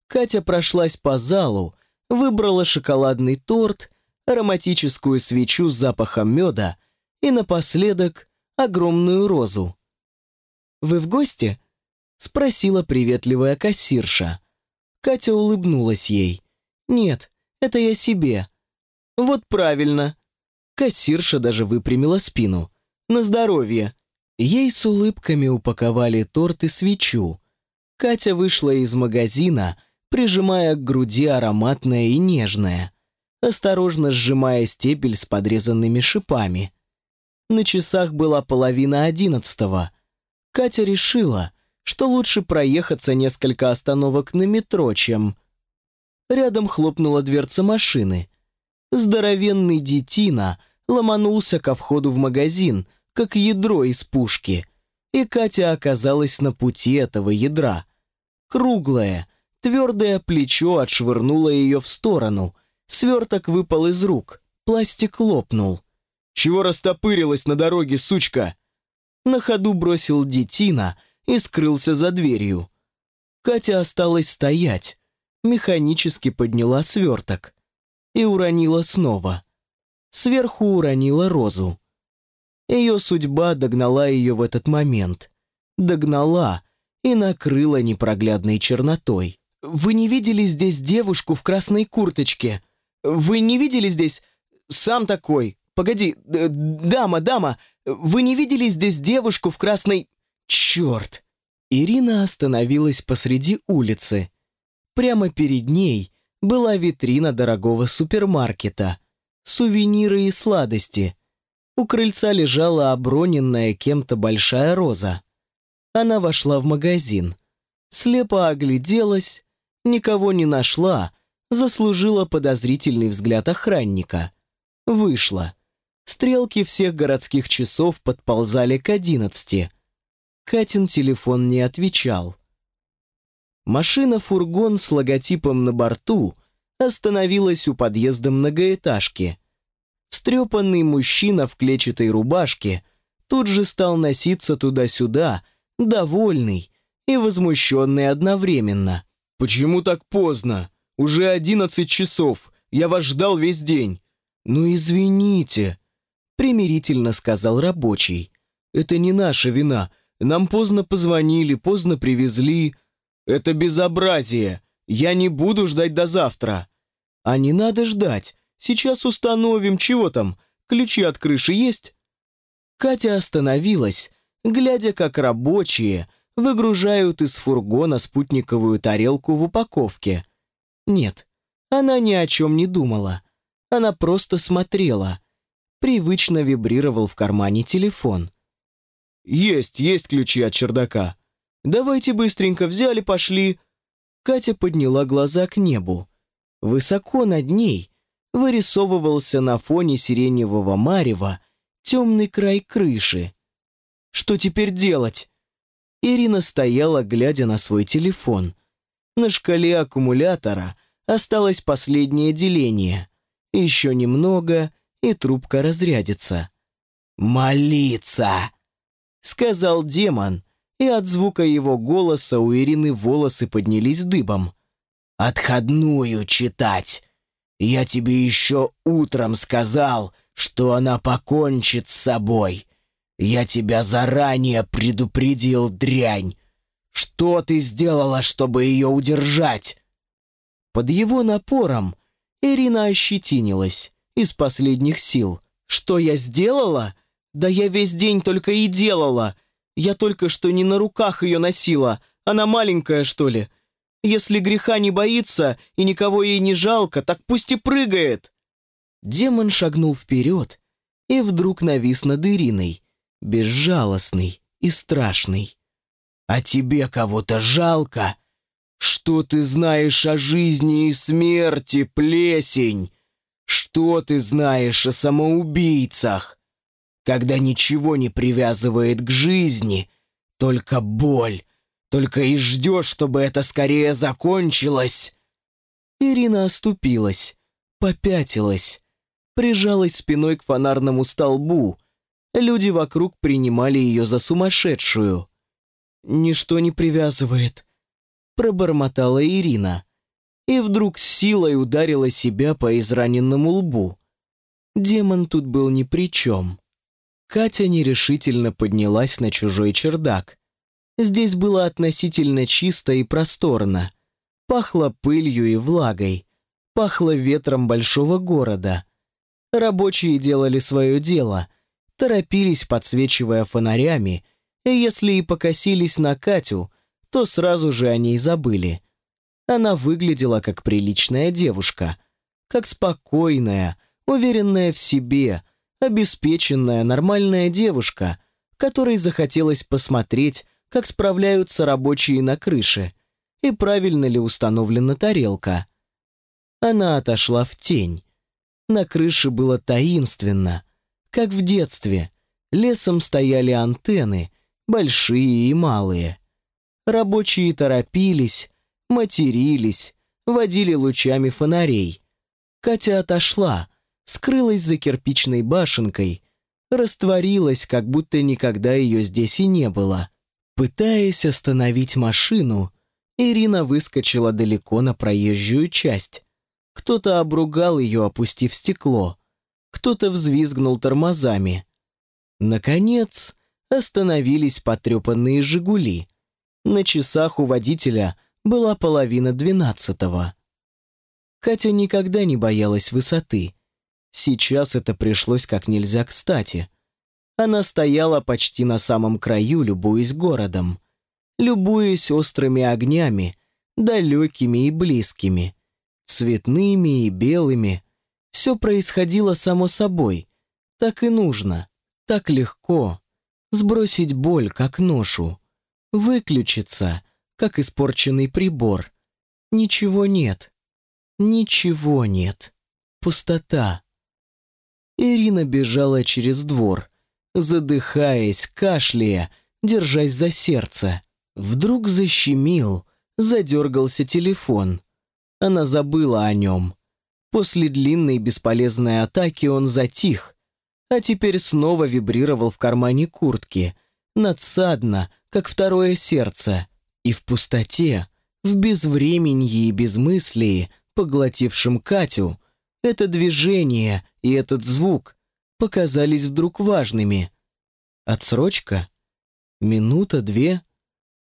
Катя прошлась по залу, выбрала шоколадный торт, ароматическую свечу с запахом меда и напоследок огромную розу. «Вы в гости?» — спросила приветливая кассирша. Катя улыбнулась ей. «Нет, это я себе». «Вот правильно». Кассирша даже выпрямила спину. «На здоровье». Ей с улыбками упаковали торт и свечу. Катя вышла из магазина, прижимая к груди ароматное и нежное, осторожно сжимая стебель с подрезанными шипами. На часах была половина одиннадцатого. Катя решила, что лучше проехаться несколько остановок на метро, чем... Рядом хлопнула дверца машины. Здоровенный детина ломанулся ко входу в магазин, как ядро из пушки, и Катя оказалась на пути этого ядра. Круглое, твердое плечо отшвырнуло ее в сторону, сверток выпал из рук, пластик лопнул. «Чего растопырилась на дороге, сучка?» На ходу бросил детина и скрылся за дверью. Катя осталась стоять, механически подняла сверток и уронила снова. Сверху уронила розу. Ее судьба догнала ее в этот момент. Догнала и накрыла непроглядной чернотой. «Вы не видели здесь девушку в красной курточке? Вы не видели здесь... Сам такой, Погоди, дама, дама, вы не видели здесь девушку в красной... Черт!» Ирина остановилась посреди улицы. Прямо перед ней была витрина дорогого супермаркета. Сувениры и сладости. У крыльца лежала оброненная кем-то большая роза. Она вошла в магазин. Слепо огляделась, никого не нашла, заслужила подозрительный взгляд охранника. Вышла. Стрелки всех городских часов подползали к одиннадцати. Катин телефон не отвечал. Машина-фургон с логотипом на борту остановилась у подъезда многоэтажки. Встрепанный мужчина в клетчатой рубашке тут же стал носиться туда-сюда, довольный и возмущенный одновременно. «Почему так поздно? Уже одиннадцать часов. Я вас ждал весь день». «Ну, извините», примирительно сказал рабочий. «Это не наша вина. Нам поздно позвонили, поздно привезли. Это безобразие. Я не буду ждать до завтра». «А не надо ждать. Сейчас установим. Чего там? Ключи от крыши есть?» Катя остановилась, глядя, как рабочие выгружают из фургона спутниковую тарелку в упаковке. Нет, она ни о чем не думала. Она просто смотрела — привычно вибрировал в кармане телефон. «Есть, есть ключи от чердака. Давайте быстренько взяли, пошли». Катя подняла глаза к небу. Высоко над ней вырисовывался на фоне сиреневого марева темный край крыши. Что теперь делать? Ирина стояла, глядя на свой телефон. На шкале аккумулятора осталось последнее деление. Еще немного, и трубка разрядится. «Молиться!» — сказал демон, и от звука его голоса у Ирины волосы поднялись дыбом. «Отходную читать! Я тебе еще утром сказал, что она покончит с собой. Я тебя заранее предупредил, дрянь. Что ты сделала, чтобы ее удержать?» Под его напором Ирина ощетинилась из последних сил. Что я сделала? Да я весь день только и делала. Я только что не на руках ее носила. Она маленькая, что ли? Если греха не боится и никого ей не жалко, так пусть и прыгает. Демон шагнул вперед и вдруг навис над Ириной, безжалостный и страшный. А тебе кого-то жалко? Что ты знаешь о жизни и смерти, плесень? Что ты знаешь о самоубийцах? Когда ничего не привязывает к жизни, только боль, только и ждешь, чтобы это скорее закончилось. Ирина оступилась, попятилась, прижалась спиной к фонарному столбу. Люди вокруг принимали ее за сумасшедшую. «Ничто не привязывает», — пробормотала Ирина. И вдруг силой ударила себя по израненному лбу. Демон тут был ни при чем. Катя нерешительно поднялась на чужой чердак. Здесь было относительно чисто и просторно. Пахло пылью и влагой. Пахло ветром большого города. Рабочие делали свое дело, торопились, подсвечивая фонарями, и если и покосились на Катю, то сразу же о ней забыли. Она выглядела как приличная девушка, как спокойная, уверенная в себе, обеспеченная, нормальная девушка, которой захотелось посмотреть, как справляются рабочие на крыше и правильно ли установлена тарелка. Она отошла в тень. На крыше было таинственно, как в детстве. Лесом стояли антенны, большие и малые. Рабочие торопились, матерились, водили лучами фонарей. Катя отошла, скрылась за кирпичной башенкой, растворилась, как будто никогда ее здесь и не было. Пытаясь остановить машину, Ирина выскочила далеко на проезжую часть. Кто-то обругал ее, опустив стекло. Кто-то взвизгнул тормозами. Наконец, остановились потрепанные «Жигули». На часах у водителя была половина двенадцатого. Катя никогда не боялась высоты. Сейчас это пришлось как нельзя кстати. Она стояла почти на самом краю, любуясь городом. Любуясь острыми огнями, далекими и близкими, цветными и белыми. Все происходило само собой. Так и нужно, так легко. Сбросить боль, как ношу. Выключиться, как испорченный прибор. Ничего нет. Ничего нет. Пустота. Ирина бежала через двор, задыхаясь, кашляя, держась за сердце. Вдруг защемил, задергался телефон. Она забыла о нем. После длинной бесполезной атаки он затих, а теперь снова вибрировал в кармане куртки, надсадно, как второе сердце, и в пустоте, в безвременье и безмыслии, поглотившем Катю, это движение и этот звук показались вдруг важными. Отсрочка? Минута, две?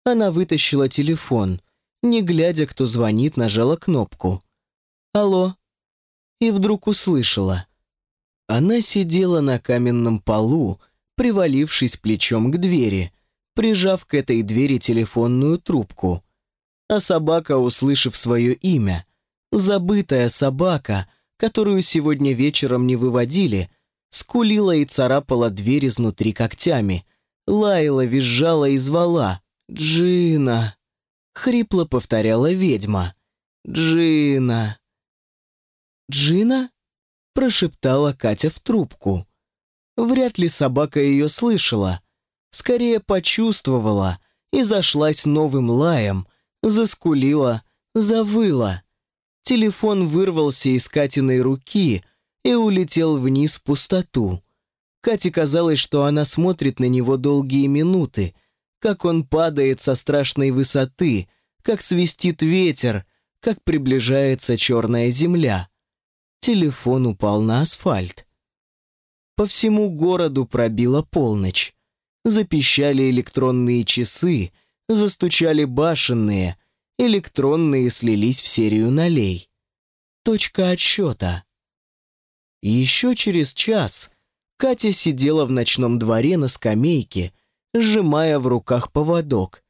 Она вытащила телефон, не глядя, кто звонит, нажала кнопку. «Алло?» И вдруг услышала. Она сидела на каменном полу, привалившись плечом к двери, прижав к этой двери телефонную трубку. А собака, услышав свое имя, забытая собака, которую сегодня вечером не выводили, скулила и царапала дверь изнутри когтями, лаяла, визжала и звала «Джина!» Хрипло повторяла ведьма. «Джина!» «Джина?» прошептала Катя в трубку. Вряд ли собака ее слышала. Скорее почувствовала и зашлась новым лаем, заскулила, завыла. Телефон вырвался из Катиной руки и улетел вниз в пустоту. Кате казалось, что она смотрит на него долгие минуты, как он падает со страшной высоты, как свистит ветер, как приближается черная земля. Телефон упал на асфальт. По всему городу пробила полночь. Запищали электронные часы, застучали башенные, электронные слились в серию налей. Точка отсчета. Еще через час Катя сидела в ночном дворе на скамейке, сжимая в руках поводок,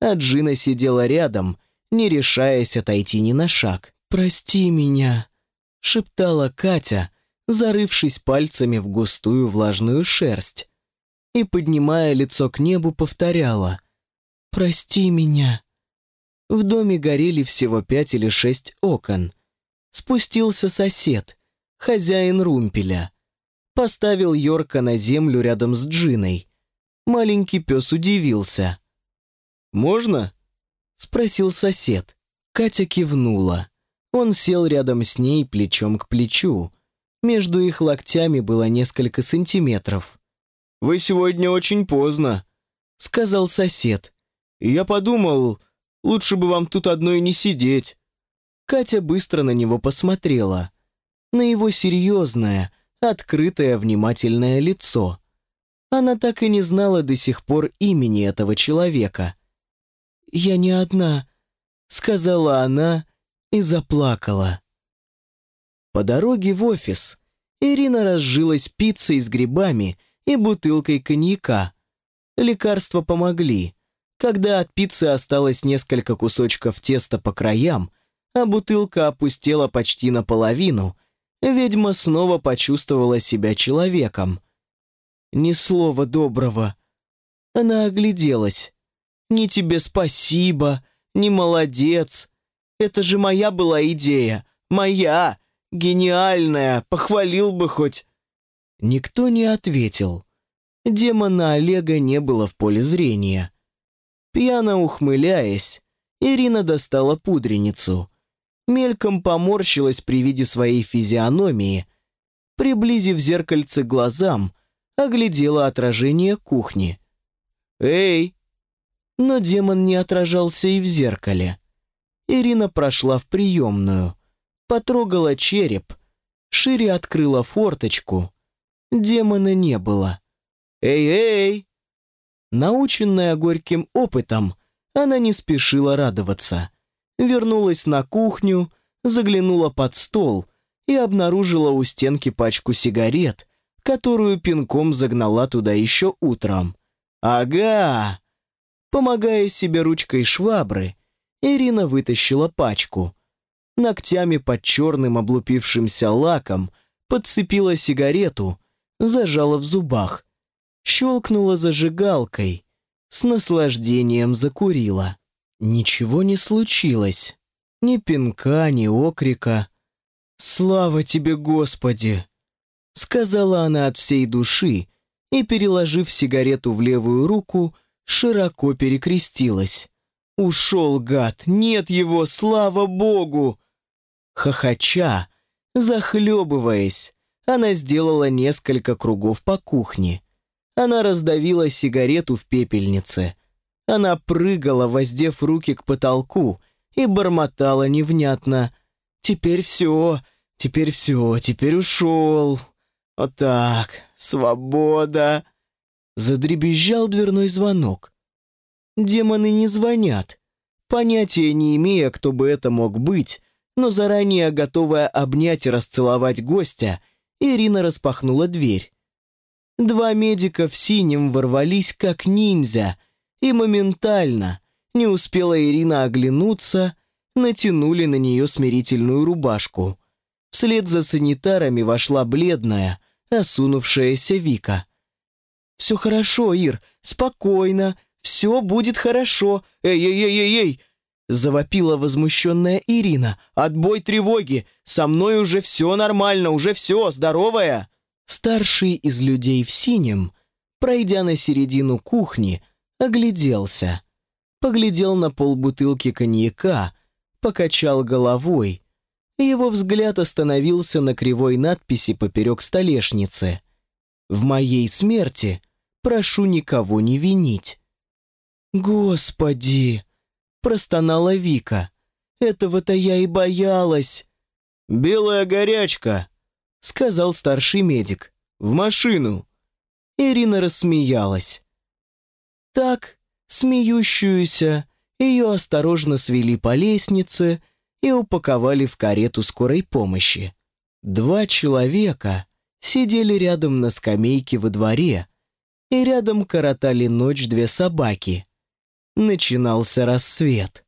а Джина сидела рядом, не решаясь отойти ни на шаг. «Прости меня», — шептала Катя, зарывшись пальцами в густую влажную шерсть, и, поднимая лицо к небу, повторяла «Прости меня». В доме горели всего пять или шесть окон. Спустился сосед, хозяин румпеля. Поставил Йорка на землю рядом с Джиной. Маленький пес удивился. «Можно?» — спросил сосед. Катя кивнула. Он сел рядом с ней плечом к плечу. Между их локтями было несколько сантиметров. «Вы сегодня очень поздно», — сказал сосед. «И я подумал, лучше бы вам тут одной не сидеть». Катя быстро на него посмотрела. На его серьезное, открытое, внимательное лицо. Она так и не знала до сих пор имени этого человека. «Я не одна», — сказала она и заплакала. По дороге в офис Ирина разжилась пиццей с грибами и бутылкой коньяка. Лекарства помогли. Когда от пиццы осталось несколько кусочков теста по краям, а бутылка опустела почти наполовину, ведьма снова почувствовала себя человеком. Ни слова доброго. Она огляделась. «Ни тебе спасибо, ни молодец. Это же моя была идея. Моя! Гениальная! Похвалил бы хоть!» Никто не ответил. Демона Олега не было в поле зрения. Пьяно ухмыляясь, Ирина достала пудреницу. Мельком поморщилась при виде своей физиономии. Приблизив зеркальце глазам, оглядела отражение кухни. «Эй!» Но демон не отражался и в зеркале. Ирина прошла в приемную, потрогала череп, шире открыла форточку. Демона не было. «Эй-эй!» Наученная горьким опытом, она не спешила радоваться. Вернулась на кухню, заглянула под стол и обнаружила у стенки пачку сигарет, которую пинком загнала туда еще утром. «Ага!» Помогая себе ручкой швабры, Ирина вытащила пачку. Ногтями под черным облупившимся лаком подцепила сигарету, зажала в зубах, щелкнула зажигалкой, с наслаждением закурила. Ничего не случилось. Ни пинка, ни окрика. «Слава тебе, Господи!» Сказала она от всей души и, переложив сигарету в левую руку, широко перекрестилась. Ушел гад, нет его, слава богу! Хохоча, захлебываясь, она сделала несколько кругов по кухне. Она раздавила сигарету в пепельнице. Она прыгала, воздев руки к потолку, и бормотала невнятно. «Теперь все, теперь все, теперь ушел. Вот так, свобода!» Задребезжал дверной звонок. Демоны не звонят. Понятия не имея, кто бы это мог быть, но заранее готовая обнять и расцеловать гостя, Ирина распахнула дверь. Два медика в синем ворвались как ниндзя, и моментально, не успела Ирина оглянуться, натянули на нее смирительную рубашку. Вслед за санитарами вошла бледная, осунувшаяся Вика. «Все хорошо, Ир, спокойно, все будет хорошо. Эй-эй-эй-эй-эй!» Завопила возмущенная Ирина. «Отбой тревоги! Со мной уже все нормально, уже все, здоровая!» Старший из людей в синем, пройдя на середину кухни, огляделся. Поглядел на полбутылки коньяка, покачал головой. Его взгляд остановился на кривой надписи поперек столешницы. «В моей смерти прошу никого не винить». «Господи!» – простонала Вика. «Этого-то я и боялась!» «Белая горячка!» – сказал старший медик. «В машину!» Ирина рассмеялась. Так, смеющуюся, ее осторожно свели по лестнице и упаковали в карету скорой помощи. Два человека сидели рядом на скамейке во дворе, и рядом коротали ночь две собаки – начинался рассвет.